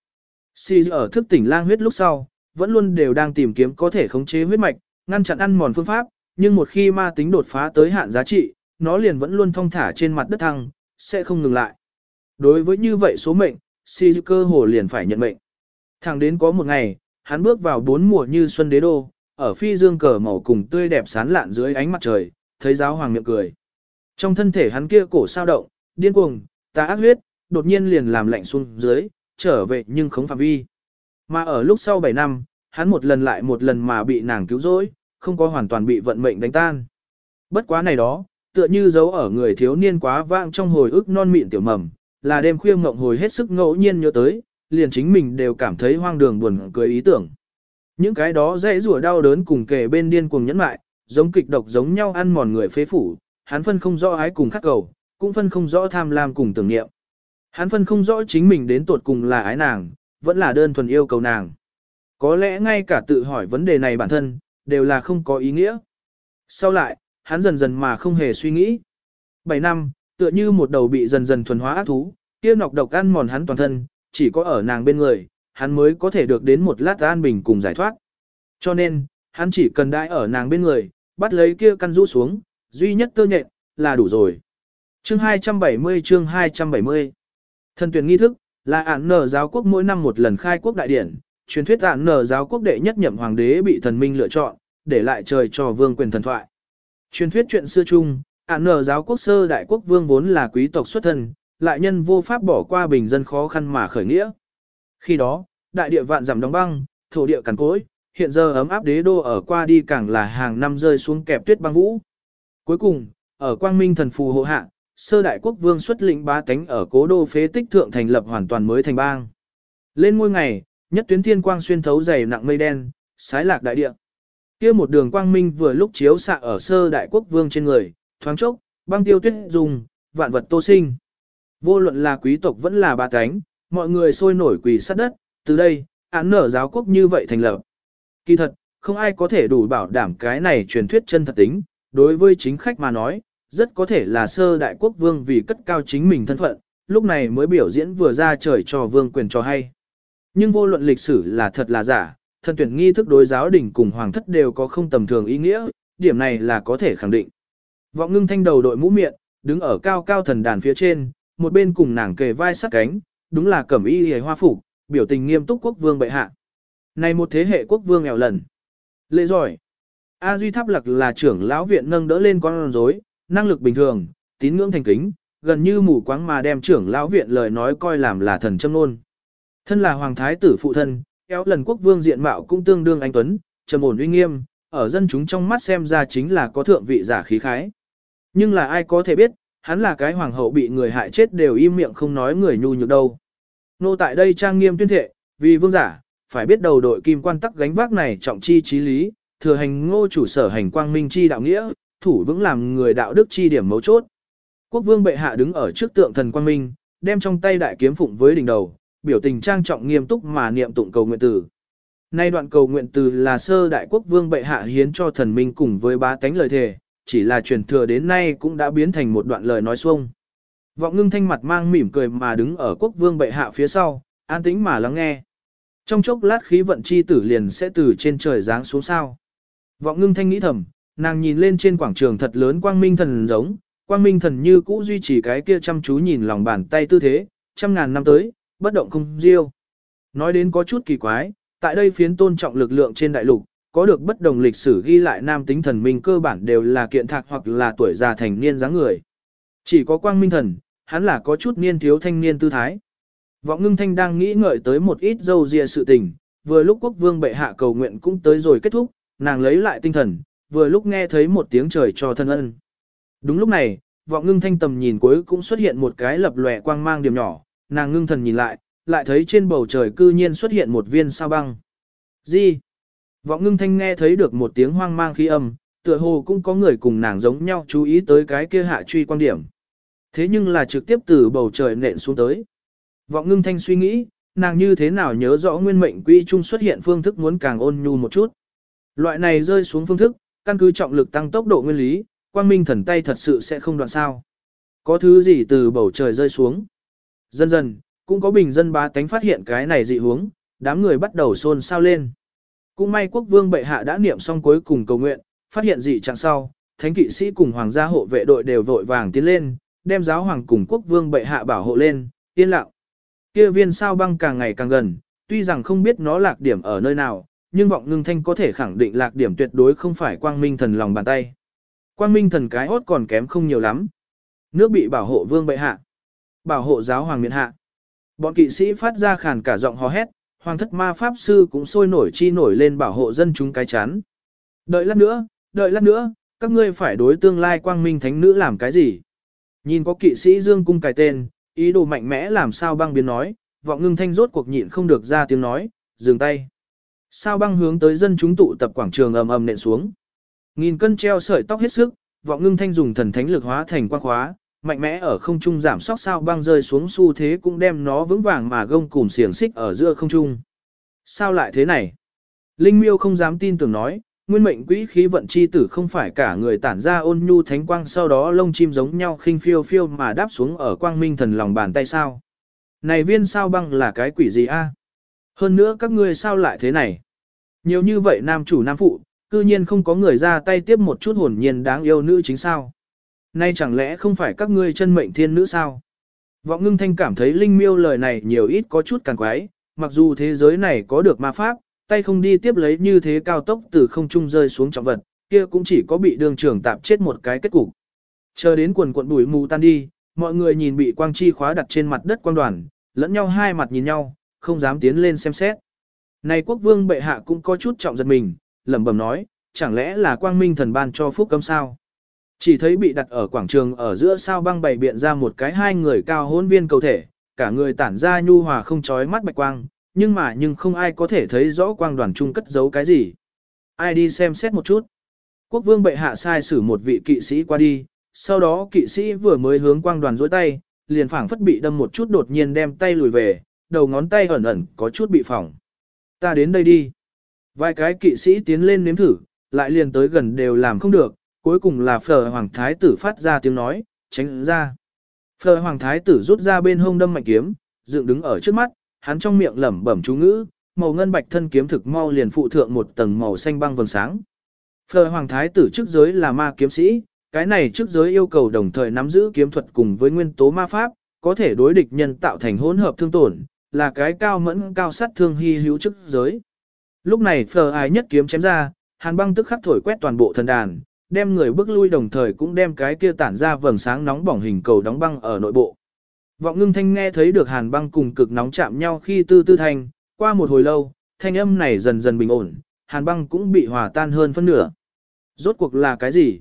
Si ở thức tỉnh lang huyết lúc sau, vẫn luôn đều đang tìm kiếm có thể khống chế huyết mạch, ngăn chặn ăn mòn phương pháp, nhưng một khi ma tính đột phá tới hạn giá trị, nó liền vẫn luôn thông thả trên mặt đất thăng, sẽ không ngừng lại. Đối với như vậy số mệnh, si cơ hồ liền phải nhận mệnh. Thẳng đến có một ngày, hắn bước vào bốn mùa như xuân đế đô, ở phi dương cờ màu cùng tươi đẹp sán lạn dưới ánh mặt trời, thấy giáo hoàng miệng cười. Trong thân thể hắn kia cổ sao động, điên cuồng, tà ác huyết, đột nhiên liền làm lạnh xuống dưới, trở về nhưng không phạm vi. Mà ở lúc sau 7 năm, hắn một lần lại một lần mà bị nàng cứu rỗi, không có hoàn toàn bị vận mệnh đánh tan. Bất quá này đó, tựa như giấu ở người thiếu niên quá vãng trong hồi ức non mịn tiểu mầm, là đêm khuya ngộng hồi hết sức ngẫu nhiên nhớ tới, liền chính mình đều cảm thấy hoang đường buồn cười ý tưởng. Những cái đó dễ rủa đau đớn cùng kề bên điên cuồng nhẫn mại, giống kịch độc giống nhau ăn mòn người phế phủ, hắn phân không rõ ái cùng khắc cầu, cũng phân không rõ tham lam cùng tưởng niệm. Hắn phân không rõ chính mình đến tuột cùng là ái nàng, vẫn là đơn thuần yêu cầu nàng. Có lẽ ngay cả tự hỏi vấn đề này bản thân, đều là không có ý nghĩa. Sau lại, hắn dần dần mà không hề suy nghĩ. 7 năm, tựa như một đầu bị dần dần thuần hóa ác thú, kia nọc độc ăn mòn hắn toàn thân, chỉ có ở nàng bên người, hắn mới có thể được đến một lát an bình cùng giải thoát. Cho nên, hắn chỉ cần đãi ở nàng bên người, bắt lấy kia căn rũ xuống, duy nhất tơ nhện, là đủ rồi. Chương 270 chương 270 Thần tuyển nghi thức, là ản nở giáo quốc mỗi năm một lần khai quốc đại điển, truyền thuyết tạn nở giáo quốc đệ nhất nhậm hoàng đế bị thần minh lựa chọn, để lại trời cho vương quyền thần thoại. Truyền thuyết chuyện xưa chung, ản nở giáo quốc sơ đại quốc vương vốn là quý tộc xuất thân, lại nhân vô pháp bỏ qua bình dân khó khăn mà khởi nghĩa. Khi đó, đại địa vạn giảm đóng băng, thổ địa cằn cối, hiện giờ ấm áp đế đô ở qua đi càng là hàng năm rơi xuống kẹp tuyết băng vũ. Cuối cùng, ở quang minh thần phù hộ hạ, sơ đại quốc vương xuất lĩnh ba tánh ở cố đô phế tích thượng thành lập hoàn toàn mới thành bang. Lên ngôi ngày, nhất tuyến thiên quang xuyên thấu dày nặng mây đen, sái lạc đại địa. Kia một đường quang minh vừa lúc chiếu xạ ở sơ đại quốc vương trên người, thoáng chốc, băng tiêu tuyết dùng, vạn vật tô sinh. Vô luận là quý tộc vẫn là ba cánh, mọi người sôi nổi quỳ sát đất, từ đây, án nở giáo quốc như vậy thành lập. Kỳ thật, không ai có thể đủ bảo đảm cái này truyền thuyết chân thật tính, đối với chính khách mà nói, rất có thể là sơ đại quốc vương vì cất cao chính mình thân phận, lúc này mới biểu diễn vừa ra trời cho vương quyền cho hay. Nhưng vô luận lịch sử là thật là giả, thần tuyển nghi thức đối giáo đình cùng hoàng thất đều có không tầm thường ý nghĩa, điểm này là có thể khẳng định. Vọng ngưng thanh đầu đội mũ miệng, đứng ở cao cao thần đàn phía trên, một bên cùng nàng kề vai sát cánh, đúng là cẩm y hề hoa phục, biểu tình nghiêm túc quốc vương bệ hạ. Này một thế hệ quốc vương nghèo lần. Lệ giỏi. A Duy Tháp Lặc là trưởng lão viện nâng đỡ lên con rối, năng lực bình thường, tín ngưỡng thành kính, gần như mù quáng mà đem trưởng lão viện lời nói coi làm là thần châm luôn. Thân là hoàng thái tử phụ thân, kéo lần quốc vương diện mạo cũng tương đương anh tuấn, trầm ổn uy nghiêm, ở dân chúng trong mắt xem ra chính là có thượng vị giả khí khái. Nhưng là ai có thể biết, hắn là cái hoàng hậu bị người hại chết đều im miệng không nói người nhu nhược đâu. Nô tại đây trang nghiêm tuyên thệ, vì vương giả, phải biết đầu đội kim quan tắc gánh vác này trọng chi trí lý, thừa hành ngô chủ sở hành quang minh chi đạo nghĩa, thủ vững làm người đạo đức chi điểm mấu chốt. Quốc vương bệ hạ đứng ở trước tượng thần quang minh, đem trong tay đại kiếm phụng với đỉnh đầu, biểu tình trang trọng nghiêm túc mà niệm tụng cầu nguyện từ. Nay đoạn cầu nguyện từ là sơ đại quốc vương bệ hạ hiến cho thần minh cùng với ba tánh lời thề, chỉ là truyền thừa đến nay cũng đã biến thành một đoạn lời nói xuông. Vọng ngưng thanh mặt mang mỉm cười mà đứng ở quốc vương bệ hạ phía sau, an tĩnh mà lắng nghe. Trong chốc lát khí vận chi tử liền sẽ từ trên trời giáng xuống sao. Vọng ngưng thanh nghĩ thầm, nàng nhìn lên trên quảng trường thật lớn quang minh thần giống, quang minh thần như cũ duy trì cái kia chăm chú nhìn lòng bàn tay tư thế, trăm ngàn năm tới, bất động không diêu Nói đến có chút kỳ quái, tại đây phiến tôn trọng lực lượng trên đại lục, có được bất đồng lịch sử ghi lại nam tính thần minh cơ bản đều là kiện thạc hoặc là tuổi già thành niên dáng người. Chỉ có quang minh thần, hắn là có chút niên thiếu thanh niên tư thái. Vọng ngưng thanh đang nghĩ ngợi tới một ít dâu dìa sự tình, vừa lúc quốc vương bệ hạ cầu nguyện cũng tới rồi kết thúc, nàng lấy lại tinh thần, vừa lúc nghe thấy một tiếng trời cho thân ân. Đúng lúc này, vọng ngưng thanh tầm nhìn cuối cũng xuất hiện một cái lập lòe quang mang điểm nhỏ, nàng ngưng thần nhìn lại, lại thấy trên bầu trời cư nhiên xuất hiện một viên sao băng. Gì? Vọng ngưng thanh nghe thấy được một tiếng hoang mang khi âm, tựa hồ cũng có người cùng nàng giống nhau chú ý tới cái kia hạ truy quan điểm. Thế nhưng là trực tiếp từ bầu trời nện xuống tới. Vọng ngưng thanh suy nghĩ, nàng như thế nào nhớ rõ nguyên mệnh quy trung xuất hiện phương thức muốn càng ôn nhu một chút. Loại này rơi xuống phương thức, căn cứ trọng lực tăng tốc độ nguyên lý, quang minh thần tay thật sự sẽ không đoạn sao. Có thứ gì từ bầu trời rơi xuống. Dần dần, cũng có bình dân bá tánh phát hiện cái này dị hướng đám người bắt đầu xôn xao lên. Cũng may quốc vương bệ hạ đã niệm xong cuối cùng cầu nguyện, phát hiện dị trạng sau, thánh kỵ sĩ cùng hoàng gia hộ vệ đội đều vội vàng tiến lên, đem giáo hoàng cùng quốc vương bệ hạ bảo hộ lên, yên lặng. Kia viên sao băng càng ngày càng gần, tuy rằng không biết nó lạc điểm ở nơi nào, nhưng vọng ngưng thanh có thể khẳng định lạc điểm tuyệt đối không phải quang minh thần lòng bàn tay. Quang minh thần cái hốt còn kém không nhiều lắm. Nước bị bảo hộ vương bệ hạ. Bảo hộ giáo hoàng miện hạ. Bọn kỵ sĩ phát ra khàn cả giọng hò hét, hoàng thất ma pháp sư cũng sôi nổi chi nổi lên bảo hộ dân chúng cái chán. Đợi lát nữa, đợi lát nữa, các ngươi phải đối tương lai quang minh thánh nữ làm cái gì? Nhìn có kỵ sĩ dương cung cài tên, ý đồ mạnh mẽ làm sao băng biến nói, vọng ngưng thanh rốt cuộc nhịn không được ra tiếng nói, dừng tay. Sao băng hướng tới dân chúng tụ tập quảng trường ầm ầm nện xuống. Nghìn cân treo sợi tóc hết sức, vọng ngưng thanh dùng thần thánh lực hóa thành quang khóa, mạnh mẽ ở không trung giảm sóc sao băng rơi xuống xu thế cũng đem nó vững vàng mà gông cùm xiềng xích ở giữa không trung. Sao lại thế này? Linh miêu không dám tin tưởng nói, nguyên mệnh quỹ khí vận chi tử không phải cả người tản ra ôn nhu thánh quang sau đó lông chim giống nhau khinh phiêu phiêu mà đáp xuống ở quang minh thần lòng bàn tay sao. Này viên sao băng là cái quỷ gì a? Hơn nữa các ngươi sao lại thế này? Nhiều như vậy nam chủ nam phụ, cư nhiên không có người ra tay tiếp một chút hồn nhiên đáng yêu nữ chính sao. Nay chẳng lẽ không phải các ngươi chân mệnh thiên nữ sao? Vọng ngưng thanh cảm thấy linh miêu lời này nhiều ít có chút càng quái, mặc dù thế giới này có được ma pháp, tay không đi tiếp lấy như thế cao tốc từ không trung rơi xuống trọng vật, kia cũng chỉ có bị đường trưởng tạp chết một cái kết cục. Chờ đến quần cuộn bụi mù tan đi, mọi người nhìn bị quang chi khóa đặt trên mặt đất quang đoàn, lẫn nhau hai mặt nhìn nhau, không dám tiến lên xem xét. Này quốc vương bệ hạ cũng có chút trọng giật mình, lẩm bẩm nói, chẳng lẽ là quang minh thần ban cho phúc cấm sao? Chỉ thấy bị đặt ở quảng trường ở giữa sao băng bày biện ra một cái hai người cao hôn viên cầu thể, cả người tản ra nhu hòa không chói mắt bạch quang, nhưng mà nhưng không ai có thể thấy rõ quang đoàn trung cất giấu cái gì. Ai đi xem xét một chút. Quốc vương bệ hạ sai xử một vị kỵ sĩ qua đi, sau đó kỵ sĩ vừa mới hướng quang đoàn dối tay, liền phảng phất bị đâm một chút đột nhiên đem tay lùi về, đầu ngón tay ẩn ẩn có chút bị phỏng. Ta đến đây đi. Vài cái kỵ sĩ tiến lên nếm thử, lại liền tới gần đều làm không được, cuối cùng là phở hoàng thái tử phát ra tiếng nói, tránh ra. Phở hoàng thái tử rút ra bên hông đâm mạnh kiếm, dựng đứng ở trước mắt, hắn trong miệng lẩm bẩm chú ngữ, màu ngân bạch thân kiếm thực mau liền phụ thượng một tầng màu xanh băng vầng sáng. Phở hoàng thái tử trước giới là ma kiếm sĩ, cái này trước giới yêu cầu đồng thời nắm giữ kiếm thuật cùng với nguyên tố ma pháp, có thể đối địch nhân tạo thành hỗn hợp thương tổn, là cái cao mẫn cao sát thương hy hữu trước giới. Lúc này phở ai nhất kiếm chém ra, hàn băng tức khắc thổi quét toàn bộ thần đàn, đem người bước lui đồng thời cũng đem cái kia tản ra vầng sáng nóng bỏng hình cầu đóng băng ở nội bộ. Vọng ngưng thanh nghe thấy được hàn băng cùng cực nóng chạm nhau khi tư tư thanh, qua một hồi lâu, thanh âm này dần dần bình ổn, hàn băng cũng bị hòa tan hơn phân nửa. Rốt cuộc là cái gì?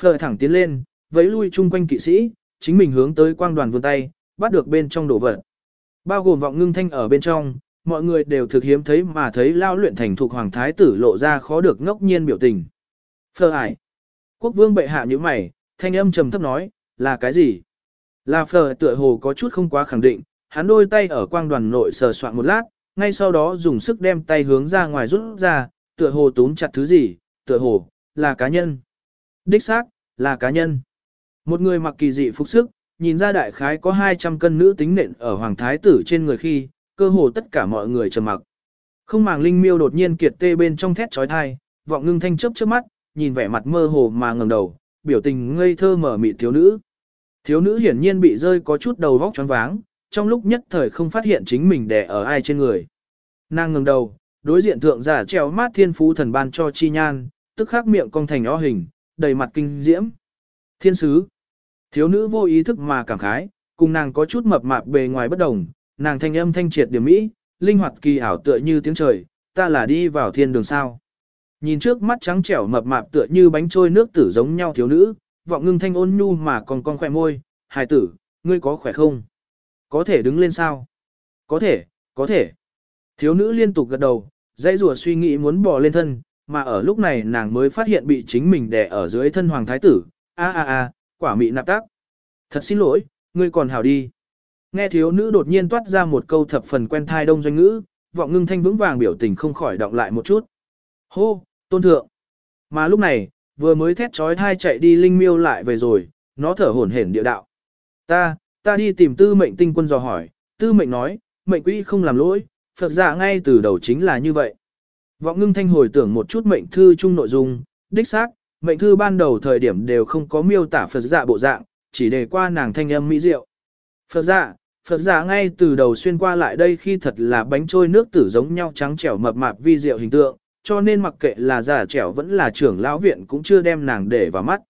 Phờ thẳng tiến lên, vẫy lui chung quanh kỵ sĩ, chính mình hướng tới quang đoàn vươn tay, bắt được bên trong đổ vật. Bao gồm vọng ngưng thanh ở bên trong, mọi người đều thực hiếm thấy mà thấy lao luyện thành thuộc hoàng thái tử lộ ra khó được ngốc nhiên biểu tình. Phờ ải. Quốc vương bệ hạ như mày, thanh âm trầm thấp nói, là cái gì? Là phờ tựa hồ có chút không quá khẳng định, hắn đôi tay ở quang đoàn nội sờ soạn một lát, ngay sau đó dùng sức đem tay hướng ra ngoài rút ra, tựa hồ túm chặt thứ gì, tựa hồ, là cá nhân. Đích xác, là cá nhân. Một người mặc kỳ dị phục sức, nhìn ra đại khái có 200 cân nữ tính nện ở hoàng thái tử trên người khi, cơ hồ tất cả mọi người trầm mặc. Không màng linh miêu đột nhiên kiệt tê bên trong thét trói thai, vọng ngưng thanh chớp trước mắt, nhìn vẻ mặt mơ hồ mà ngẩng đầu, biểu tình ngây thơ mở mị thiếu nữ. Thiếu nữ hiển nhiên bị rơi có chút đầu vóc choáng váng, trong lúc nhất thời không phát hiện chính mình đè ở ai trên người. Nàng ngẩng đầu, đối diện thượng giả treo mát thiên phú thần ban cho chi nhan, tức khắc miệng cong thành o hình, đầy mặt kinh diễm. Thiên sứ. Thiếu nữ vô ý thức mà cảm khái, cùng nàng có chút mập mạp bề ngoài bất đồng, nàng thanh âm thanh triệt điểm mỹ, linh hoạt kỳ ảo tựa như tiếng trời, ta là đi vào thiên đường sao. Nhìn trước mắt trắng trẻo mập mạp tựa như bánh trôi nước tử giống nhau thiếu nữ, vọng ngưng thanh ôn nhu mà còn con khỏe môi, hài tử, ngươi có khỏe không? Có thể đứng lên sao? Có thể, có thể. Thiếu nữ liên tục gật đầu, dãy rùa suy nghĩ muốn bò lên thân, mà ở lúc này nàng mới phát hiện bị chính mình đè ở dưới thân hoàng thái tử, a a a, quả mị nạp tác. Thật xin lỗi, ngươi còn hảo đi. Nghe thiếu nữ đột nhiên toát ra một câu thập phần quen thai đông doanh ngữ, vọng ngưng thanh vững vàng biểu tình không khỏi động lại một chút. Hô, tôn thượng. Mà lúc này, vừa mới thét trói thai chạy đi linh miêu lại về rồi, nó thở hổn hển địa đạo. Ta, ta đi tìm tư mệnh tinh quân dò hỏi, tư mệnh nói, mệnh quỹ không làm lỗi, Phật giả ngay từ đầu chính là như vậy. Vọng ngưng thanh hồi tưởng một chút mệnh thư chung nội dung, đích xác, mệnh thư ban đầu thời điểm đều không có miêu tả Phật giả bộ dạng, chỉ đề qua nàng thanh âm mỹ diệu. Phật giả, Phật giả ngay từ đầu xuyên qua lại đây khi thật là bánh trôi nước tử giống nhau trắng trẻo mập mạp vi diệu hình tượng, cho nên mặc kệ là giả trẻo vẫn là trưởng lão viện cũng chưa đem nàng để vào mắt.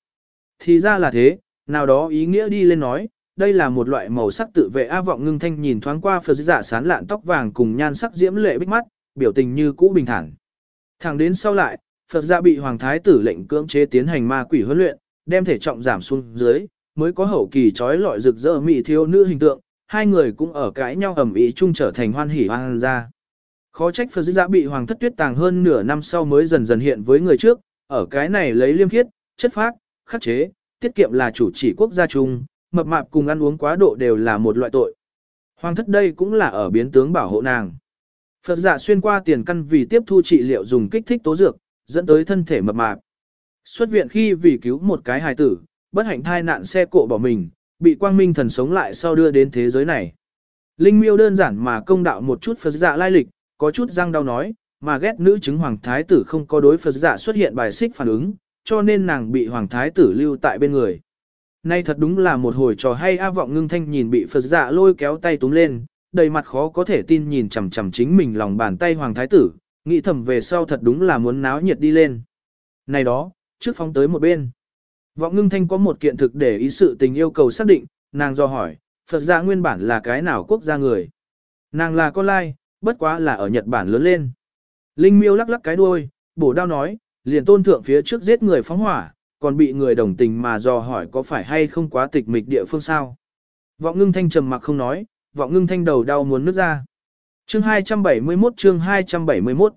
Thì ra là thế, nào đó ý nghĩa đi lên nói, đây là một loại màu sắc tự vệ A vọng ngưng thanh nhìn thoáng qua Phật giả dạ sán lạn tóc vàng cùng nhan sắc diễm lệ bích mắt, biểu tình như cũ bình thản. Thẳng đến sau lại, Phật giả dạ bị Hoàng Thái tử lệnh cưỡng chế tiến hành ma quỷ huấn luyện, đem thể trọng giảm xuống dưới, mới có hậu kỳ trói lọi rực rỡ mỹ thiếu nữ hình tượng, hai người cũng ở cãi nhau ẩm ý chung trở thành hoan hỉ hoan ra. Khó trách Phật giả dạ bị Hoàng thất tuyết tàng hơn nửa năm sau mới dần dần hiện với người trước, ở cái này lấy liêm khiết, chất phác, khắc chế, tiết kiệm là chủ chỉ quốc gia chung, mập mạp cùng ăn uống quá độ đều là một loại tội. Hoàng thất đây cũng là ở biến tướng bảo hộ nàng. Phật giả xuyên qua tiền căn vì tiếp thu trị liệu dùng kích thích tố dược, dẫn tới thân thể mập mạp. Xuất viện khi vì cứu một cái hài tử, bất hạnh thai nạn xe cộ bỏ mình, bị quang minh thần sống lại sau đưa đến thế giới này. Linh miêu đơn giản mà công đạo một chút Phật giả lai lịch, có chút răng đau nói, mà ghét nữ chứng hoàng thái tử không có đối Phật giả xuất hiện bài xích phản ứng, cho nên nàng bị hoàng thái tử lưu tại bên người. Nay thật đúng là một hồi trò hay A vọng ngưng thanh nhìn bị Phật giả lôi kéo tay túm lên, đầy mặt khó có thể tin nhìn chằm chằm chính mình lòng bàn tay hoàng thái tử, nghĩ thầm về sau thật đúng là muốn náo nhiệt đi lên. Này đó, trước phóng tới một bên. Vọng ngưng thanh có một kiện thực để ý sự tình yêu cầu xác định, nàng do hỏi, Phật gia nguyên bản là cái nào quốc gia người. Nàng là con lai, bất quá là ở Nhật Bản lớn lên. Linh miêu lắc lắc cái đuôi, bổ đao nói, liền tôn thượng phía trước giết người phóng hỏa, còn bị người đồng tình mà dò hỏi có phải hay không quá tịch mịch địa phương sao. Vọng ngưng thanh trầm mặc không nói, vọng ngưng thanh đầu đau muốn nước ra. Chương 271 chương 271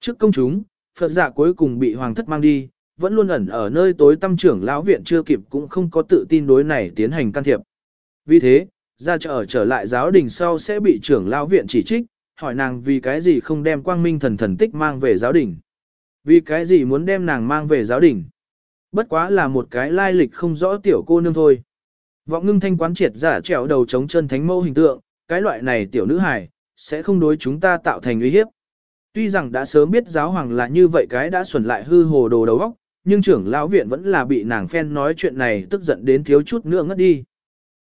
Trước công chúng, Phật giả cuối cùng bị hoàng thất mang đi, vẫn luôn ẩn ở nơi tối tâm trưởng lão viện chưa kịp cũng không có tự tin đối này tiến hành can thiệp. Vì thế, ra trở trở lại giáo đình sau sẽ bị trưởng lão viện chỉ trích, hỏi nàng vì cái gì không đem quang minh thần thần tích mang về giáo đình. Vì cái gì muốn đem nàng mang về giáo đình. Bất quá là một cái lai lịch không rõ tiểu cô nương thôi. Vọng ngưng thanh quán triệt giả trèo đầu chống chân thánh mẫu hình tượng, cái loại này tiểu nữ hài, sẽ không đối chúng ta tạo thành uy hiếp. Tuy rằng đã sớm biết giáo hoàng là như vậy cái đã xuẩn lại hư hồ đồ đầu óc, nhưng trưởng lão viện vẫn là bị nàng phen nói chuyện này tức giận đến thiếu chút nữa ngất đi.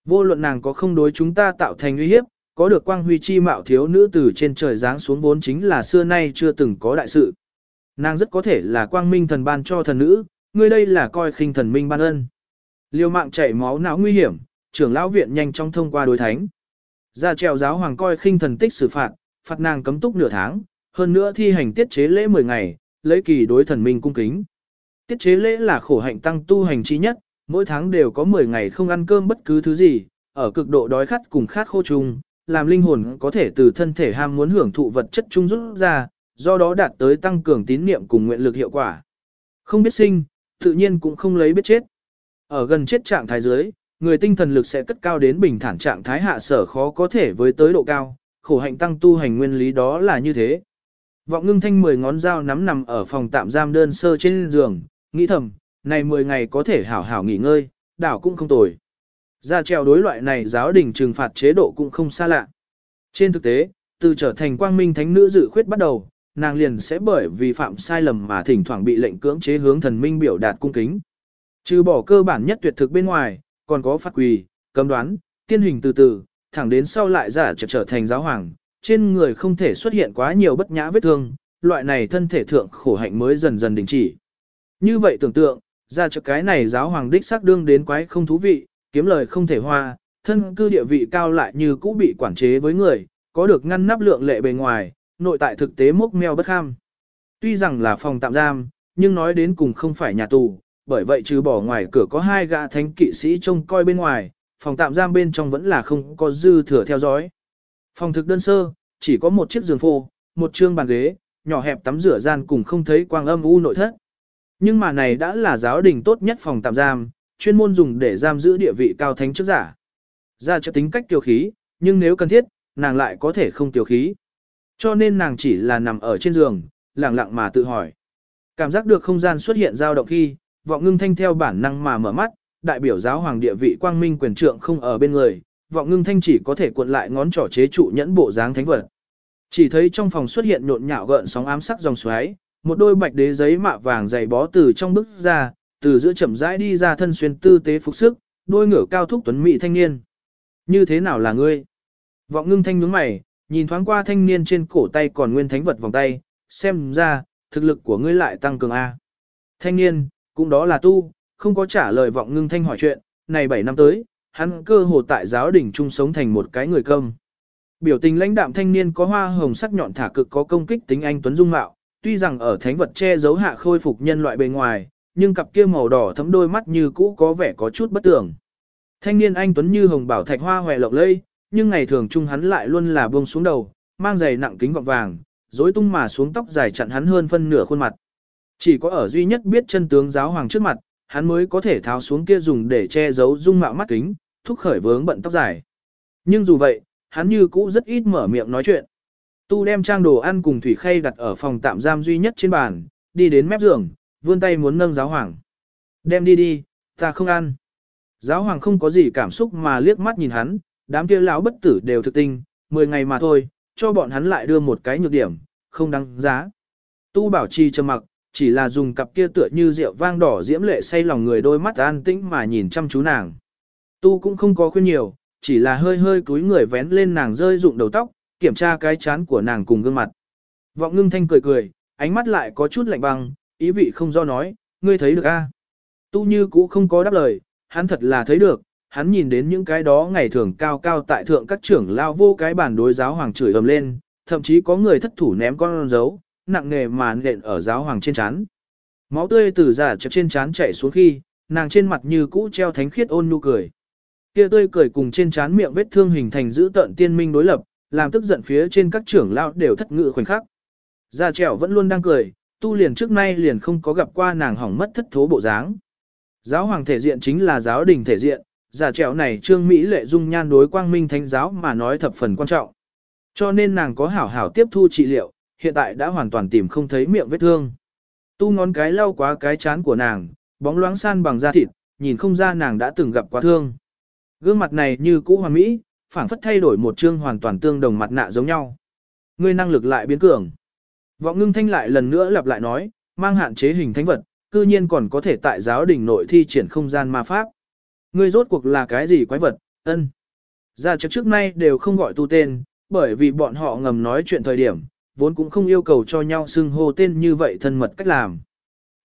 Vô luận nàng có không đối chúng ta tạo thành uy hiếp, có được quang huy chi mạo thiếu nữ từ trên trời giáng xuống vốn chính là xưa nay chưa từng có đại sự. Nàng rất có thể là quang minh thần ban cho thần nữ, ngươi đây là coi khinh thần minh ban ân. Liêu mạng chảy máu não nguy hiểm, trưởng lão viện nhanh chóng thông qua đối thánh. Ra trèo giáo hoàng coi khinh thần tích xử phạt, phạt nàng cấm túc nửa tháng, hơn nữa thi hành tiết chế lễ 10 ngày, lấy kỳ đối thần minh cung kính. Tiết chế lễ là khổ hạnh tăng tu hành chi nhất, mỗi tháng đều có 10 ngày không ăn cơm bất cứ thứ gì, ở cực độ đói khát cùng khát khô trùng làm linh hồn có thể từ thân thể ham muốn hưởng thụ vật chất trung rút ra, do đó đạt tới tăng cường tín niệm cùng nguyện lực hiệu quả. Không biết sinh, tự nhiên cũng không lấy biết chết. Ở gần chết trạng thái dưới, người tinh thần lực sẽ cất cao đến bình thản trạng thái hạ sở khó có thể với tới độ cao, khổ hạnh tăng tu hành nguyên lý đó là như thế. Vọng ngưng thanh mười ngón dao nắm nằm ở phòng tạm giam đơn sơ trên giường, nghĩ thầm, này 10 ngày có thể hảo hảo nghỉ ngơi, đảo cũng không tồi. Ra treo đối loại này giáo đình trừng phạt chế độ cũng không xa lạ. Trên thực tế, từ trở thành quang minh thánh nữ dự khuyết bắt đầu, nàng liền sẽ bởi vì phạm sai lầm mà thỉnh thoảng bị lệnh cưỡng chế hướng thần minh biểu đạt cung kính. Trừ bỏ cơ bản nhất tuyệt thực bên ngoài, còn có phát quỳ, cấm đoán, tiên hình từ từ, thẳng đến sau lại giả trở trở thành giáo hoàng, trên người không thể xuất hiện quá nhiều bất nhã vết thương, loại này thân thể thượng khổ hạnh mới dần dần đình chỉ. Như vậy tưởng tượng, ra cho cái này giáo hoàng đích xác đương đến quái không thú vị, kiếm lời không thể hoa, thân cư địa vị cao lại như cũ bị quản chế với người, có được ngăn nắp lượng lệ bề ngoài, nội tại thực tế mốc meo bất kham. Tuy rằng là phòng tạm giam, nhưng nói đến cùng không phải nhà tù, bởi vậy trừ bỏ ngoài cửa có hai gã thánh kỵ sĩ trông coi bên ngoài, phòng tạm giam bên trong vẫn là không có dư thừa theo dõi. Phòng thực đơn sơ, chỉ có một chiếc giường phô, một trương bàn ghế, nhỏ hẹp tắm rửa gian cùng không thấy quang âm u nội thất. Nhưng mà này đã là giáo đình tốt nhất phòng tạm giam, chuyên môn dùng để giam giữ địa vị cao thánh trước giả. Ra cho tính cách tiêu khí, nhưng nếu cần thiết, nàng lại có thể không tiêu khí. Cho nên nàng chỉ là nằm ở trên giường, lặng lặng mà tự hỏi. Cảm giác được không gian xuất hiện dao động khi, vọng ngưng thanh theo bản năng mà mở mắt, đại biểu giáo hoàng địa vị quang minh quyền trượng không ở bên người, vọng ngưng thanh chỉ có thể cuộn lại ngón trỏ chế trụ nhẫn bộ dáng thánh vật. Chỉ thấy trong phòng xuất hiện nhộn nhạo gợn sóng ám sắc dòng xoáy, một đôi bạch đế giấy mạ vàng dày bó từ trong bức ra, từ giữa chậm rãi đi ra thân xuyên tư tế phục sức, đôi ngửa cao thúc tuấn mỹ thanh niên. Như thế nào là ngươi? Vọng ngưng thanh nhướng mày, nhìn thoáng qua thanh niên trên cổ tay còn nguyên thánh vật vòng tay, xem ra, thực lực của ngươi lại tăng cường A. Thanh niên, cũng đó là tu, không có trả lời vọng ngưng thanh hỏi chuyện, này 7 năm tới, hắn cơ hồ tại giáo đỉnh chung sống thành một cái người công. Biểu tình lãnh đạm thanh niên có hoa hồng sắc nhọn thả cực có công kích tính anh tuấn dung mạo, tuy rằng ở thánh vật che giấu hạ khôi phục nhân loại bề ngoài, nhưng cặp kia màu đỏ thấm đôi mắt như cũ có vẻ có chút bất tưởng. Thanh niên anh tuấn như hồng bảo thạch hoa hoè lộng lây, nhưng ngày thường chung hắn lại luôn là buông xuống đầu, mang giày nặng kính gọng vàng, rối tung mà xuống tóc dài chặn hắn hơn phân nửa khuôn mặt. Chỉ có ở duy nhất biết chân tướng giáo hoàng trước mặt, hắn mới có thể tháo xuống kia dùng để che giấu dung mạo mắt kính, thúc khởi vướng bận tóc dài. Nhưng dù vậy, hắn như cũ rất ít mở miệng nói chuyện. Tu đem trang đồ ăn cùng thủy khay đặt ở phòng tạm giam duy nhất trên bàn, đi đến mép giường, vươn tay muốn nâng giáo hoàng. Đem đi đi, ta không ăn. Giáo hoàng không có gì cảm xúc mà liếc mắt nhìn hắn, đám kia lão bất tử đều thực tinh, 10 ngày mà thôi, cho bọn hắn lại đưa một cái nhược điểm, không đáng giá. Tu bảo trì trầm mặc, chỉ là dùng cặp kia tựa như rượu vang đỏ diễm lệ say lòng người đôi mắt an tĩnh mà nhìn chăm chú nàng. Tu cũng không có khuyên nhiều, chỉ là hơi hơi cúi người vén lên nàng rơi rụng đầu tóc, kiểm tra cái chán của nàng cùng gương mặt. Vọng ngưng thanh cười cười, ánh mắt lại có chút lạnh băng, ý vị không do nói, ngươi thấy được a? Tu như cũ không có đáp lời, hắn thật là thấy được, hắn nhìn đến những cái đó ngày thường cao cao tại thượng các trưởng lao vô cái bản đối giáo hoàng chửi ầm lên, thậm chí có người thất thủ ném con dấu, nặng nề mà nện ở giáo hoàng trên chán. Máu tươi từ giả chập trên chán chảy xuống khi, nàng trên mặt như cũ treo thánh khiết ôn nhu cười. Kia tươi cười cùng trên chán miệng vết thương hình thành giữ tận tiên minh đối lập, làm tức giận phía trên các trưởng lao đều thất ngự khoảnh khắc. Gia trẻo vẫn luôn đang cười, tu liền trước nay liền không có gặp qua nàng hỏng mất thất thố bộ dáng. Giáo hoàng thể diện chính là giáo đình thể diện, giả trẻo này trương Mỹ lệ dung nhan đối quang minh thánh giáo mà nói thập phần quan trọng. Cho nên nàng có hảo hảo tiếp thu trị liệu, hiện tại đã hoàn toàn tìm không thấy miệng vết thương. Tu ngón cái lau quá cái chán của nàng, bóng loáng san bằng da thịt, nhìn không ra nàng đã từng gặp quá thương. Gương mặt này như cũ hoàn mỹ, phản phất thay đổi một trương hoàn toàn tương đồng mặt nạ giống nhau. Ngươi năng lực lại biến cường. Vọng ngưng thanh lại lần nữa lặp lại nói, mang hạn chế hình thánh vật, cư nhiên còn có thể tại giáo đình nội thi triển không gian ma pháp. Ngươi rốt cuộc là cái gì quái vật, ân. Gia trước trước nay đều không gọi tu tên, bởi vì bọn họ ngầm nói chuyện thời điểm, vốn cũng không yêu cầu cho nhau xưng hô tên như vậy thân mật cách làm.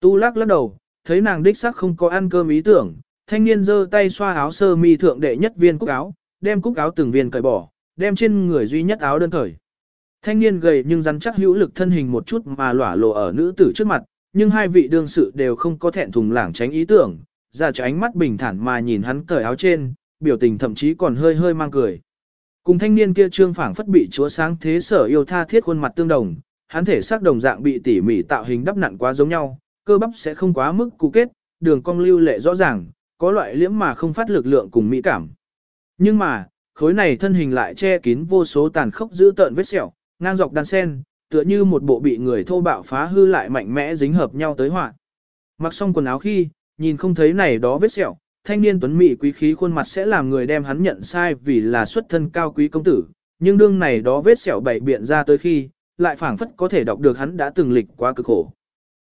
Tu lắc lắc đầu, thấy nàng đích xác không có ăn cơm ý tưởng, thanh niên giơ tay xoa áo sơ mi thượng đệ nhất viên cúc áo, đem cúc áo từng viên cởi bỏ, đem trên người duy nhất áo đơn cởi. Thanh niên gầy nhưng rắn chắc hữu lực thân hình một chút mà lỏa lộ ở nữ tử trước mặt, nhưng hai vị đương sự đều không có thẹn thùng lảng tránh ý tưởng, ra cho ánh mắt bình thản mà nhìn hắn cởi áo trên, biểu tình thậm chí còn hơi hơi mang cười. Cùng thanh niên kia trương phảng phất bị chúa sáng thế sở yêu tha thiết khuôn mặt tương đồng, hắn thể xác đồng dạng bị tỉ mỉ tạo hình đắp nặn quá giống nhau, cơ bắp sẽ không quá mức cụ kết, đường cong lưu lệ rõ ràng, có loại liễm mà không phát lực lượng cùng mỹ cảm. Nhưng mà, khối này thân hình lại che kín vô số tàn khốc giữ tợn vết sẹo, ngang dọc đan sen, tựa như một bộ bị người thô bạo phá hư lại mạnh mẽ dính hợp nhau tới họa. Mặc xong quần áo khi, nhìn không thấy này đó vết sẹo, thanh niên tuấn mỹ quý khí khuôn mặt sẽ làm người đem hắn nhận sai vì là xuất thân cao quý công tử, nhưng đương này đó vết sẹo bảy biện ra tới khi, lại phảng phất có thể đọc được hắn đã từng lịch quá cực khổ.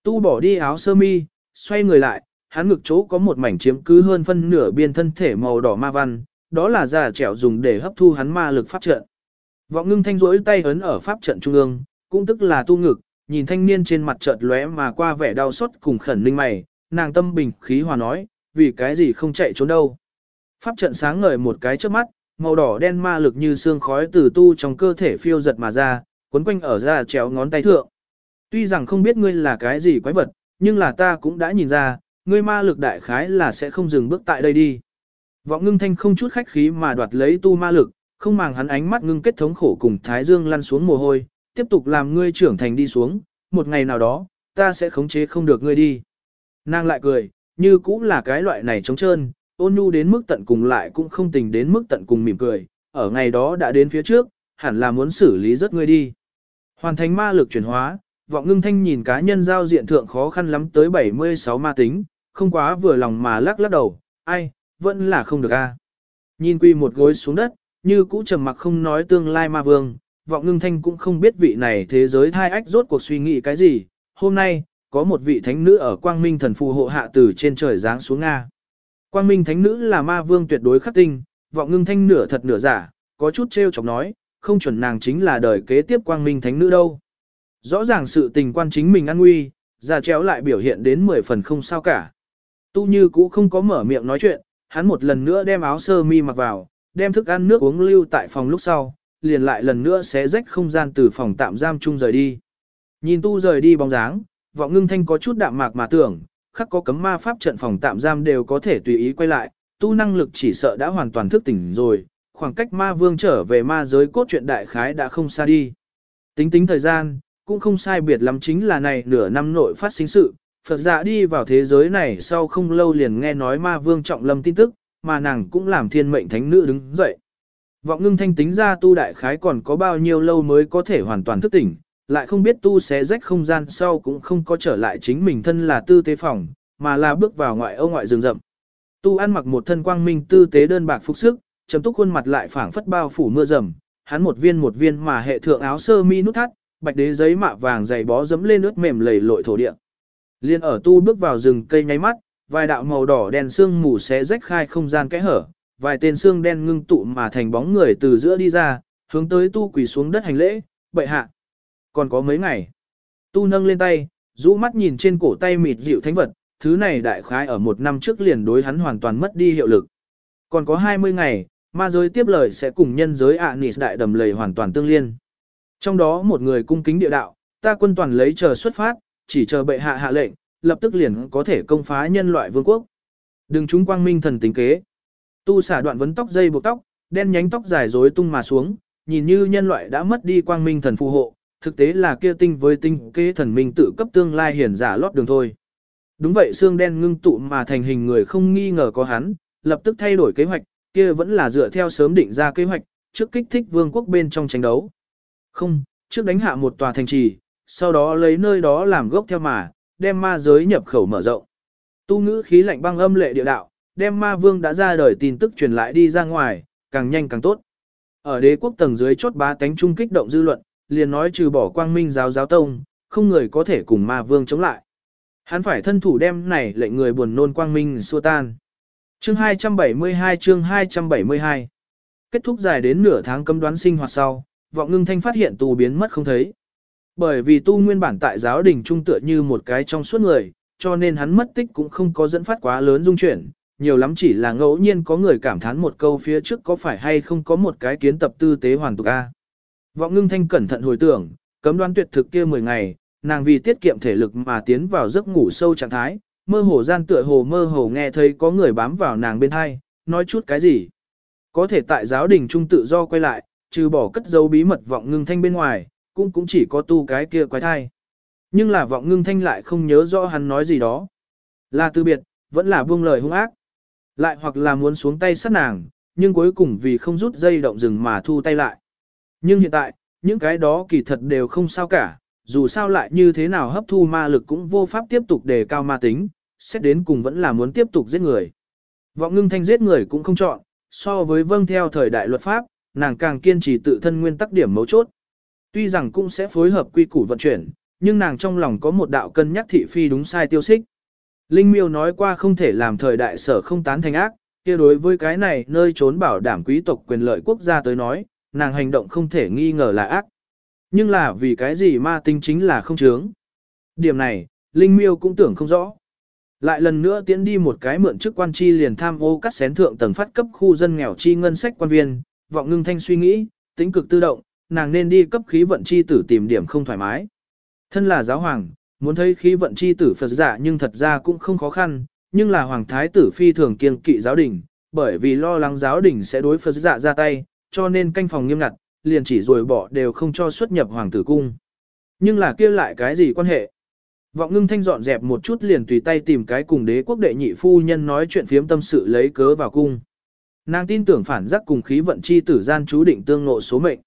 Tu bỏ đi áo sơ mi, xoay người lại, hắn ngực chỗ có một mảnh chiếm cứ hơn phân nửa biên thân thể màu đỏ ma văn, đó là già trẻo dùng để hấp thu hắn ma lực phát trận. Vọng ngưng thanh rỗi tay ấn ở pháp trận trung ương, cũng tức là tu ngực, nhìn thanh niên trên mặt chợt lóe mà qua vẻ đau xót cùng khẩn linh mày, nàng tâm bình khí hòa nói, vì cái gì không chạy trốn đâu. Pháp trận sáng ngời một cái trước mắt, màu đỏ đen ma lực như xương khói từ tu trong cơ thể phiêu giật mà ra, cuốn quanh ở ra chéo ngón tay thượng. Tuy rằng không biết ngươi là cái gì quái vật, nhưng là ta cũng đã nhìn ra, ngươi ma lực đại khái là sẽ không dừng bước tại đây đi. Vọng ngưng thanh không chút khách khí mà đoạt lấy tu ma lực, không màng hắn ánh mắt ngưng kết thống khổ cùng thái dương lăn xuống mồ hôi, tiếp tục làm ngươi trưởng thành đi xuống, một ngày nào đó, ta sẽ khống chế không được ngươi đi. Nàng lại cười, như cũng là cái loại này trống trơn, ôn nhu đến mức tận cùng lại cũng không tình đến mức tận cùng mỉm cười, ở ngày đó đã đến phía trước, hẳn là muốn xử lý rất ngươi đi. Hoàn thành ma lực chuyển hóa, vọng ngưng thanh nhìn cá nhân giao diện thượng khó khăn lắm tới 76 ma tính, không quá vừa lòng mà lắc lắc đầu, ai, vẫn là không được a. Nhìn quy một gối xuống đất, như cũ trầm mặc không nói tương lai ma vương, vọng ngưng thanh cũng không biết vị này thế giới thai ách rốt cuộc suy nghĩ cái gì, hôm nay, có một vị thánh nữ ở quang minh thần phù hộ hạ từ trên trời giáng xuống Nga. Quang minh thánh nữ là ma vương tuyệt đối khắc tinh, vọng ngưng thanh nửa thật nửa giả, có chút trêu chọc nói, không chuẩn nàng chính là đời kế tiếp quang minh thánh nữ đâu. Rõ ràng sự tình quan chính mình an nguy, già chéo lại biểu hiện đến 10 phần không sao cả. Tu như cũ không có mở miệng nói chuyện, hắn một lần nữa đem áo sơ mi mặc vào, đem thức ăn nước uống lưu tại phòng lúc sau, liền lại lần nữa xé rách không gian từ phòng tạm giam chung rời đi. Nhìn tu rời đi bóng dáng, vọng ngưng thanh có chút đạm mạc mà tưởng, khắc có cấm ma pháp trận phòng tạm giam đều có thể tùy ý quay lại, tu năng lực chỉ sợ đã hoàn toàn thức tỉnh rồi, khoảng cách ma vương trở về ma giới cốt truyện đại khái đã không xa đi. Tính tính thời gian, cũng không sai biệt lắm chính là này nửa năm nội phát sinh sự, Phật giả đi vào thế giới này sau không lâu liền nghe nói ma vương trọng lâm tin tức, mà nàng cũng làm thiên mệnh thánh nữ đứng dậy. Vọng ngưng thanh tính ra tu đại khái còn có bao nhiêu lâu mới có thể hoàn toàn thức tỉnh, lại không biết tu sẽ rách không gian sau cũng không có trở lại chính mình thân là tư tế phòng, mà là bước vào ngoại ô ngoại rừng rậm. Tu ăn mặc một thân quang minh tư tế đơn bạc phục sức, chấm túc khuôn mặt lại phảng phất bao phủ mưa rầm, hắn một viên một viên mà hệ thượng áo sơ mi nút thắt, bạch đế giấy mạ vàng dày bó dấm lên ướt mềm lầy lội thổ địa. Liên ở tu bước vào rừng cây nháy mắt, vài đạo màu đỏ đen xương mù xé rách khai không gian kẽ hở, vài tên xương đen ngưng tụ mà thành bóng người từ giữa đi ra, hướng tới tu quỳ xuống đất hành lễ, bệ hạ. Còn có mấy ngày. Tu nâng lên tay, rũ mắt nhìn trên cổ tay mịt dịu thánh vật, thứ này đại khái ở một năm trước liền đối hắn hoàn toàn mất đi hiệu lực. Còn có 20 ngày, ma giới tiếp lời sẽ cùng nhân giới ạ nịt đại đầm lầy hoàn toàn tương liên. Trong đó một người cung kính địa đạo, ta quân toàn lấy chờ xuất phát, chỉ chờ bệ hạ hạ lệnh, lập tức liền có thể công phá nhân loại vương quốc. Đừng chúng quang minh thần tính kế. Tu xả đoạn vấn tóc dây buộc tóc, đen nhánh tóc dài rối tung mà xuống, nhìn như nhân loại đã mất đi quang minh thần phù hộ, thực tế là kia tinh với tinh kế thần minh tự cấp tương lai hiển giả lót đường thôi. Đúng vậy xương đen ngưng tụ mà thành hình người không nghi ngờ có hắn, lập tức thay đổi kế hoạch, kia vẫn là dựa theo sớm định ra kế hoạch, trước kích thích vương quốc bên trong tranh đấu. Không, trước đánh hạ một tòa thành trì, sau đó lấy nơi đó làm gốc theo mà, đem ma giới nhập khẩu mở rộng. Tu ngữ khí lạnh băng âm lệ địa đạo, đem ma vương đã ra đời tin tức truyền lại đi ra ngoài, càng nhanh càng tốt. Ở đế quốc tầng dưới chốt bá tánh trung kích động dư luận, liền nói trừ bỏ quang minh giáo giáo tông, không người có thể cùng ma vương chống lại. Hắn phải thân thủ đem này lệnh người buồn nôn quang minh xua tan. Chương 272 chương 272 Kết thúc dài đến nửa tháng cấm đoán sinh hoạt sau, vọng ngưng thanh phát hiện tù biến mất không thấy. Bởi vì tu nguyên bản tại giáo đình trung tựa như một cái trong suốt người, cho nên hắn mất tích cũng không có dẫn phát quá lớn dung chuyển, nhiều lắm chỉ là ngẫu nhiên có người cảm thán một câu phía trước có phải hay không có một cái kiến tập tư tế hoàn tục a. Vọng ngưng thanh cẩn thận hồi tưởng, cấm đoán tuyệt thực kia 10 ngày, nàng vì tiết kiệm thể lực mà tiến vào giấc ngủ sâu trạng thái, mơ hồ gian tựa hồ mơ hồ nghe thấy có người bám vào nàng bên hai, nói chút cái gì. Có thể tại giáo đình trung tự do quay lại, trừ bỏ cất dấu bí mật vọng ngưng thanh bên ngoài, cũng cũng chỉ có tu cái kia quái thai. Nhưng là vọng ngưng thanh lại không nhớ rõ hắn nói gì đó. Là từ biệt, vẫn là buông lời hung ác. Lại hoặc là muốn xuống tay sát nàng, nhưng cuối cùng vì không rút dây động rừng mà thu tay lại. Nhưng hiện tại, những cái đó kỳ thật đều không sao cả, dù sao lại như thế nào hấp thu ma lực cũng vô pháp tiếp tục đề cao ma tính, xét đến cùng vẫn là muốn tiếp tục giết người. Vọng ngưng thanh giết người cũng không chọn, so với vâng theo thời đại luật pháp, nàng càng kiên trì tự thân nguyên tắc điểm mấu chốt. Tuy rằng cũng sẽ phối hợp quy củ vận chuyển, nhưng nàng trong lòng có một đạo cân nhắc thị phi đúng sai tiêu xích. Linh miêu nói qua không thể làm thời đại sở không tán thành ác, kia đối với cái này nơi trốn bảo đảm quý tộc quyền lợi quốc gia tới nói, nàng hành động không thể nghi ngờ là ác. Nhưng là vì cái gì ma tinh chính là không chướng. Điểm này, Linh miêu cũng tưởng không rõ. Lại lần nữa tiến đi một cái mượn chức quan chi liền tham ô cắt xén thượng tầng phát cấp khu dân nghèo chi ngân sách quan viên, vọng ngưng thanh suy nghĩ, tính cực tự động, nàng nên đi cấp khí vận chi tử tìm điểm không thoải mái. Thân là giáo hoàng, muốn thấy khí vận chi tử Phật giả nhưng thật ra cũng không khó khăn, nhưng là hoàng thái tử phi thường kiêng kỵ giáo đình, bởi vì lo lắng giáo đình sẽ đối Phật giả ra tay, cho nên canh phòng nghiêm ngặt, liền chỉ rồi bỏ đều không cho xuất nhập hoàng tử cung. Nhưng là kia lại cái gì quan hệ? Vọng ngưng thanh dọn dẹp một chút liền tùy tay tìm cái cùng đế quốc đệ nhị phu nhân nói chuyện phiếm tâm sự lấy cớ vào cung. Nàng tin tưởng phản giác cùng khí vận chi tử gian chú định tương ngộ số mệnh.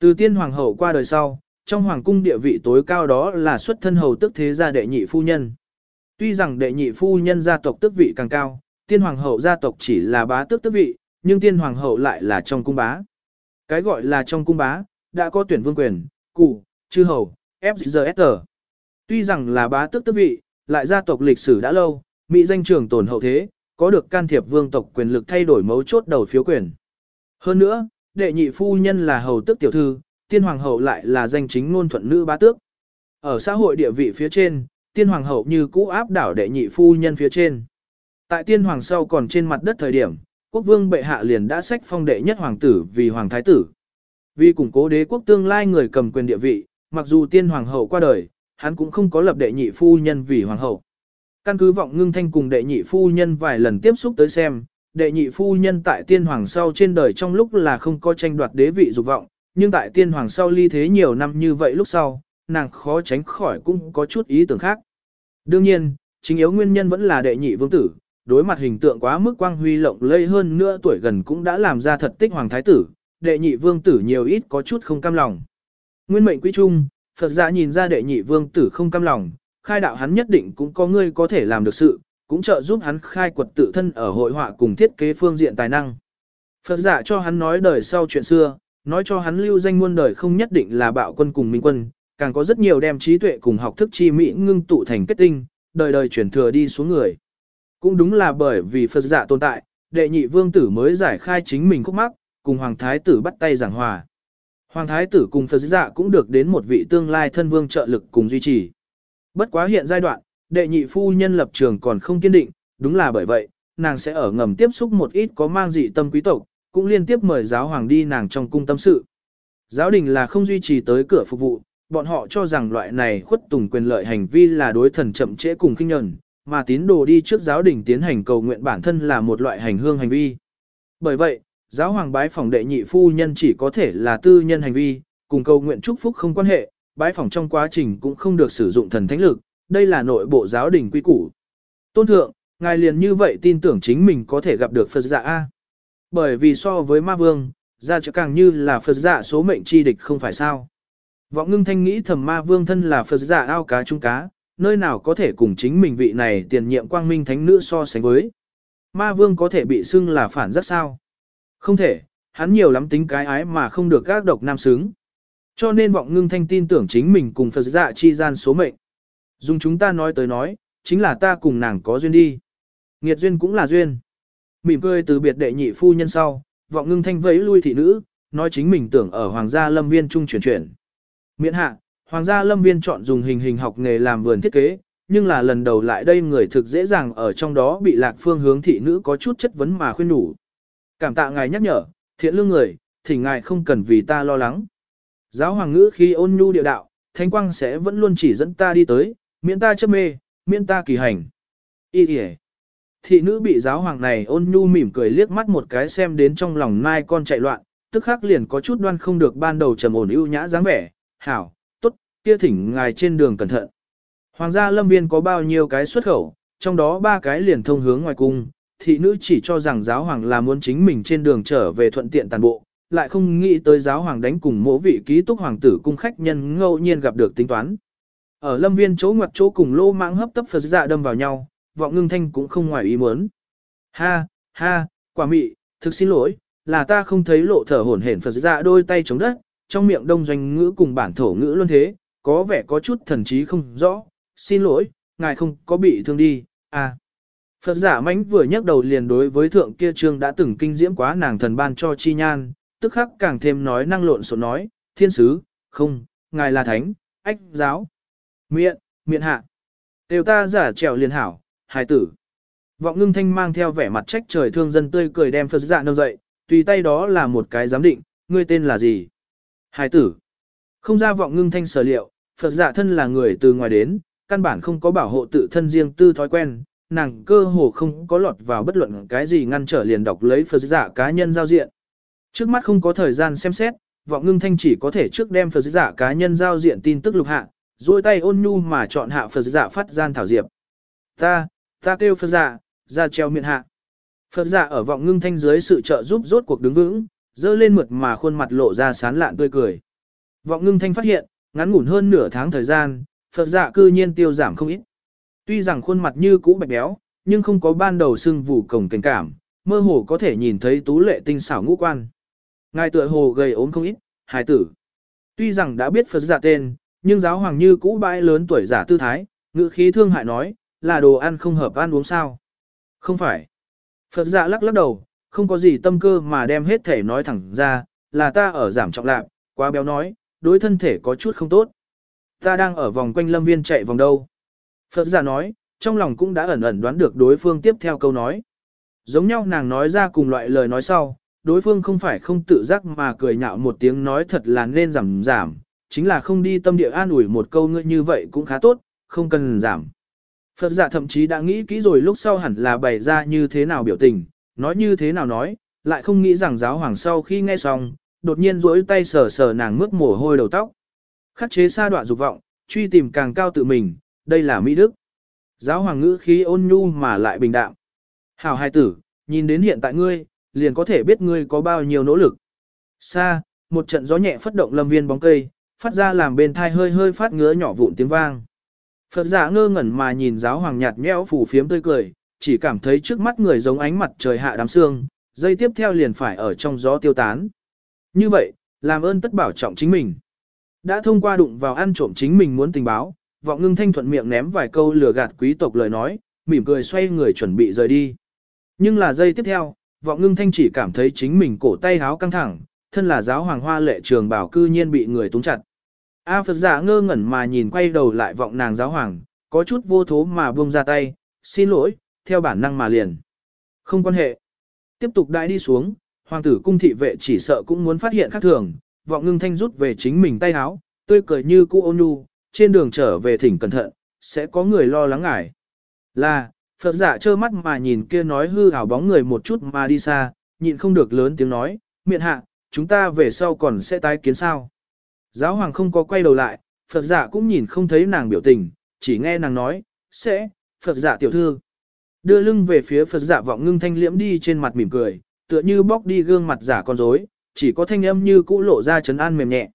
Từ tiên hoàng hậu qua đời sau, trong hoàng cung địa vị tối cao đó là xuất thân hầu tức thế gia đệ nhị phu nhân. Tuy rằng đệ nhị phu nhân gia tộc tước vị càng cao, tiên hoàng hậu gia tộc chỉ là bá tước tước vị, nhưng tiên hoàng hậu lại là trong cung bá. Cái gọi là trong cung bá, đã có tuyển vương quyền, cụ, chư hầu, FGSR. Tuy rằng là bá tước tước vị, lại gia tộc lịch sử đã lâu, mỹ danh trường tồn hậu thế, có được can thiệp vương tộc quyền lực thay đổi mấu chốt đầu phiếu quyền. Hơn nữa, đệ nhị phu nhân là hầu tước tiểu thư, tiên hoàng hậu lại là danh chính ngôn thuận nữ bá tước. Ở xã hội địa vị phía trên, tiên hoàng hậu như cũ áp đảo đệ nhị phu nhân phía trên. Tại tiên hoàng sau còn trên mặt đất thời điểm, quốc vương bệ hạ liền đã sách phong đệ nhất hoàng tử vì hoàng thái tử. Vì củng cố đế quốc tương lai người cầm quyền địa vị, mặc dù tiên hoàng hậu qua đời, hắn cũng không có lập đệ nhị phu nhân vì hoàng hậu. Căn cứ vọng ngưng thanh cùng đệ nhị phu nhân vài lần tiếp xúc tới xem, đệ nhị phu nhân tại tiên hoàng sau trên đời trong lúc là không có tranh đoạt đế vị dục vọng, nhưng tại tiên hoàng sau ly thế nhiều năm như vậy lúc sau, nàng khó tránh khỏi cũng có chút ý tưởng khác. Đương nhiên, chính yếu nguyên nhân vẫn là đệ nhị vương tử, đối mặt hình tượng quá mức quang huy lộng lây hơn nữa tuổi gần cũng đã làm ra thật tích hoàng thái tử, đệ nhị vương tử nhiều ít có chút không cam lòng. Nguyên mệnh quý trung, Phật giả nhìn ra đệ nhị vương tử không cam lòng, khai đạo hắn nhất định cũng có người có thể làm được sự, cũng trợ giúp hắn khai quật tự thân ở hội họa cùng thiết kế phương diện tài năng. Phật giả cho hắn nói đời sau chuyện xưa, nói cho hắn lưu danh muôn đời không nhất định là bạo quân cùng minh quân, càng có rất nhiều đem trí tuệ cùng học thức chi mỹ ngưng tụ thành kết tinh, đời đời chuyển thừa đi xuống người. Cũng đúng là bởi vì Phật giả tồn tại, đệ nhị vương tử mới giải khai chính mình khúc mắc, cùng hoàng thái tử bắt tay giảng hòa. Hoàng thái tử cùng Phật giả cũng được đến một vị tương lai thân vương trợ lực cùng duy trì. Bất quá hiện giai đoạn, đệ nhị phu nhân lập trường còn không kiên định, đúng là bởi vậy, nàng sẽ ở ngầm tiếp xúc một ít có mang dị tâm quý tộc, cũng liên tiếp mời giáo hoàng đi nàng trong cung tâm sự. Giáo đình là không duy trì tới cửa phục vụ, bọn họ cho rằng loại này khuất tùng quyền lợi hành vi là đối thần chậm trễ cùng khinh nhẫn, mà tín đồ đi trước giáo đình tiến hành cầu nguyện bản thân là một loại hành hương hành vi. Bởi vậy, giáo hoàng bái phòng đệ nhị phu nhân chỉ có thể là tư nhân hành vi, cùng cầu nguyện chúc phúc không quan hệ, bái phòng trong quá trình cũng không được sử dụng thần thánh lực, đây là nội bộ giáo đình quy củ. Tôn thượng, ngài liền như vậy tin tưởng chính mình có thể gặp được Phật dạ A. Bởi vì so với ma vương, ra cho càng như là Phật dạ số mệnh chi địch không phải sao. Vọng ngưng thanh nghĩ thầm ma vương thân là Phật dạ ao cá trung cá, nơi nào có thể cùng chính mình vị này tiền nhiệm quang minh thánh nữ so sánh với. Ma vương có thể bị xưng là phản rất sao. Không thể, hắn nhiều lắm tính cái ái mà không được gác độc nam xứng. Cho nên vọng ngưng thanh tin tưởng chính mình cùng Phật dạ chi gian số mệnh. Dùng chúng ta nói tới nói, chính là ta cùng nàng có duyên đi. Nghiệt duyên cũng là duyên. Mỉm cười từ biệt đệ nhị phu nhân sau, vọng ngưng thanh vẫy lui thị nữ, nói chính mình tưởng ở hoàng gia lâm viên trung chuyển chuyển. Miễn hạ, hoàng gia lâm viên chọn dùng hình hình học nghề làm vườn thiết kế, nhưng là lần đầu lại đây người thực dễ dàng ở trong đó bị lạc phương hướng thị nữ có chút chất vấn mà khuyên đủ. Cảm tạ ngài nhắc nhở, thiện lương người, thì ngài không cần vì ta lo lắng. Giáo hoàng ngữ khi ôn nhu địa đạo, thánh quang sẽ vẫn luôn chỉ dẫn ta đi tới, miễn ta chấp mê, miễn ta kỳ hành. Ý kìa. Thị nữ bị giáo hoàng này ôn nhu mỉm cười liếc mắt một cái xem đến trong lòng nai con chạy loạn, tức khắc liền có chút đoan không được ban đầu trầm ổn ưu nhã dáng vẻ. Hảo, tốt, kia thỉnh ngài trên đường cẩn thận. Hoàng gia lâm viên có bao nhiêu cái xuất khẩu, trong đó ba cái liền thông hướng ngoài cung. Thị nữ chỉ cho rằng giáo hoàng là muốn chính mình trên đường trở về thuận tiện toàn bộ, lại không nghĩ tới giáo hoàng đánh cùng mỗi vị ký túc hoàng tử cung khách nhân ngẫu nhiên gặp được tính toán. Ở lâm viên chỗ ngoặt chỗ cùng lô mạng hấp tấp Phật dạ đâm vào nhau, vọng ngưng thanh cũng không ngoài ý muốn. Ha, ha, quả mị, thực xin lỗi, là ta không thấy lộ thở hổn hển Phật dạ đôi tay chống đất, trong miệng đông doanh ngữ cùng bản thổ ngữ luôn thế, có vẻ có chút thần trí không rõ, xin lỗi, ngài không có bị thương đi, à. Phật giả mãnh vừa nhắc đầu liền đối với thượng kia trương đã từng kinh diễm quá nàng thần ban cho chi nhan, tức khắc càng thêm nói năng lộn xộn nói, thiên sứ, không, ngài là thánh, ách giáo. Miệng, miệng hạ. Đều ta giả trèo liền hảo, hài tử. Vọng ngưng thanh mang theo vẻ mặt trách trời thương dân tươi cười đem Phật dạ nâng dậy, tùy tay đó là một cái giám định, ngươi tên là gì? Hài tử. Không ra vọng ngưng thanh sở liệu, Phật dạ thân là người từ ngoài đến, căn bản không có bảo hộ tự thân riêng tư thói quen, nàng cơ hồ không có lọt vào bất luận cái gì ngăn trở liền đọc lấy Phật dạ cá nhân giao diện. Trước mắt không có thời gian xem xét, vọng ngưng thanh chỉ có thể trước đem Phật dạ cá nhân giao diện tin tức lục hạ, duỗi tay ôn nhu mà chọn hạ Phật dạ phát gian thảo diệp. Ta, ta kêu Phật dạ, ra treo miệng hạ. Phật dạ ở vọng ngưng thanh dưới sự trợ giúp rốt cuộc đứng vững, dơ lên mượt mà khuôn mặt lộ ra sán lạn tươi cười. Vọng ngưng thanh phát hiện, ngắn ngủn hơn nửa tháng thời gian, Phật dạ cư nhiên tiêu giảm không ít. Tuy rằng khuôn mặt như cũ bạch béo, nhưng không có ban đầu sưng vụ cổng cảnh cảm, mơ hồ có thể nhìn thấy tú lệ tinh xảo ngũ quan. Ngài tựa hồ gầy ốm không ít, hài tử. Tuy rằng đã biết Phật dạ tên, nhưng giáo hoàng như cũ bãi lớn tuổi giả tư thái, ngữ khí thương hại nói, là đồ ăn không hợp ăn uống sao. Không phải. Phật dạ lắc lắc đầu, không có gì tâm cơ mà đem hết thể nói thẳng ra, là ta ở giảm trọng lạc, quá béo nói, đối thân thể có chút không tốt. Ta đang ở vòng quanh lâm viên chạy vòng đâu. Phật giả nói, trong lòng cũng đã ẩn ẩn đoán được đối phương tiếp theo câu nói. Giống nhau nàng nói ra cùng loại lời nói sau, đối phương không phải không tự giác mà cười nhạo một tiếng nói thật là nên giảm giảm, chính là không đi tâm địa an ủi một câu ngươi như vậy cũng khá tốt, không cần giảm. Phật giả thậm chí đã nghĩ kỹ rồi lúc sau hẳn là bày ra như thế nào biểu tình, nói như thế nào nói, lại không nghĩ rằng giáo hoàng sau khi nghe xong, đột nhiên duỗi tay sờ sờ nàng mướt mồ hôi đầu tóc. Khắc chế xa đoạn dục vọng, truy tìm càng cao tự mình, đây là Mỹ Đức. Giáo hoàng ngữ khí ôn nhu mà lại bình đạm. Hảo hai tử, nhìn đến hiện tại ngươi, liền có thể biết ngươi có bao nhiêu nỗ lực. Xa, một trận gió nhẹ phất động lâm viên bóng cây, phát ra làm bên thai hơi hơi phát ngứa nhỏ vụn tiếng vang. Phật giả ngơ ngẩn mà nhìn giáo hoàng nhạt nhẽo phủ phiếm tươi cười, chỉ cảm thấy trước mắt người giống ánh mặt trời hạ đám sương, dây tiếp theo liền phải ở trong gió tiêu tán. Như vậy, làm ơn tất bảo trọng chính mình. Đã thông qua đụng vào ăn trộm chính mình muốn tình báo, vọng ngưng thanh thuận miệng ném vài câu lừa gạt quý tộc lời nói, mỉm cười xoay người chuẩn bị rời đi. Nhưng là giây tiếp theo, vọng ngưng thanh chỉ cảm thấy chính mình cổ tay háo căng thẳng, thân là giáo hoàng hoa lệ trường bảo cư nhiên bị người túng chặt. A Phật giả ngơ ngẩn mà nhìn quay đầu lại vọng nàng giáo hoàng, có chút vô thố mà buông ra tay, xin lỗi, theo bản năng mà liền. Không quan hệ. Tiếp tục đại đi xuống, hoàng tử cung thị vệ chỉ sợ cũng muốn phát hiện khác thường, vọng ngưng thanh rút về chính mình tay háo, tươi cười như cũ ôn nhu, trên đường trở về thỉnh cẩn thận, sẽ có người lo lắng ngại. Là, Phật giả trơ mắt mà nhìn kia nói hư ảo bóng người một chút mà đi xa, nhịn không được lớn tiếng nói, miệng hạ, chúng ta về sau còn sẽ tái kiến sao. Giáo hoàng không có quay đầu lại, Phật giả cũng nhìn không thấy nàng biểu tình, chỉ nghe nàng nói, sẽ, Phật giả tiểu thư. Đưa lưng về phía Phật giả vọng ngưng thanh liễm đi trên mặt mỉm cười, tựa như bóc đi gương mặt giả con rối, chỉ có thanh âm như cũ lộ ra trấn an mềm nhẹ.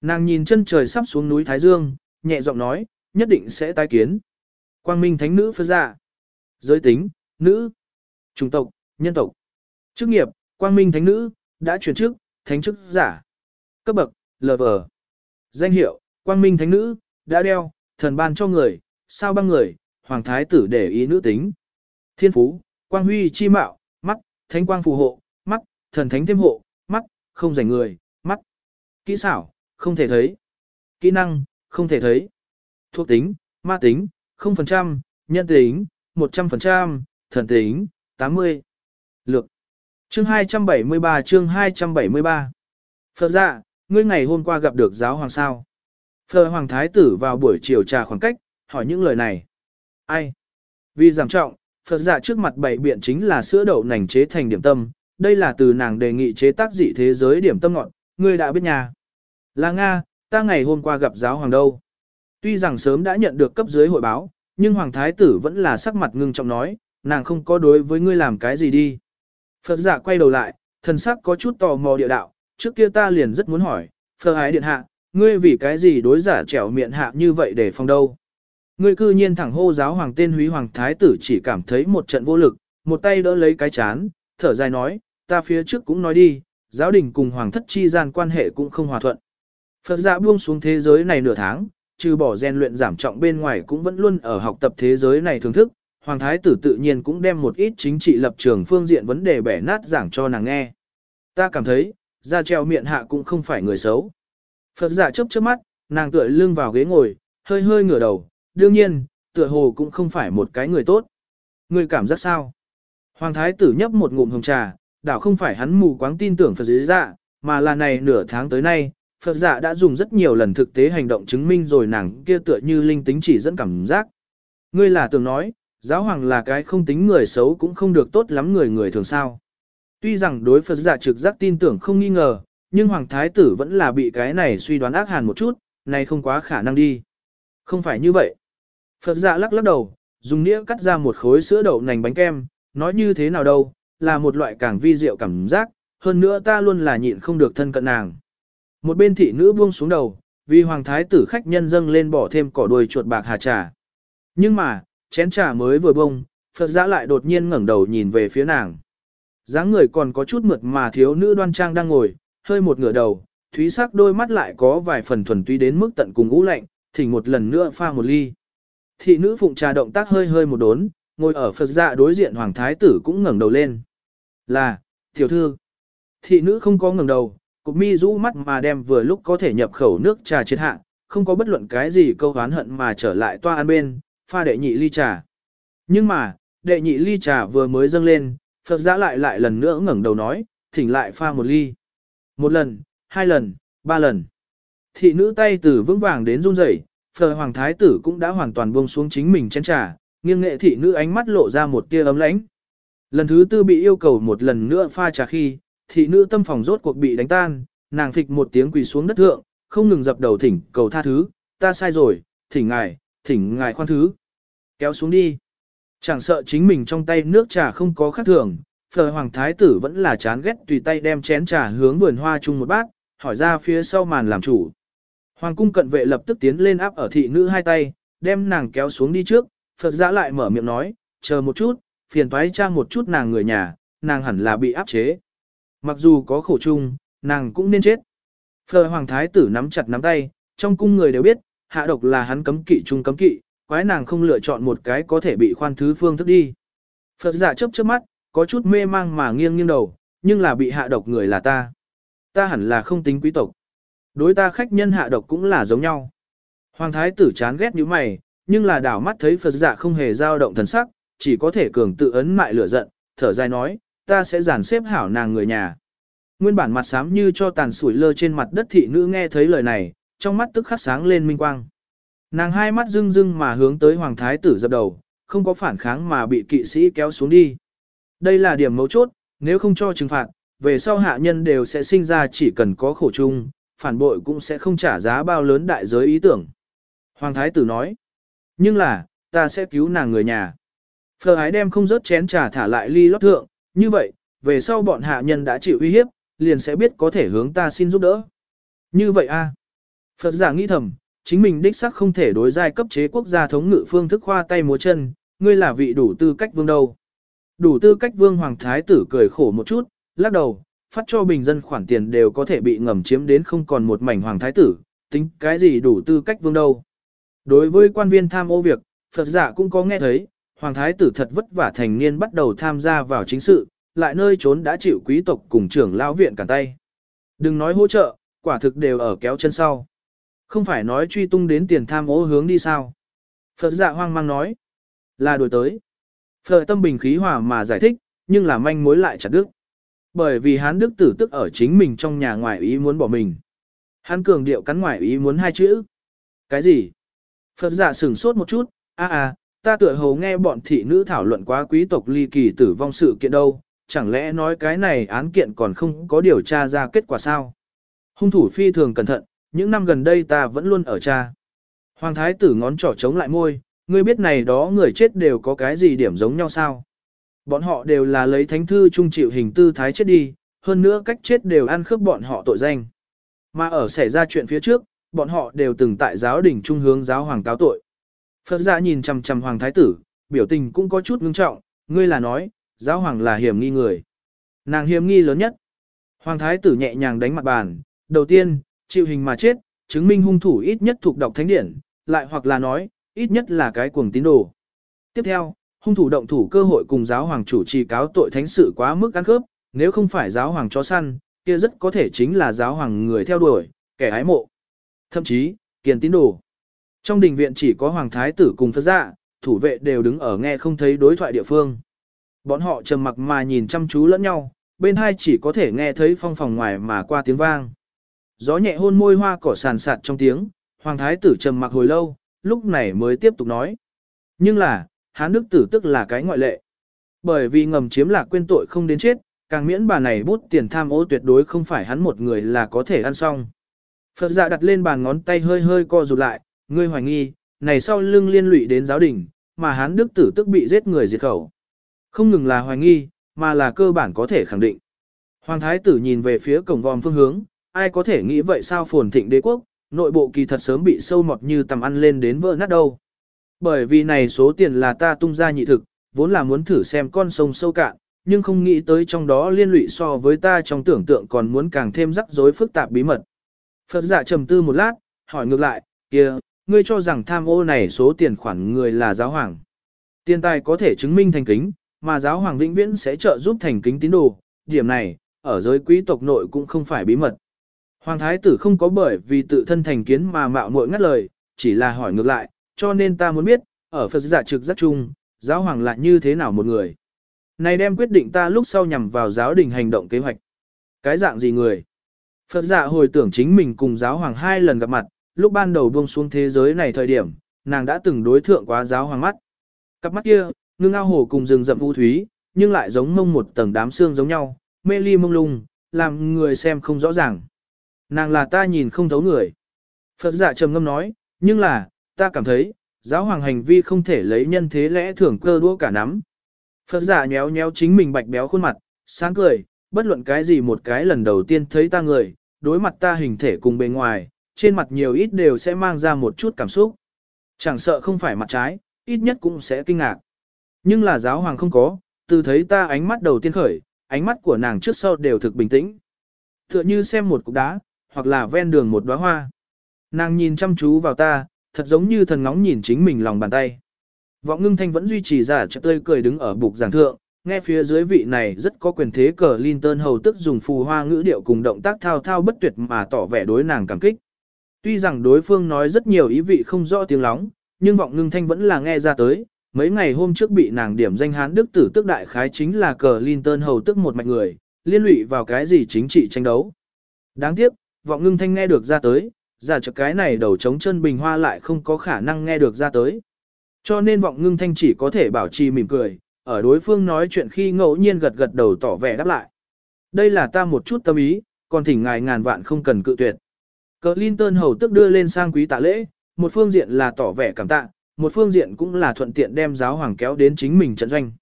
Nàng nhìn chân trời sắp xuống núi Thái Dương, nhẹ giọng nói, nhất định sẽ tái kiến. Quang Minh Thánh Nữ Phật giả. Giới tính, nữ. Chủng tộc, nhân tộc. Chức nghiệp, Quang Minh Thánh Nữ, đã chuyển chức, Thánh chức giả. Cấp bậc, LV. Danh hiệu, Quang Minh Thánh Nữ, đã đeo, thần ban cho người, sao băng người, Hoàng Thái tử để ý nữ tính. Thiên Phú, Quang Huy chi mạo, mắt, Thánh Quang phù hộ, mắt, thần thánh thêm hộ, mắt, không rảnh người, mắt. Kỹ xảo, không thể thấy. Kỹ năng, không thể thấy. Thuộc tính, ma tính, 0%, nhân tính, 100%, thần tính, 80. Lược. Chương 273 chương 273. Phật dạ, ngươi ngày hôm qua gặp được giáo hoàng sao. Phờ hoàng thái tử vào buổi chiều trà khoảng cách, hỏi những lời này. Ai? Vì giảm trọng, Phật giả trước mặt bảy biện chính là sữa đậu nành chế thành điểm tâm, đây là từ nàng đề nghị chế tác dị thế giới điểm tâm ngọn, ngươi đã biết nhà. Là Nga, ta ngày hôm qua gặp giáo hoàng đâu. Tuy rằng sớm đã nhận được cấp dưới hội báo, nhưng hoàng thái tử vẫn là sắc mặt ngưng trọng nói, nàng không có đối với ngươi làm cái gì đi. Phật giả quay đầu lại, thần sắc có chút tò mò địa đạo, trước kia ta liền rất muốn hỏi, Phật ái điện hạ, ngươi vì cái gì đối giả trẻo miệng hạ như vậy để phòng đâu. Ngươi cư nhiên thẳng hô giáo hoàng tên húy hoàng thái tử chỉ cảm thấy một trận vô lực, một tay đỡ lấy cái chán, thở dài nói, ta phía trước cũng nói đi, giáo đình cùng hoàng thất chi gian quan hệ cũng không hòa thuận. Phật giả buông xuống thế giới này nửa tháng, trừ bỏ rèn luyện giảm trọng bên ngoài cũng vẫn luôn ở học tập thế giới này thưởng thức, hoàng thái tử tự nhiên cũng đem một ít chính trị lập trường phương diện vấn đề bẻ nát giảng cho nàng nghe. Ta cảm thấy, ra treo miệng hạ cũng không phải người xấu. Phật giả chớp chớp mắt, nàng tựa lưng vào ghế ngồi, hơi hơi ngửa đầu, đương nhiên, tựa hồ cũng không phải một cái người tốt. Người cảm giác sao? Hoàng thái tử nhấp một ngụm hồng trà, đảo không phải hắn mù quáng tin tưởng Phật giả, dạ, mà là này nửa tháng tới nay, Phật giả dạ đã dùng rất nhiều lần thực tế hành động chứng minh rồi nàng kia tựa như linh tính chỉ dẫn cảm giác. Ngươi là tưởng nói, giáo hoàng là cái không tính người xấu cũng không được tốt lắm người người thường sao. Tuy rằng đối Phật giả trực giác tin tưởng không nghi ngờ, nhưng Hoàng Thái tử vẫn là bị cái này suy đoán ác hàn một chút, này không quá khả năng đi. Không phải như vậy. Phật giả lắc lắc đầu, dùng nĩa cắt ra một khối sữa đậu nành bánh kem, nói như thế nào đâu, là một loại càng vi diệu cảm giác, hơn nữa ta luôn là nhịn không được thân cận nàng. Một bên thị nữ buông xuống đầu, vì Hoàng Thái tử khách nhân dâng lên bỏ thêm cỏ đuôi chuột bạc hà trà. Nhưng mà, chén trà mới vừa bông, Phật giả lại đột nhiên ngẩng đầu nhìn về phía nàng dáng người còn có chút mượt mà thiếu nữ đoan trang đang ngồi, hơi một ngửa đầu, thúy sắc đôi mắt lại có vài phần thuần túy đến mức tận cùng ngũ lạnh, thỉnh một lần nữa pha một ly. Thị nữ phụng trà động tác hơi hơi một đốn, ngồi ở Phật dạ đối diện hoàng thái tử cũng ngẩng đầu lên. Là, tiểu thư. Thị nữ không có ngẩng đầu, cục mi rũ mắt mà đem vừa lúc có thể nhập khẩu nước trà chết hạ, không có bất luận cái gì câu hán hận mà trở lại toa ăn bên, pha đệ nhị ly trà. Nhưng mà, đệ nhị ly trà vừa mới dâng lên, Phật giã lại lại lần nữa ngẩng đầu nói, thỉnh lại pha một ly. Một lần, hai lần, ba lần. Thị nữ tay từ vững vàng đến run rẩy, Phật Hoàng Thái tử cũng đã hoàn toàn buông xuống chính mình chén trà, nghiêng nghệ thị nữ ánh mắt lộ ra một tia ấm lãnh. Lần thứ tư bị yêu cầu một lần nữa pha trà khi, thị nữ tâm phòng rốt cuộc bị đánh tan, nàng phịch một tiếng quỳ xuống đất thượng, không ngừng dập đầu thỉnh cầu tha thứ, ta sai rồi, thỉnh ngài, thỉnh ngài khoan thứ. Kéo xuống đi. Chẳng sợ chính mình trong tay nước trà không có khác thường, phờ hoàng thái tử vẫn là chán ghét tùy tay đem chén trà hướng vườn hoa chung một bát, hỏi ra phía sau màn làm chủ. Hoàng cung cận vệ lập tức tiến lên áp ở thị nữ hai tay, đem nàng kéo xuống đi trước, Phật giã lại mở miệng nói, chờ một chút, phiền thoái tra một chút nàng người nhà, nàng hẳn là bị áp chế. Mặc dù có khổ chung, nàng cũng nên chết. Phờ hoàng thái tử nắm chặt nắm tay, trong cung người đều biết, hạ độc là hắn cấm kỵ chung cấm kỵ, quái nàng không lựa chọn một cái có thể bị khoan thứ phương thức đi. Phật giả chớp chớp mắt, có chút mê mang mà nghiêng nghiêng đầu, nhưng là bị hạ độc người là ta. Ta hẳn là không tính quý tộc. Đối ta khách nhân hạ độc cũng là giống nhau. Hoàng thái tử chán ghét như mày, nhưng là đảo mắt thấy Phật giả không hề dao động thần sắc, chỉ có thể cường tự ấn mại lửa giận, thở dài nói, ta sẽ giàn xếp hảo nàng người nhà. Nguyên bản mặt xám như cho tàn sủi lơ trên mặt đất thị nữ nghe thấy lời này, trong mắt tức khắc sáng lên minh quang. Nàng hai mắt rưng rưng mà hướng tới hoàng thái tử dập đầu, không có phản kháng mà bị kỵ sĩ kéo xuống đi. Đây là điểm mấu chốt, nếu không cho trừng phạt, về sau hạ nhân đều sẽ sinh ra chỉ cần có khổ chung, phản bội cũng sẽ không trả giá bao lớn đại giới ý tưởng. Hoàng thái tử nói, nhưng là, ta sẽ cứu nàng người nhà. Phờ ái đem không rớt chén trà thả lại ly lót thượng, như vậy, về sau bọn hạ nhân đã chịu uy hiếp, liền sẽ biết có thể hướng ta xin giúp đỡ. Như vậy a Phật giả nghĩ thầm, chính mình đích sắc không thể đối giai cấp chế quốc gia thống ngự phương thức khoa tay múa chân, ngươi là vị đủ tư cách vương đâu. Đủ tư cách vương hoàng thái tử cười khổ một chút, lắc đầu, phát cho bình dân khoản tiền đều có thể bị ngầm chiếm đến không còn một mảnh hoàng thái tử, tính cái gì đủ tư cách vương đâu. Đối với quan viên tham ô việc, Phật giả cũng có nghe thấy, hoàng thái tử thật vất vả thành niên bắt đầu tham gia vào chính sự, lại nơi trốn đã chịu quý tộc cùng trưởng lão viện cản tay. Đừng nói hỗ trợ, quả thực đều ở kéo chân sau. Không phải nói truy tung đến tiền tham ô hướng đi sao. Phật dạ hoang mang nói. Là đổi tới. Phật tâm bình khí hòa mà giải thích, nhưng là manh mối lại chặt đức. Bởi vì hán đức tử tức ở chính mình trong nhà ngoại ý muốn bỏ mình. Hán cường điệu cắn ngoại ý muốn hai chữ. Cái gì? Phật dạ sửng sốt một chút, a à, à, ta tựa hồ nghe bọn thị nữ thảo luận quá quý tộc ly kỳ tử vong sự kiện đâu, chẳng lẽ nói cái này án kiện còn không có điều tra ra kết quả sao? Hung thủ phi thường cẩn thận, những năm gần đây ta vẫn luôn ở cha. Hoàng thái tử ngón trỏ chống lại môi, ngươi biết này đó người chết đều có cái gì điểm giống nhau sao? Bọn họ đều là lấy thánh thư trung chịu hình tư thái chết đi, hơn nữa cách chết đều ăn khớp bọn họ tội danh. Mà ở xảy ra chuyện phía trước, bọn họ đều từng tại giáo đình trung hướng giáo hoàng cáo tội. Phật gia nhìn chằm chằm hoàng thái tử, biểu tình cũng có chút ngưng trọng, ngươi là nói, giáo hoàng là hiểm nghi người. Nàng hiểm nghi lớn nhất. Hoàng thái tử nhẹ nhàng đánh mặt bàn, đầu tiên, chịu hình mà chết, chứng minh hung thủ ít nhất thuộc đọc thánh điển, lại hoặc là nói, ít nhất là cái cuồng tín đồ. Tiếp theo, hung thủ động thủ cơ hội cùng giáo hoàng chủ trì cáo tội thánh sự quá mức ăn khớp, nếu không phải giáo hoàng chó săn, kia rất có thể chính là giáo hoàng người theo đuổi, kẻ ái mộ. Thậm chí, kiền tín đồ. Trong đình viện chỉ có hoàng thái tử cùng phật dạ, thủ vệ đều đứng ở nghe không thấy đối thoại địa phương. Bọn họ trầm mặc mà nhìn chăm chú lẫn nhau, bên hai chỉ có thể nghe thấy phong phòng ngoài mà qua tiếng vang. Gió nhẹ hôn môi hoa cỏ sàn sạt trong tiếng, hoàng thái tử trầm mặc hồi lâu, lúc này mới tiếp tục nói. Nhưng là, hán đức tử tức là cái ngoại lệ. Bởi vì ngầm chiếm lạc quên tội không đến chết, càng miễn bà này bút tiền tham ô tuyệt đối không phải hắn một người là có thể ăn xong. Phật dạ đặt lên bàn ngón tay hơi hơi co rụt lại, ngươi hoài nghi, này sau lưng liên lụy đến giáo đình, mà hán đức tử tức bị giết người diệt khẩu. Không ngừng là hoài nghi, mà là cơ bản có thể khẳng định. Hoàng thái tử nhìn về phía cổng vòm phương hướng, ai có thể nghĩ vậy sao phồn thịnh đế quốc, nội bộ kỳ thật sớm bị sâu mọt như tầm ăn lên đến vỡ nát đâu. Bởi vì này số tiền là ta tung ra nhị thực, vốn là muốn thử xem con sông sâu cạn, nhưng không nghĩ tới trong đó liên lụy so với ta trong tưởng tượng còn muốn càng thêm rắc rối phức tạp bí mật. Phật giả trầm tư một lát, hỏi ngược lại, kia, ngươi cho rằng tham ô này số tiền khoản người là giáo hoàng. Tiền tài có thể chứng minh thành kính, mà giáo hoàng vĩnh viễn sẽ trợ giúp thành kính tín đồ, điểm này, ở giới quý tộc nội cũng không phải bí mật. Hoàng thái tử không có bởi vì tự thân thành kiến mà mạo muội ngắt lời, chỉ là hỏi ngược lại, cho nên ta muốn biết, ở Phật giả trực giác chung, giáo hoàng lại như thế nào một người. Này đem quyết định ta lúc sau nhằm vào giáo đình hành động kế hoạch. Cái dạng gì người? Phật giả hồi tưởng chính mình cùng giáo hoàng hai lần gặp mặt, lúc ban đầu buông xuống thế giới này thời điểm, nàng đã từng đối thượng quá giáo hoàng mắt. Cặp mắt kia, ngưng ao hồ cùng rừng rậm u thúy, nhưng lại giống mông một tầng đám xương giống nhau, mê ly mông lung, làm người xem không rõ ràng. Nàng là ta nhìn không thấu người. Phật giả trầm ngâm nói, nhưng là, ta cảm thấy, giáo hoàng hành vi không thể lấy nhân thế lẽ thường cơ đua cả nắm. Phật giả nhéo nhéo chính mình bạch béo khuôn mặt, sáng cười, bất luận cái gì một cái lần đầu tiên thấy ta người, đối mặt ta hình thể cùng bề ngoài, trên mặt nhiều ít đều sẽ mang ra một chút cảm xúc. Chẳng sợ không phải mặt trái, ít nhất cũng sẽ kinh ngạc. Nhưng là giáo hoàng không có, từ thấy ta ánh mắt đầu tiên khởi, ánh mắt của nàng trước sau đều thực bình tĩnh. Tựa như xem một cục đá, hoặc là ven đường một đóa hoa. Nàng nhìn chăm chú vào ta, thật giống như thần ngóng nhìn chính mình lòng bàn tay. Vọng ngưng thanh vẫn duy trì giả chợt tươi cười đứng ở bục giảng thượng, nghe phía dưới vị này rất có quyền thế cờ Linton hầu tức dùng phù hoa ngữ điệu cùng động tác thao thao bất tuyệt mà tỏ vẻ đối nàng cảm kích. Tuy rằng đối phương nói rất nhiều ý vị không rõ tiếng lóng, nhưng vọng ngưng thanh vẫn là nghe ra tới, mấy ngày hôm trước bị nàng điểm danh hán đức tử tức đại khái chính là cờ Linton hầu tức một mạch người, liên lụy vào cái gì chính trị tranh đấu. Đáng tiếc, vọng ngưng thanh nghe được ra tới, giả trực cái này đầu trống chân bình hoa lại không có khả năng nghe được ra tới. Cho nên vọng ngưng thanh chỉ có thể bảo trì mỉm cười, ở đối phương nói chuyện khi ngẫu nhiên gật gật đầu tỏ vẻ đáp lại. Đây là ta một chút tâm ý, còn thỉnh ngài ngàn vạn không cần cự tuyệt. Cờ Linton hầu tức đưa lên sang quý tạ lễ, một phương diện là tỏ vẻ cảm tạ, một phương diện cũng là thuận tiện đem giáo hoàng kéo đến chính mình trận doanh.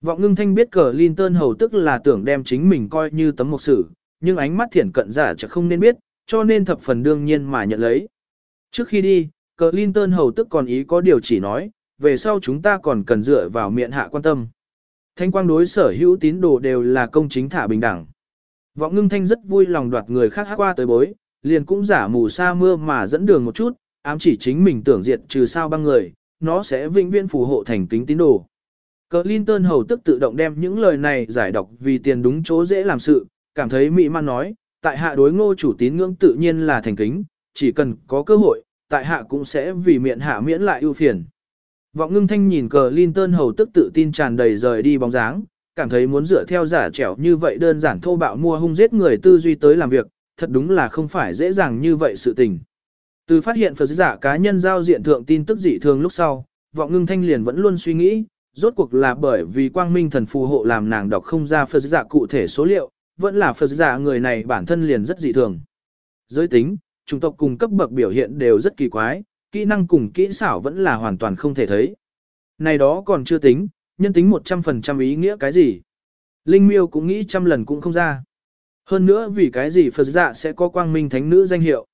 Vọng ngưng thanh biết cờ Linton hầu tức là tưởng đem chính mình coi như tấm mục sử, nhưng ánh mắt thiển cận giả chẳng không nên biết, cho nên thập phần đương nhiên mà nhận lấy. Trước khi đi, cờ Linton hầu tức còn ý có điều chỉ nói, về sau chúng ta còn cần dựa vào miệng hạ quan tâm. Thanh quang đối sở hữu tín đồ đều là công chính thả bình đẳng. Vọng ngưng thanh rất vui lòng đoạt người khác hát qua tới bối, liền cũng giả mù sa mưa mà dẫn đường một chút, ám chỉ chính mình tưởng diệt trừ sao băng người, nó sẽ vĩnh viễn phù hộ thành kính tín đồ. Cờ Linton hầu tức tự động đem những lời này giải đọc vì tiền đúng chỗ dễ làm sự, cảm thấy mỹ man nói, tại hạ đối ngô chủ tín ngưỡng tự nhiên là thành kính, chỉ cần có cơ hội, tại hạ cũng sẽ vì miệng hạ miễn lại ưu phiền. Vọng ngưng thanh nhìn cờ Linton hầu tức tự tin tràn đầy rời đi bóng dáng, cảm thấy muốn dựa theo giả trẻo như vậy đơn giản thô bạo mua hung giết người tư duy tới làm việc, thật đúng là không phải dễ dàng như vậy sự tình. Từ phát hiện Phật giả cá nhân giao diện thượng tin tức dị thường lúc sau, vọng ngưng thanh liền vẫn luôn suy nghĩ, rốt cuộc là bởi vì quang minh thần phù hộ làm nàng đọc không ra Phật giả cụ thể số liệu, vẫn là Phật giả người này bản thân liền rất dị thường. Giới tính, chủng tộc cùng cấp bậc biểu hiện đều rất kỳ quái, kỹ năng cùng kỹ xảo vẫn là hoàn toàn không thể thấy. Này đó còn chưa tính, nhân tính 100% ý nghĩa cái gì? Linh miêu cũng nghĩ trăm lần cũng không ra. Hơn nữa vì cái gì Phật dạ sẽ có quang minh thánh nữ danh hiệu.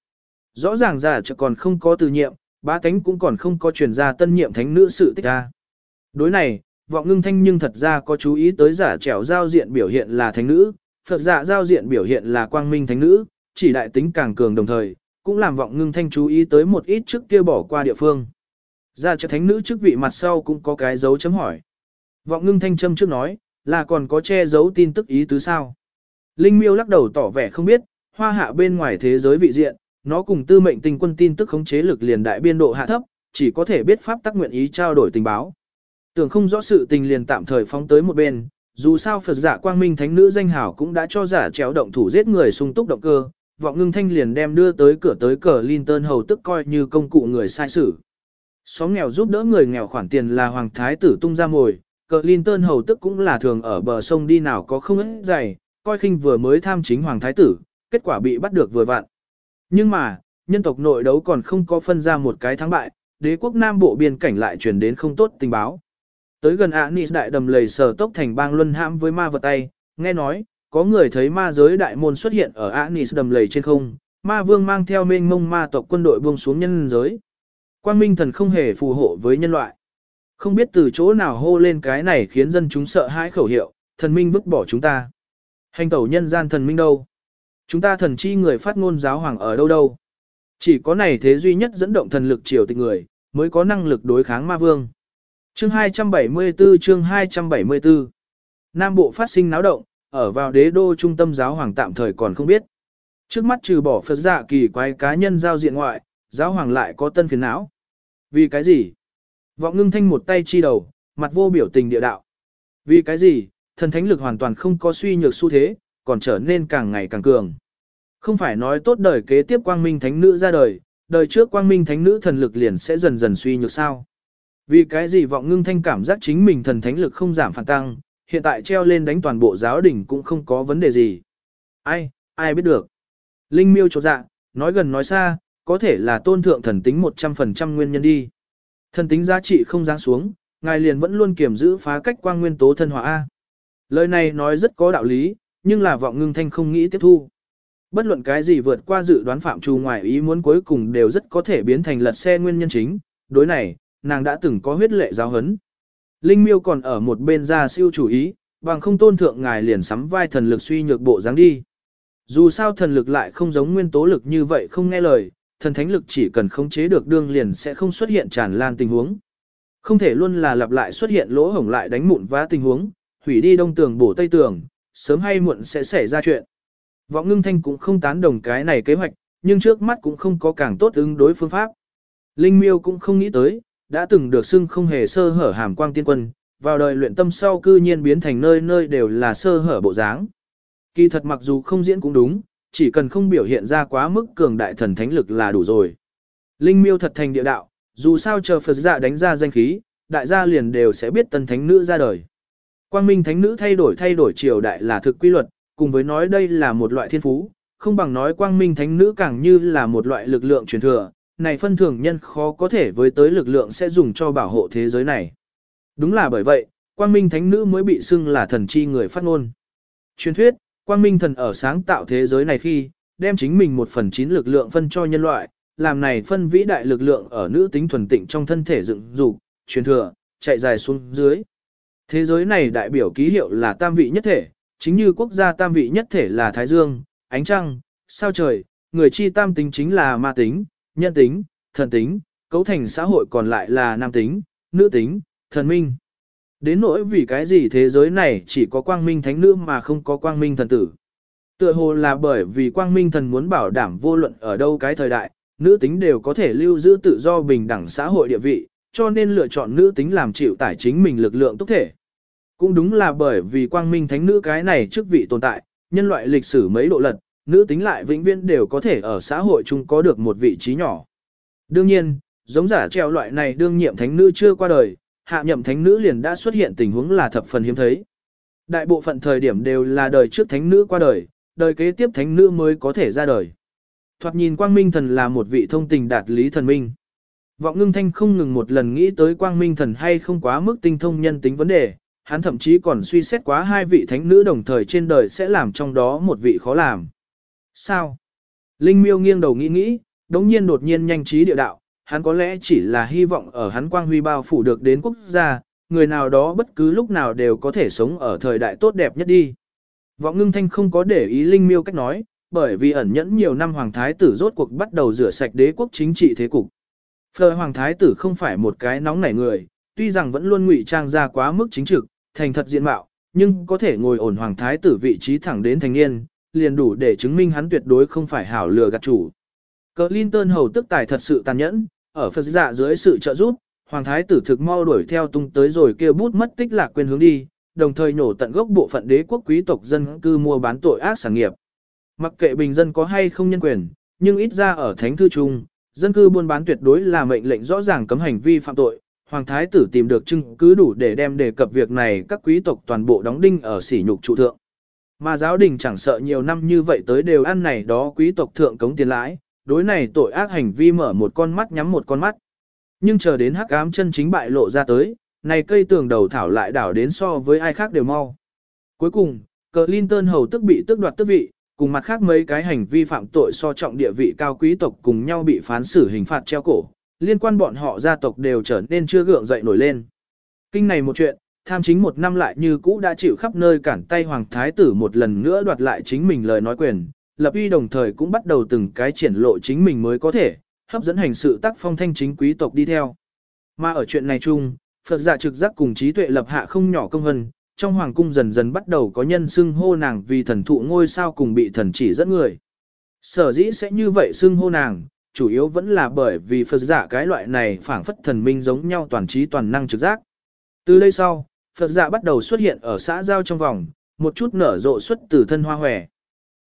Rõ ràng giả chợ còn không có từ nhiệm, ba tánh cũng còn không có truyền ra tân nhiệm thánh nữ sự tích ra. Đối này, vọng ngưng thanh nhưng thật ra có chú ý tới giả trẻo giao diện biểu hiện là thánh nữ, Phật dạ giao diện biểu hiện là quang minh thánh nữ, chỉ đại tính càng cường đồng thời, cũng làm vọng ngưng thanh chú ý tới một ít trước kia bỏ qua địa phương. Ra cho thánh nữ chức vị mặt sau cũng có cái dấu chấm hỏi. Vọng ngưng thanh châm trước nói, là còn có che giấu tin tức ý tứ sao. Linh miêu lắc đầu tỏ vẻ không biết, hoa hạ bên ngoài thế giới vị diện, nó cùng tư mệnh tình quân tin tức khống chế lực liền đại biên độ hạ thấp, chỉ có thể biết pháp tắc nguyện ý trao đổi tình báo. Tưởng không rõ sự tình liền tạm thời phóng tới một bên, dù sao Phật giả quang minh thánh nữ danh hảo cũng đã cho giả chéo động thủ giết người sung túc động cơ, vọng ngưng thanh liền đem đưa tới cửa tới cờ Linton hầu tức coi như công cụ người sai sử. Xóm nghèo giúp đỡ người nghèo khoản tiền là hoàng thái tử tung ra mồi, cờ Linton hầu tức cũng là thường ở bờ sông đi nào có không ít dày, coi khinh vừa mới tham chính hoàng thái tử, kết quả bị bắt được vừa vặn. Nhưng mà, nhân tộc nội đấu còn không có phân ra một cái thắng bại, đế quốc Nam Bộ biên cảnh lại truyền đến không tốt tình báo. Tới gần Anis đại đầm lầy sở tốc thành bang luân hãm với ma vật tay, nghe nói, có người thấy ma giới đại môn xuất hiện ở Anis đầm lầy trên không, ma vương mang theo mênh mông ma tộc quân đội buông xuống nhân giới. Quang minh thần không hề phù hộ với nhân loại. Không biết từ chỗ nào hô lên cái này khiến dân chúng sợ hãi khẩu hiệu, thần minh vứt bỏ chúng ta. Hành tẩu nhân gian thần minh đâu? Chúng ta thần chi người phát ngôn giáo hoàng ở đâu đâu? Chỉ có này thế duy nhất dẫn động thần lực triều tịch người, mới có năng lực đối kháng ma vương. Chương 274 chương 274 Nam Bộ phát sinh náo động, ở vào đế đô trung tâm giáo hoàng tạm thời còn không biết. Trước mắt trừ bỏ Phật giả kỳ quái cá nhân giao diện ngoại, giáo hoàng lại có tân phiền não. Vì cái gì? Vọng ngưng thanh một tay chi đầu, mặt vô biểu tình địa đạo. Vì cái gì, thần thánh lực hoàn toàn không có suy nhược xu thế, còn trở nên càng ngày càng cường. Không phải nói tốt đời kế tiếp quang minh thánh nữ ra đời, đời trước quang minh thánh nữ thần lực liền sẽ dần dần suy nhược sao. Vì cái gì vọng ngưng thanh cảm giác chính mình thần thánh lực không giảm phản tăng, hiện tại treo lên đánh toàn bộ giáo đỉnh cũng không có vấn đề gì. Ai, ai biết được. Linh miêu chỗ dạ, nói gần nói xa, có thể là tôn thượng thần tính 100% nguyên nhân đi. Thần tính giá trị không giáng xuống, ngài liền vẫn luôn kiểm giữ phá cách quang nguyên tố thân hỏa A. Lời này nói rất có đạo lý, nhưng là vọng ngưng thanh không nghĩ tiếp thu. Bất luận cái gì vượt qua dự đoán phạm trù ngoài ý muốn cuối cùng đều rất có thể biến thành lật xe nguyên nhân chính, đối này, nàng đã từng có huyết lệ giáo hấn. Linh miêu còn ở một bên ra siêu chủ ý, bằng không tôn thượng ngài liền sắm vai thần lực suy nhược bộ dáng đi. Dù sao thần lực lại không giống nguyên tố lực như vậy không nghe lời, thần thánh lực chỉ cần khống chế được đương liền sẽ không xuất hiện tràn lan tình huống. Không thể luôn là lặp lại xuất hiện lỗ hổng lại đánh mụn vá tình huống, hủy đi đông tường bổ tây tường, sớm hay muộn sẽ xảy ra chuyện. Vọng ngưng thanh cũng không tán đồng cái này kế hoạch, nhưng trước mắt cũng không có càng tốt ứng đối phương pháp. Linh miêu cũng không nghĩ tới, đã từng được xưng không hề sơ hở hàm quang tiên quân, vào đời luyện tâm sau cư nhiên biến thành nơi nơi đều là sơ hở bộ dáng. Kỳ thật mặc dù không diễn cũng đúng, chỉ cần không biểu hiện ra quá mức cường đại thần thánh lực là đủ rồi. Linh miêu thật thành địa đạo, dù sao chờ Phật dạ đánh ra danh khí, đại gia liền đều sẽ biết tân thánh nữ ra đời. Quang minh thánh nữ thay đổi thay đổi triều đại là thực quy luật, cùng với nói đây là một loại thiên phú, không bằng nói quang minh thánh nữ càng như là một loại lực lượng truyền thừa, này phân thường nhân khó có thể với tới lực lượng sẽ dùng cho bảo hộ thế giới này. Đúng là bởi vậy, quang minh thánh nữ mới bị xưng là thần chi người phát ngôn. Truyền thuyết, quang minh thần ở sáng tạo thế giới này khi, đem chính mình một phần chín lực lượng phân cho nhân loại, làm này phân vĩ đại lực lượng ở nữ tính thuần tịnh trong thân thể dựng dục, truyền thừa, chạy dài xuống dưới. Thế giới này đại biểu ký hiệu là tam vị nhất thể, chính như quốc gia tam vị nhất thể là Thái Dương, ánh trăng, sao trời, người chi tam tính chính là ma tính, nhân tính, thần tính, cấu thành xã hội còn lại là nam tính, nữ tính, thần minh. Đến nỗi vì cái gì thế giới này chỉ có quang minh thánh nữ mà không có quang minh thần tử. Tựa hồ là bởi vì quang minh thần muốn bảo đảm vô luận ở đâu cái thời đại, nữ tính đều có thể lưu giữ tự do bình đẳng xã hội địa vị, cho nên lựa chọn nữ tính làm chịu tải chính mình lực lượng tốc thể. Cũng đúng là bởi vì quang minh thánh nữ cái này chức vị tồn tại, nhân loại lịch sử mấy độ lật, nữ tính lại vĩnh viễn đều có thể ở xã hội chung có được một vị trí nhỏ. Đương nhiên, giống giả treo loại này đương nhiệm thánh nữ chưa qua đời, hạ nhậm thánh nữ liền đã xuất hiện tình huống là thập phần hiếm thấy. Đại bộ phận thời điểm đều là đời trước thánh nữ qua đời, đời kế tiếp thánh nữ mới có thể ra đời. Thoạt nhìn quang minh thần là một vị thông tình đạt lý thần minh. Vọng ngưng thanh không ngừng một lần nghĩ tới quang minh thần hay không quá mức tinh thông nhân tính vấn đề, hắn thậm chí còn suy xét quá hai vị thánh nữ đồng thời trên đời sẽ làm trong đó một vị khó làm. Sao? Linh miêu nghiêng đầu nghĩ nghĩ, đống nhiên đột nhiên nhanh trí địa đạo, hắn có lẽ chỉ là hy vọng ở hắn quang huy bao phủ được đến quốc gia, người nào đó bất cứ lúc nào đều có thể sống ở thời đại tốt đẹp nhất đi. Vọng ngưng thanh không có để ý Linh miêu cách nói, bởi vì ẩn nhẫn nhiều năm hoàng thái tử rốt cuộc bắt đầu rửa sạch đế quốc chính trị thế cục. Phờ hoàng thái tử không phải một cái nóng nảy người, tuy rằng vẫn luôn ngụy trang ra quá mức chính trực, thành thật diện mạo, nhưng có thể ngồi ổn hoàng thái tử vị trí thẳng đến thành niên, liền đủ để chứng minh hắn tuyệt đối không phải hảo lừa gạt chủ. Clinton hầu tức tài thật sự tàn nhẫn, ở Phật dạ dưới sự trợ giúp, hoàng thái tử thực mau đuổi theo tung tới rồi kêu bút mất tích lạc quên hướng đi, đồng thời nổ tận gốc bộ phận đế quốc quý tộc dân cư mua bán tội ác sản nghiệp. Mặc kệ bình dân có hay không nhân quyền, nhưng ít ra ở thánh thư trung, dân cư buôn bán tuyệt đối là mệnh lệnh rõ ràng cấm hành vi phạm tội, hoàng thái tử tìm được chứng cứ đủ để đem đề cập việc này các quý tộc toàn bộ đóng đinh ở sỉ nhục trụ thượng. Mà giáo đình chẳng sợ nhiều năm như vậy tới đều ăn này đó quý tộc thượng cống tiền lãi, đối này tội ác hành vi mở một con mắt nhắm một con mắt. Nhưng chờ đến hắc ám chân chính bại lộ ra tới, này cây tường đầu thảo lại đảo đến so với ai khác đều mau. Cuối cùng, cờ Linton hầu tức bị tước đoạt tước vị, cùng mặt khác mấy cái hành vi phạm tội so trọng địa vị cao quý tộc cùng nhau bị phán xử hình phạt treo cổ, liên quan bọn họ gia tộc đều trở nên chưa gượng dậy nổi lên. Kinh này một chuyện, tham chính một năm lại như cũ đã chịu khắp nơi cản tay hoàng thái tử một lần nữa đoạt lại chính mình lời nói quyền, lập uy đồng thời cũng bắt đầu từng cái triển lộ chính mình mới có thể, hấp dẫn hành sự tác phong thanh chính quý tộc đi theo. Mà ở chuyện này chung, Phật giả trực giác cùng trí tuệ lập hạ không nhỏ công hân, trong hoàng cung dần dần bắt đầu có nhân xưng hô nàng vì thần thụ ngôi sao cùng bị thần chỉ dẫn người. Sở dĩ sẽ như vậy xưng hô nàng, chủ yếu vẫn là bởi vì Phật giả cái loại này phảng phất thần minh giống nhau toàn trí toàn năng trực giác. Từ đây sau, Phật dạ bắt đầu xuất hiện ở xã giao trong vòng, một chút nở rộ xuất từ thân hoa hòe.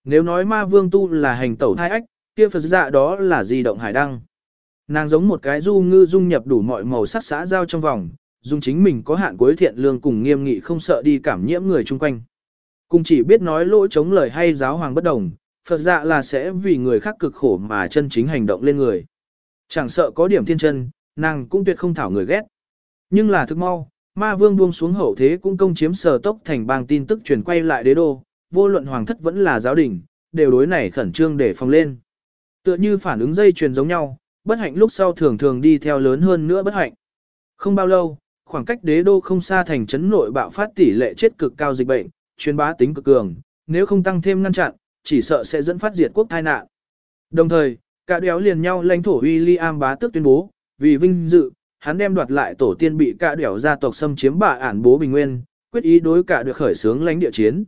Nếu nói ma vương tu là hành tẩu thai ách, kia Phật dạ đó là di động hải đăng. Nàng giống một cái du ngư dung nhập đủ mọi màu sắc xã giao trong vòng, dùng chính mình có hạn cuối thiện lương cùng nghiêm nghị không sợ đi cảm nhiễm người chung quanh. Cùng chỉ biết nói lỗi chống lời hay giáo hoàng bất đồng, Phật dạ là sẽ vì người khác cực khổ mà chân chính hành động lên người. Chẳng sợ có điểm thiên chân, nàng cũng tuyệt không thảo người ghét. Nhưng là thức mau, ma vương buông xuống hậu thế cũng công chiếm sở tốc thành bang tin tức truyền quay lại đế đô, vô luận hoàng thất vẫn là giáo đình, đều đối này khẩn trương để phòng lên. Tựa như phản ứng dây truyền giống nhau, bất hạnh lúc sau thường thường đi theo lớn hơn nữa bất hạnh. Không bao lâu, khoảng cách đế đô không xa thành trấn nội bạo phát tỷ lệ chết cực cao dịch bệnh, truyền bá tính cực cường, nếu không tăng thêm ngăn chặn, chỉ sợ sẽ dẫn phát diệt quốc tai nạn. Đồng thời, cả đéo liền nhau lãnh thổ William bá tước tuyên bố, vì vinh dự, hắn đem đoạt lại tổ tiên bị cả đẻo gia tộc xâm chiếm bạ ản bố bình nguyên, quyết ý đối cả được khởi sướng lãnh địa chiến.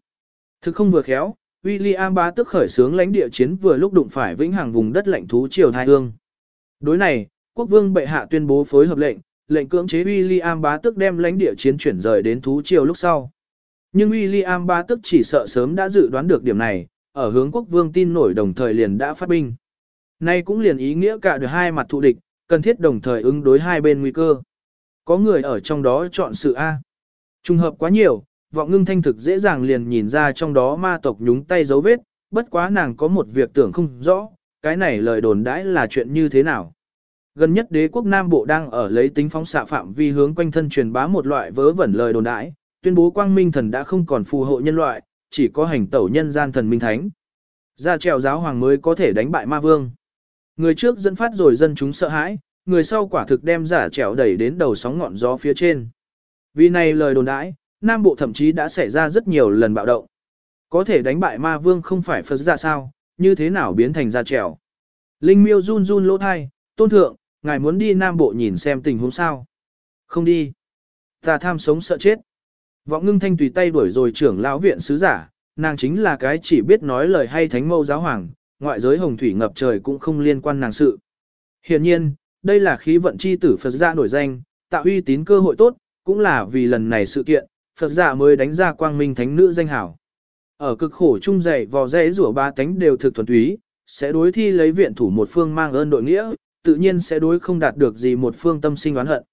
Thực không vừa khéo, William bá tước khởi sướng lãnh địa chiến vừa lúc đụng phải vĩnh hằng vùng đất lãnh thú triều thái hương. Đối này, quốc vương bệ hạ tuyên bố phối hợp lệnh, lệnh cưỡng chế William bá tước đem lãnh địa chiến chuyển rời đến thú triều lúc sau. Nhưng William bá tước chỉ sợ sớm đã dự đoán được điểm này, ở hướng quốc vương tin nổi đồng thời liền đã phát binh. Nay cũng liền ý nghĩa cả được hai mặt thù địch, cần thiết đồng thời ứng đối hai bên nguy cơ. Có người ở trong đó chọn sự A. Trùng hợp quá nhiều, vọng ngưng thanh thực dễ dàng liền nhìn ra trong đó ma tộc nhúng tay dấu vết, bất quá nàng có một việc tưởng không rõ, cái này lời đồn đãi là chuyện như thế nào. Gần nhất đế quốc Nam Bộ đang ở lấy tính phóng xạ phạm vi hướng quanh thân truyền bá một loại vớ vẩn lời đồn đãi, tuyên bố quang minh thần đã không còn phù hộ nhân loại, chỉ có hành tẩu nhân gian thần minh thánh. Ra trèo giáo hoàng mới có thể đánh bại ma vương. Người trước dẫn phát rồi dân chúng sợ hãi, người sau quả thực đem giả trèo đẩy đến đầu sóng ngọn gió phía trên. Vì này lời đồn đãi, Nam Bộ thậm chí đã xảy ra rất nhiều lần bạo động. Có thể đánh bại ma vương không phải Phật ra sao, như thế nào biến thành giả trèo. Linh miêu run run lỗ thai, tôn thượng, ngài muốn đi Nam Bộ nhìn xem tình huống sao. Không đi. Ta tham sống sợ chết. Vọng ngưng thanh tùy tay đuổi rồi trưởng lão viện sứ giả, nàng chính là cái chỉ biết nói lời hay thánh mâu giáo hoàng, ngoại giới hồng thủy ngập trời cũng không liên quan nàng sự. Hiện nhiên, đây là khí vận chi tử Phật gia nổi danh, tạo uy tín cơ hội tốt, cũng là vì lần này sự kiện, Phật gia mới đánh ra quang minh thánh nữ danh hảo. Ở cực khổ chung dày vò dễ rủa ba tánh đều thực thuần túy, sẽ đối thi lấy viện thủ một phương mang ơn đội nghĩa, tự nhiên sẽ đối không đạt được gì một phương tâm sinh oán hận.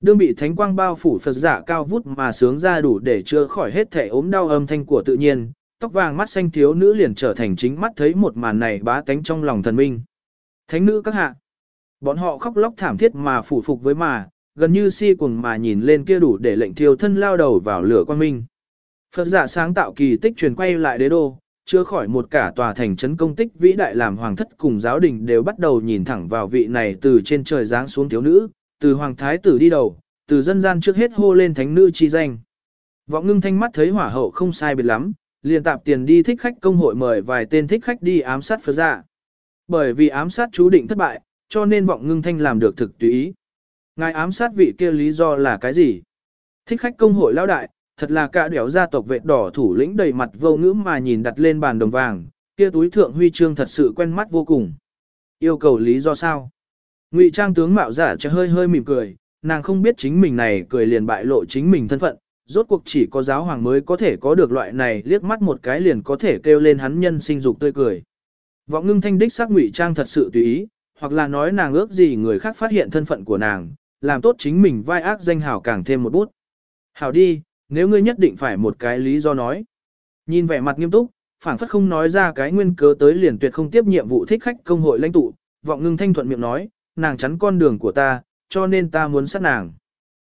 Đương bị thánh quang bao phủ Phật giả cao vút mà sướng ra đủ để chữa khỏi hết thể ốm đau âm thanh của tự nhiên, tóc vàng mắt xanh thiếu nữ liền trở thành chính mắt thấy một màn này bá tánh trong lòng thần minh. Thánh nữ các hạ. Bọn họ khóc lóc thảm thiết mà phủ phục với mà, gần như si cuồng mà nhìn lên kia đủ để lệnh thiêu thân lao đầu vào lửa quan minh. Phật giả sáng tạo kỳ tích truyền quay lại đế đô, chưa khỏi một cả tòa thành trấn công tích vĩ đại làm hoàng thất cùng giáo đình đều bắt đầu nhìn thẳng vào vị này từ trên trời giáng xuống thiếu nữ, từ hoàng thái tử đi đầu, từ dân gian trước hết hô lên thánh nữ chi danh. Vọng ngưng thanh mắt thấy hỏa hậu không sai biệt lắm, liền tạp tiền đi thích khách công hội mời vài tên thích khách đi ám sát Phật giả. Bởi vì ám sát chú định thất bại, cho nên vọng ngưng thanh làm được thực tùy ý. Ngài ám sát vị kia lý do là cái gì? Thích khách công hội lão đại, thật là cả đéo gia tộc vệ đỏ thủ lĩnh đầy mặt vô ngữ mà nhìn đặt lên bàn đồng vàng, kia túi thượng huy chương thật sự quen mắt vô cùng. Yêu cầu lý do sao? Ngụy trang tướng mạo giả cho hơi hơi mỉm cười, nàng không biết chính mình này cười liền bại lộ chính mình thân phận, rốt cuộc chỉ có giáo hoàng mới có thể có được loại này liếc mắt một cái liền có thể kêu lên hắn nhân sinh dục tươi cười. Vọng ngưng thanh đích xác ngụy trang thật sự tùy ý, hoặc là nói nàng ước gì người khác phát hiện thân phận của nàng, làm tốt chính mình vai ác danh hảo càng thêm một bút. Hảo đi, nếu ngươi nhất định phải một cái lý do nói. Nhìn vẻ mặt nghiêm túc, phảng phất không nói ra cái nguyên cớ tới liền tuyệt không tiếp nhiệm vụ thích khách công hội lãnh tụ, vọng ngưng thanh thuận miệng nói, nàng chắn con đường của ta, cho nên ta muốn sát nàng.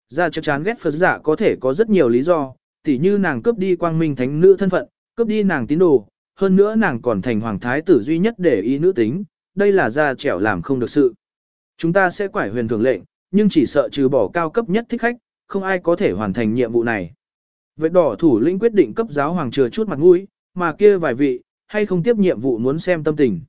Ra chắc chán ghét Phật giả có thể có rất nhiều lý do, tỉ như nàng cướp đi quang minh thánh nữ thân phận, cướp đi nàng tín đồ, hơn nữa nàng còn thành hoàng thái tử duy nhất để ý nữ tính, đây là ra trẻo làm không được sự. Chúng ta sẽ quải huyền thường lệnh, nhưng chỉ sợ trừ bỏ cao cấp nhất thích khách, không ai có thể hoàn thành nhiệm vụ này. Vệ đỏ thủ lĩnh quyết định cấp giáo hoàng chừa chút mặt mũi, mà kia vài vị, hay không tiếp nhiệm vụ muốn xem tâm tình.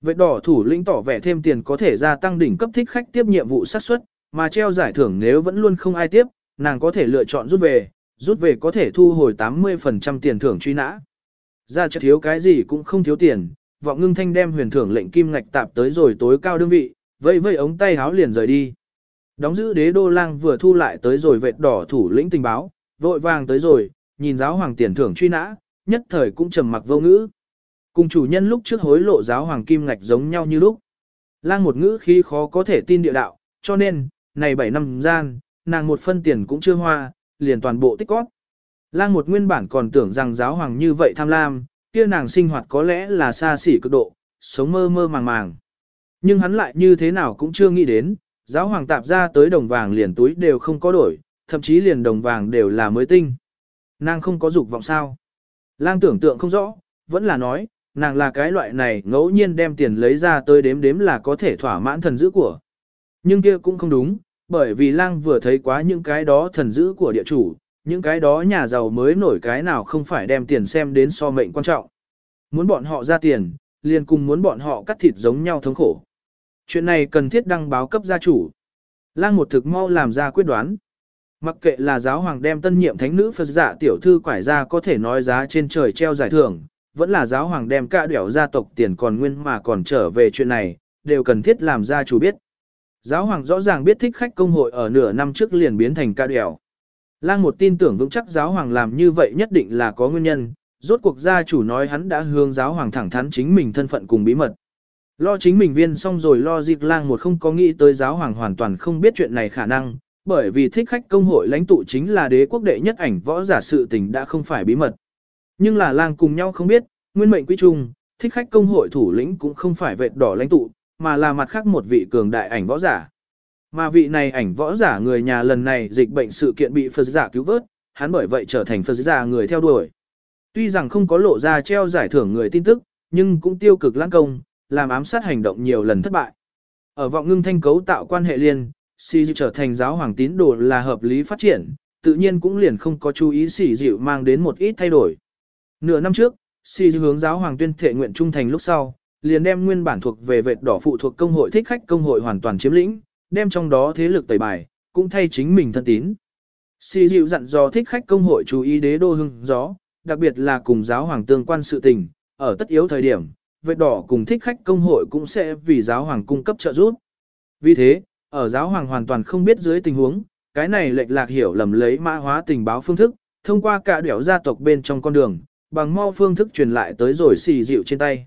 Vệ đỏ thủ lĩnh tỏ vẻ thêm tiền có thể gia tăng đỉnh cấp thích khách tiếp nhiệm vụ xác suất, mà treo giải thưởng nếu vẫn luôn không ai tiếp, nàng có thể lựa chọn rút về, rút về có thể thu hồi 80% tiền thưởng truy nã. Ra chất thiếu cái gì cũng không thiếu tiền, vọng ngưng thanh đem huyền thưởng lệnh kim ngạch tạp tới rồi tối cao đương vị, vây vây ống tay háo liền rời đi. Đóng giữ đế đô lang vừa thu lại tới rồi vệt đỏ thủ lĩnh tình báo, vội vàng tới rồi, nhìn giáo hoàng tiền thưởng truy nã, nhất thời cũng trầm mặc vô ngữ. Cùng chủ nhân lúc trước hối lộ giáo hoàng kim ngạch giống nhau như lúc. Lang một ngữ khi khó có thể tin địa đạo, cho nên, này 7 năm gian, nàng một phân tiền cũng chưa hoa, liền toàn bộ tích cóp. Lang một nguyên bản còn tưởng rằng giáo hoàng như vậy tham lam, kia nàng sinh hoạt có lẽ là xa xỉ cực độ, sống mơ mơ màng màng. Nhưng hắn lại như thế nào cũng chưa nghĩ đến, giáo hoàng tạp ra tới đồng vàng liền túi đều không có đổi, thậm chí liền đồng vàng đều là mới tinh. Nàng không có dục vọng sao. Lang tưởng tượng không rõ, vẫn là nói, nàng là cái loại này ngẫu nhiên đem tiền lấy ra tới đếm đếm là có thể thỏa mãn thần dữ của. Nhưng kia cũng không đúng, bởi vì lang vừa thấy quá những cái đó thần dữ của địa chủ, những cái đó nhà giàu mới nổi cái nào không phải đem tiền xem đến so mệnh quan trọng. Muốn bọn họ ra tiền, liền cùng muốn bọn họ cắt thịt giống nhau thống khổ. Chuyện này cần thiết đăng báo cấp gia chủ. Lang một thực mau làm ra quyết đoán. Mặc kệ là giáo hoàng đem tân nhiệm thánh nữ Phật giả tiểu thư quải ra có thể nói giá trên trời treo giải thưởng, vẫn là giáo hoàng đem cả đẻo gia tộc tiền còn nguyên mà còn trở về chuyện này, đều cần thiết làm gia chủ biết. Giáo hoàng rõ ràng biết thích khách công hội ở nửa năm trước liền biến thành ca đẻo. Lang một tin tưởng vững chắc giáo hoàng làm như vậy nhất định là có nguyên nhân, rốt cuộc gia chủ nói hắn đã hướng giáo hoàng thẳng thắn chính mình thân phận cùng bí mật. Lo chính mình viên xong rồi lo dịp lang một không có nghĩ tới giáo hoàng hoàn toàn không biết chuyện này khả năng, bởi vì thích khách công hội lãnh tụ chính là đế quốc đệ nhất ảnh võ giả sự tình đã không phải bí mật. Nhưng là lang cùng nhau không biết, nguyên mệnh quý trung, thích khách công hội thủ lĩnh cũng không phải vệ đỏ lãnh tụ, mà là mặt khác một vị cường đại ảnh võ giả. Mà vị này ảnh võ giả người nhà lần này dịch bệnh sự kiện bị Phật giả cứu vớt, hắn bởi vậy trở thành Phật giả người theo đuổi. Tuy rằng không có lộ ra treo giải thưởng người tin tức, nhưng cũng tiêu cực lãng công, làm ám sát hành động nhiều lần thất bại. Ở vọng ngưng thanh cấu tạo quan hệ liên, Si Dịu trở thành giáo hoàng tín đồ là hợp lý phát triển, tự nhiên cũng liền không có chú ý Si Dịu mang đến một ít thay đổi. Nửa năm trước, Si Dịu hướng giáo hoàng tuyên thệ nguyện trung thành lúc sau, liền đem nguyên bản thuộc về vệt đỏ phụ thuộc công hội thích khách công hội hoàn toàn chiếm lĩnh, đem trong đó thế lực tẩy bài, cũng thay chính mình thân tín. Si Dịu dặn dò thích khách công hội chú ý đế đô hưng gió, đặc biệt là cùng giáo hoàng tương quan sự tình, ở tất yếu thời điểm, vệt đỏ cùng thích khách công hội cũng sẽ vì giáo hoàng cung cấp trợ giúp. Vì thế, ở giáo hoàng hoàn toàn không biết dưới tình huống, cái này lệch lạc hiểu lầm lấy mã hóa tình báo phương thức, thông qua cả đẻo gia tộc bên trong con đường, bằng mau phương thức truyền lại tới rồi xì dịu trên tay.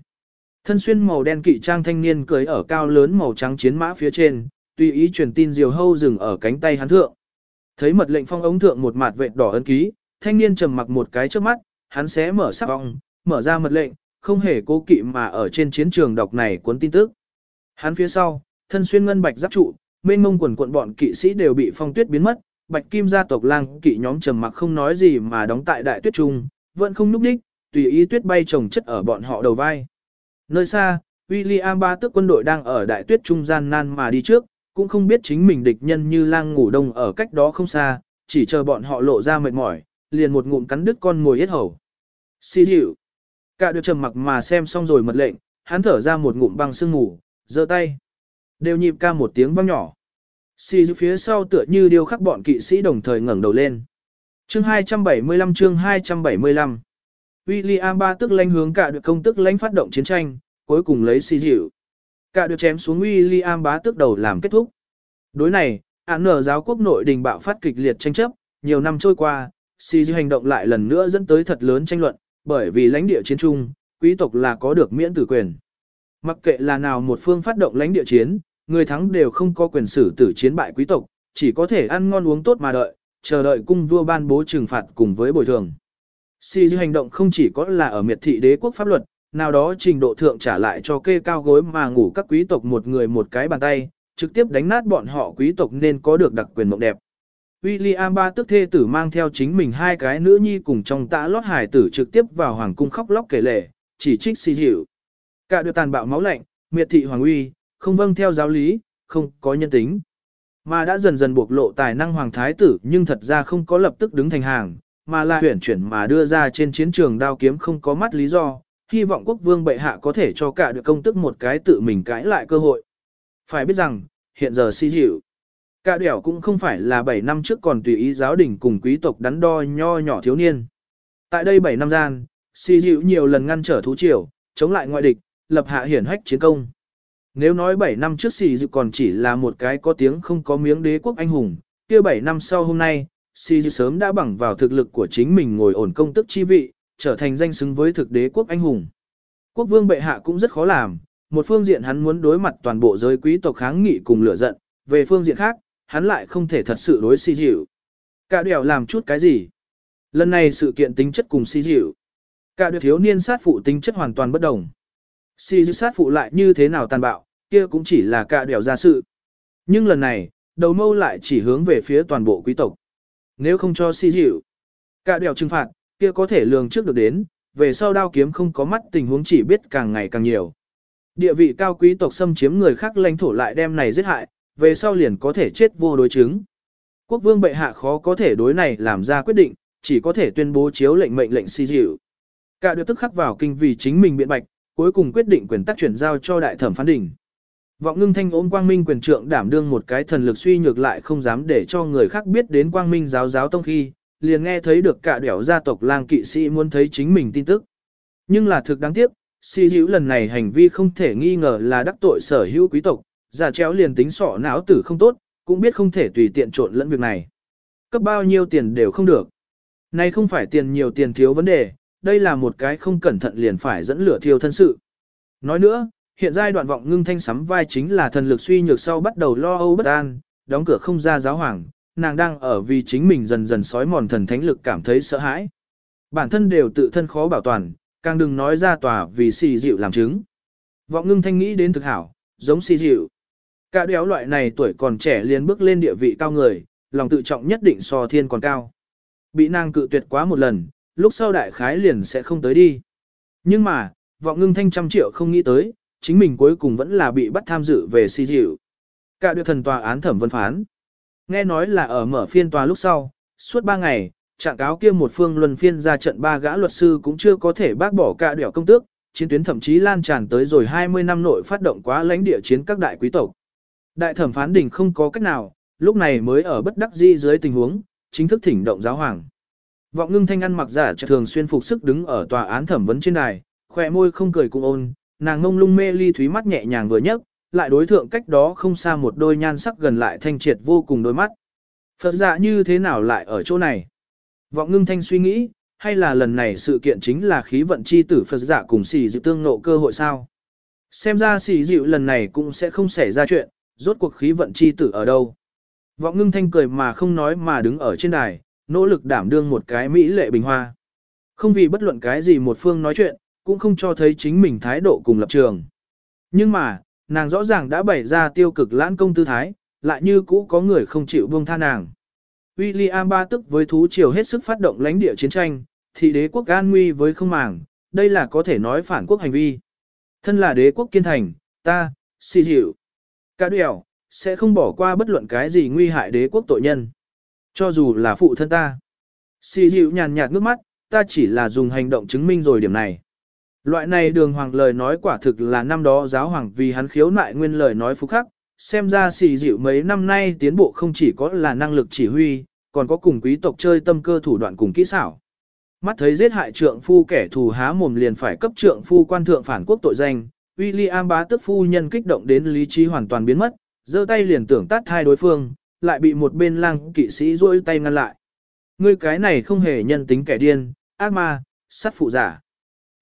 Thân xuyên màu đen kỵ trang thanh niên cưới ở cao lớn màu trắng chiến mã phía trên, tùy ý truyền tin diều hâu dừng ở cánh tay hắn thượng. Thấy mật lệnh phong ống thượng một mạt vệt đỏ ấn ký, thanh niên trầm mặc một cái trước mắt, hắn sẽ mở sắc vòng, mở ra mật lệnh, không hề cố kỵ mà ở trên chiến trường đọc này cuốn tin tức. Hắn phía sau, thân xuyên ngân bạch giáp trụ, mênh mông quần quận bọn kỵ sĩ đều bị phong tuyết biến mất, bạch kim gia tộc lang kỵ nhóm trầm mặc không nói gì mà đóng tại đại tuyết trung, vẫn không núp đích, tùy ý tuyết bay trồng chất ở bọn họ đầu vai. Nơi xa, William ba tước quân đội đang ở đại tuyết trung gian nan mà đi trước, cũng không biết chính mình địch nhân như lang ngủ đông ở cách đó không xa, chỉ chờ bọn họ lộ ra mệt mỏi, liền một ngụm cắn đứt con mồi yết hầu. Xì dịu. Cả được trầm mặc mà xem xong rồi mật lệnh, hắn thở ra một ngụm băng sương ngủ, giơ tay. Đều nhịp ca một tiếng vang nhỏ. Xì dịu phía sau tựa như điêu khắc bọn kỵ sĩ đồng thời ngẩng đầu lên. Chương 275 chương 275 William ba tức lãnh hướng cả được công tức lãnh phát động chiến tranh, cuối cùng lấy xì dịu. Cả được chém xuống William bá tức đầu làm kết thúc. Đối này, án nở giáo quốc nội đình bạo phát kịch liệt tranh chấp, nhiều năm trôi qua, xì dịu hành động lại lần nữa dẫn tới thật lớn tranh luận, bởi vì lãnh địa chiến trung, quý tộc là có được miễn tử quyền. Mặc kệ là nào một phương phát động lãnh địa chiến, người thắng đều không có quyền xử tử chiến bại quý tộc, chỉ có thể ăn ngon uống tốt mà đợi, chờ đợi cung vua ban bố trừng phạt cùng với bồi thường. Si dư hành động không chỉ có là ở miệt thị đế quốc pháp luật, nào đó trình độ thượng trả lại cho kê cao gối mà ngủ các quý tộc một người một cái bàn tay, trực tiếp đánh nát bọn họ quý tộc nên có được đặc quyền mộng đẹp. William ba tức thê tử mang theo chính mình hai cái nữ nhi cùng trong tã lót hải tử trực tiếp vào hoàng cung khóc lóc kể lể, chỉ trích si dịu. Cả được tàn bạo máu lạnh, miệt thị hoàng uy, không vâng theo giáo lý, không có nhân tính. Mà đã dần dần bộc lộ tài năng hoàng thái tử nhưng thật ra không có lập tức đứng thành hàng, mà là huyển chuyển mà đưa ra trên chiến trường đao kiếm không có mắt lý do, hy vọng quốc vương bệ hạ có thể cho cả được công tức một cái tự mình cãi lại cơ hội. Phải biết rằng, hiện giờ si dịu, cả đẻo cũng không phải là 7 năm trước còn tùy ý giáo đình cùng quý tộc đắn đo nho nhỏ thiếu niên. Tại đây 7 năm gian, si dịu nhiều lần ngăn trở thú triều, chống lại ngoại địch, lập hạ hiển hách chiến công. Nếu nói 7 năm trước xì dự còn chỉ là một cái có tiếng không có miếng đế quốc anh hùng, kia 7 năm sau hôm nay, Si dự sớm đã bằng vào thực lực của chính mình ngồi ổn công tức chi vị, trở thành danh xứng với thực đế quốc anh hùng. Quốc vương bệ hạ cũng rất khó làm, một phương diện hắn muốn đối mặt toàn bộ giới quý tộc kháng nghị cùng lửa giận, về phương diện khác, hắn lại không thể thật sự đối Si dịu. Cả đèo làm chút cái gì? Lần này sự kiện tính chất cùng Si dịu. Cả đèo thiếu niên sát phụ tính chất hoàn toàn bất đồng. Si dịu sát phụ lại như thế nào tàn bạo, kia cũng chỉ là cả đèo ra sự. Nhưng lần này, đầu mâu lại chỉ hướng về phía toàn bộ quý tộc. Nếu không cho xì dịu, cả đèo trừng phạt, kia có thể lường trước được đến, về sau đao kiếm không có mắt tình huống chỉ biết càng ngày càng nhiều. Địa vị cao quý tộc xâm chiếm người khác lãnh thổ lại đem này giết hại, về sau liền có thể chết vô đối chứng. Quốc vương bệ hạ khó có thể đối này làm ra quyết định, chỉ có thể tuyên bố chiếu lệnh mệnh lệnh si dịu. Cả được tức khắc vào kinh vì chính mình biện bạch, cuối cùng quyết định quyền tác chuyển giao cho đại thẩm phán đỉnh. Vọng ngưng thanh ôm quang minh quyền trượng đảm đương một cái thần lực suy nhược lại không dám để cho người khác biết đến quang minh giáo giáo tông khi, liền nghe thấy được cả đẻo gia tộc lang kỵ sĩ muốn thấy chính mình tin tức. Nhưng là thực đáng tiếc, si hữu lần này hành vi không thể nghi ngờ là đắc tội sở hữu quý tộc, giả chéo liền tính sọ não tử không tốt, cũng biết không thể tùy tiện trộn lẫn việc này. Cấp bao nhiêu tiền đều không được. Này không phải tiền nhiều tiền thiếu vấn đề, đây là một cái không cẩn thận liền phải dẫn lửa thiêu thân sự. Nói nữa, hiện giai đoạn vọng ngưng thanh sắm vai chính là thần lực suy nhược sau bắt đầu lo âu bất an, đóng cửa không ra giáo hoàng, nàng đang ở vì chính mình dần dần sói mòn thần thánh lực cảm thấy sợ hãi. Bản thân đều tự thân khó bảo toàn, càng đừng nói ra tòa vì xì dịu làm chứng. Vọng ngưng thanh nghĩ đến thực hảo, giống xì dịu. Cả đéo loại này tuổi còn trẻ liền bước lên địa vị cao người, lòng tự trọng nhất định so thiên còn cao. Bị nàng cự tuyệt quá một lần, lúc sau đại khái liền sẽ không tới đi. Nhưng mà, vọng ngưng thanh trăm triệu không nghĩ tới, chính mình cuối cùng vẫn là bị bắt tham dự về si dịu. Cả được thần tòa án thẩm vấn phán. Nghe nói là ở mở phiên tòa lúc sau, suốt ba ngày, trạng cáo kia một phương luân phiên ra trận ba gã luật sư cũng chưa có thể bác bỏ cả đẻo công tước, chiến tuyến thậm chí lan tràn tới rồi 20 năm nội phát động quá lãnh địa chiến các đại quý tộc. Đại thẩm phán đình không có cách nào, lúc này mới ở bất đắc di dưới tình huống, chính thức thỉnh động giáo hoàng. Vọng ngưng thanh ăn mặc giả thường xuyên phục sức đứng ở tòa án thẩm vấn trên đài, khỏe môi không cười cùng ôn, nàng ngông lung mê ly thúy mắt nhẹ nhàng vừa nhấc, lại đối thượng cách đó không xa một đôi nhan sắc gần lại thanh triệt vô cùng đôi mắt. Phật dạ như thế nào lại ở chỗ này? Vọng ngưng thanh suy nghĩ, hay là lần này sự kiện chính là khí vận chi tử Phật dạ cùng xì dịu tương nộ cơ hội sao? Xem ra xì dịu lần này cũng sẽ không xảy ra chuyện, rốt cuộc khí vận chi tử ở đâu. Vọng ngưng thanh cười mà không nói mà đứng ở trên đài, nỗ lực đảm đương một cái mỹ lệ bình hoa. Không vì bất luận cái gì một phương nói chuyện, cũng không cho thấy chính mình thái độ cùng lập trường. Nhưng mà, nàng rõ ràng đã bày ra tiêu cực lãn công tư thái, lại như cũ có người không chịu buông tha nàng. William ba tức với thú triều hết sức phát động lãnh địa chiến tranh, thì đế quốc an nguy với không màng, đây là có thể nói phản quốc hành vi. Thân là đế quốc kiên thành, ta, xì dịu. Cả đèo, sẽ không bỏ qua bất luận cái gì nguy hại đế quốc tội nhân. Cho dù là phụ thân ta. Xì dịu nhàn nhạt ngước mắt, ta chỉ là dùng hành động chứng minh rồi điểm này. Loại này đường hoàng lời nói quả thực là năm đó giáo hoàng vì hắn khiếu nại nguyên lời nói phúc khắc, xem ra xì dịu mấy năm nay tiến bộ không chỉ có là năng lực chỉ huy, còn có cùng quý tộc chơi tâm cơ thủ đoạn cùng kỹ xảo. Mắt thấy giết hại trượng phu kẻ thù há mồm liền phải cấp trượng phu quan thượng phản quốc tội danh, William bá tức phu nhân kích động đến lý trí hoàn toàn biến mất, giơ tay liền tưởng tát hai đối phương, lại bị một bên lang kỵ sĩ duỗi tay ngăn lại. Ngươi cái này không hề nhân tính kẻ điên, ác ma, sát phụ giả.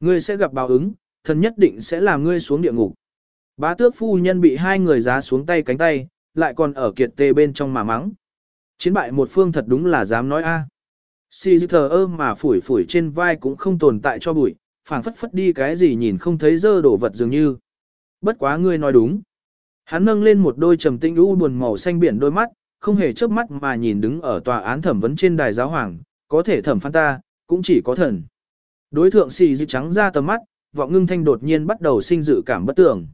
Ngươi sẽ gặp báo ứng, thần nhất định sẽ làm ngươi xuống địa ngục. Bá tước phu nhân bị hai người giá xuống tay cánh tay, lại còn ở kiệt tê bên trong mà mắng. Chiến bại một phương thật đúng là dám nói a. À. Si thờ ơ mà phủi phủi trên vai cũng không tồn tại cho bụi, phảng phất phất đi cái gì nhìn không thấy dơ đổ vật dường như. Bất quá ngươi nói đúng. Hắn nâng lên một đôi trầm tinh u buồn màu xanh biển đôi mắt, không hề chớp mắt mà nhìn đứng ở tòa án thẩm vấn trên đài giáo hoàng, có thể thẩm phán ta, cũng chỉ có thần. Đối thượng xì dịu trắng ra tầm mắt, vọng ngưng thanh đột nhiên bắt đầu sinh dự cảm bất tưởng.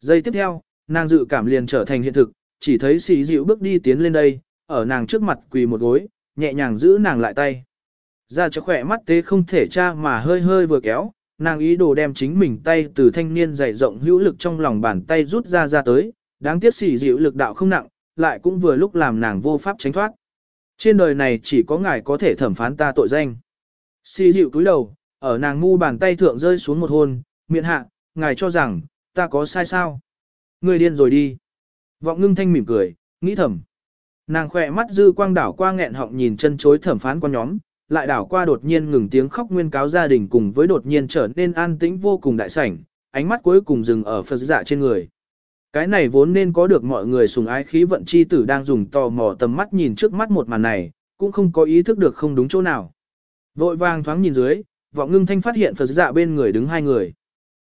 Giây tiếp theo, nàng dự cảm liền trở thành hiện thực, chỉ thấy xì dịu bước đi tiến lên đây, ở nàng trước mặt quỳ một gối, nhẹ nhàng giữ nàng lại tay. Ra cho khỏe mắt tế không thể tra mà hơi hơi vừa kéo, nàng ý đồ đem chính mình tay từ thanh niên dày rộng hữu lực trong lòng bàn tay rút ra ra tới, đáng tiếc xì dịu lực đạo không nặng, lại cũng vừa lúc làm nàng vô pháp tránh thoát. Trên đời này chỉ có ngài có thể thẩm phán ta tội danh. Xì dịu cúi đầu, ở nàng ngu bàn tay thượng rơi xuống một hôn, miệng hạ, ngài cho rằng, ta có sai sao? Người điên rồi đi. Vọng ngưng thanh mỉm cười, nghĩ thầm. Nàng khỏe mắt dư quang đảo qua nghẹn họng nhìn chân chối thẩm phán quan nhóm, lại đảo qua đột nhiên ngừng tiếng khóc nguyên cáo gia đình cùng với đột nhiên trở nên an tĩnh vô cùng đại sảnh, ánh mắt cuối cùng dừng ở Phật dạ trên người. Cái này vốn nên có được mọi người sùng ái khí vận chi tử đang dùng tò mò tầm mắt nhìn trước mắt một màn này, cũng không có ý thức được không đúng chỗ nào. Vội vàng thoáng nhìn dưới, vọng ngưng thanh phát hiện Phật dạ bên người đứng hai người.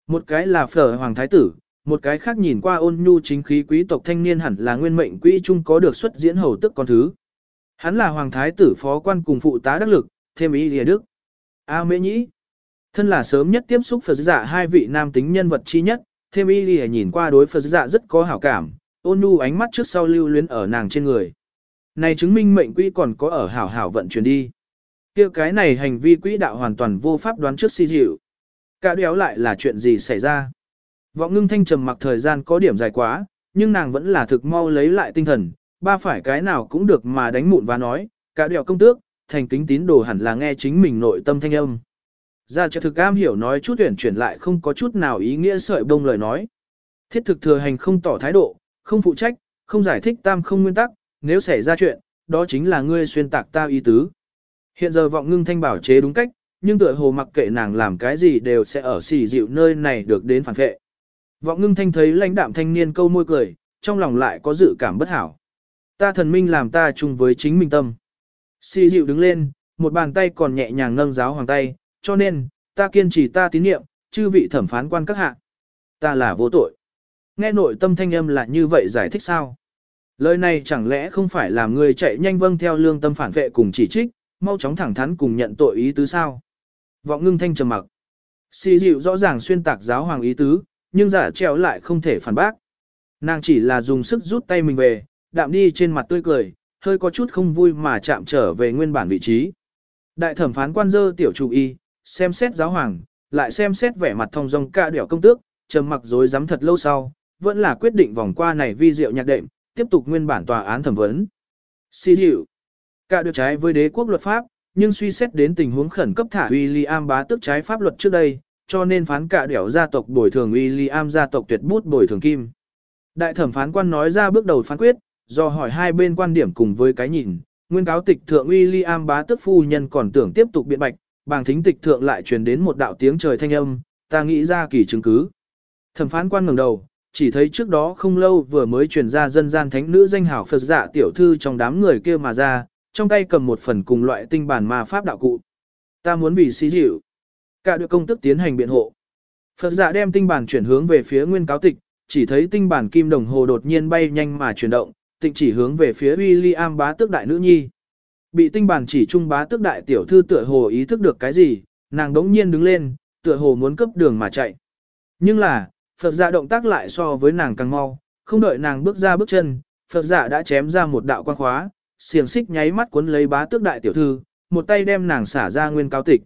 Một cái là Phở Hoàng Thái Tử, một cái khác nhìn qua ôn nhu chính khí quý tộc thanh niên hẳn là nguyên mệnh quỹ trung có được xuất diễn hầu tức con thứ. Hắn là Hoàng Thái Tử phó quan cùng phụ tá đắc lực, thêm ý lìa đức. A mễ nhĩ. Thân là sớm nhất tiếp xúc Phật dạ hai vị nam tính nhân vật chi nhất, thêm y lìa nhìn qua đối Phật dạ rất có hảo cảm, ôn nhu ánh mắt trước sau lưu luyến ở nàng trên người. Này chứng minh mệnh quỹ còn có ở hảo hảo vận chuyển đi kia cái này hành vi quỹ đạo hoàn toàn vô pháp đoán trước si dịu. Cả đéo lại là chuyện gì xảy ra. Vọng ngưng thanh trầm mặc thời gian có điểm dài quá, nhưng nàng vẫn là thực mau lấy lại tinh thần, ba phải cái nào cũng được mà đánh mụn và nói, cả đéo công tước, thành kính tín đồ hẳn là nghe chính mình nội tâm thanh âm. Ra cho thực am hiểu nói chút tuyển chuyển lại không có chút nào ý nghĩa sợi bông lời nói. Thiết thực thừa hành không tỏ thái độ, không phụ trách, không giải thích tam không nguyên tắc, nếu xảy ra chuyện, đó chính là ngươi xuyên tạc ta ý tứ. Hiện giờ vọng ngưng thanh bảo chế đúng cách, nhưng tựa hồ mặc kệ nàng làm cái gì đều sẽ ở xì dịu nơi này được đến phản vệ. Vọng ngưng thanh thấy lãnh đạm thanh niên câu môi cười, trong lòng lại có dự cảm bất hảo. Ta thần minh làm ta chung với chính mình tâm. Xì dịu đứng lên, một bàn tay còn nhẹ nhàng nâng giáo hoàng tay, cho nên, ta kiên trì ta tín nhiệm, chư vị thẩm phán quan các hạ. Ta là vô tội. Nghe nội tâm thanh âm là như vậy giải thích sao? Lời này chẳng lẽ không phải làm người chạy nhanh vâng theo lương tâm phản vệ cùng chỉ trích, mau chóng thẳng thắn cùng nhận tội ý tứ sao? Vọng ngưng thanh trầm mặc. Xì dịu rõ ràng xuyên tạc giáo hoàng ý tứ, nhưng giả treo lại không thể phản bác. Nàng chỉ là dùng sức rút tay mình về, đạm đi trên mặt tươi cười, hơi có chút không vui mà chạm trở về nguyên bản vị trí. Đại thẩm phán quan dơ tiểu chủ y, xem xét giáo hoàng, lại xem xét vẻ mặt thông dong ca đẻo công tước, trầm mặc dối dám thật lâu sau, vẫn là quyết định vòng qua này vi diệu nhạc đệm, tiếp tục nguyên bản tòa án thẩm vấn. Xì dịu, cả được trái với đế quốc luật pháp, nhưng suy xét đến tình huống khẩn cấp thả William bá tước trái pháp luật trước đây, cho nên phán cả đẻo gia tộc bồi thường William gia tộc tuyệt bút bồi thường kim. Đại thẩm phán quan nói ra bước đầu phán quyết, do hỏi hai bên quan điểm cùng với cái nhìn, nguyên cáo tịch thượng William bá tước phu nhân còn tưởng tiếp tục biện bạch, bàng thính tịch thượng lại truyền đến một đạo tiếng trời thanh âm, ta nghĩ ra kỳ chứng cứ. Thẩm phán quan ngẩng đầu, chỉ thấy trước đó không lâu vừa mới truyền ra dân gian thánh nữ danh hảo Phật dạ tiểu thư trong đám người kia mà ra, trong tay cầm một phần cùng loại tinh bản ma pháp đạo cụ. Ta muốn bị xí dịu. Cả được công tức tiến hành biện hộ. Phật giả đem tinh bản chuyển hướng về phía nguyên cáo tịch, chỉ thấy tinh bản kim đồng hồ đột nhiên bay nhanh mà chuyển động, tịnh chỉ hướng về phía William bá tước đại nữ nhi. Bị tinh bản chỉ trung bá tước đại tiểu thư tựa hồ ý thức được cái gì, nàng đống nhiên đứng lên, tựa hồ muốn cấp đường mà chạy. Nhưng là, Phật giả động tác lại so với nàng càng mau, không đợi nàng bước ra bước chân, Phật giả đã chém ra một đạo quan khóa, xiềng xích nháy mắt cuốn lấy bá tước đại tiểu thư, một tay đem nàng xả ra nguyên cao tịch.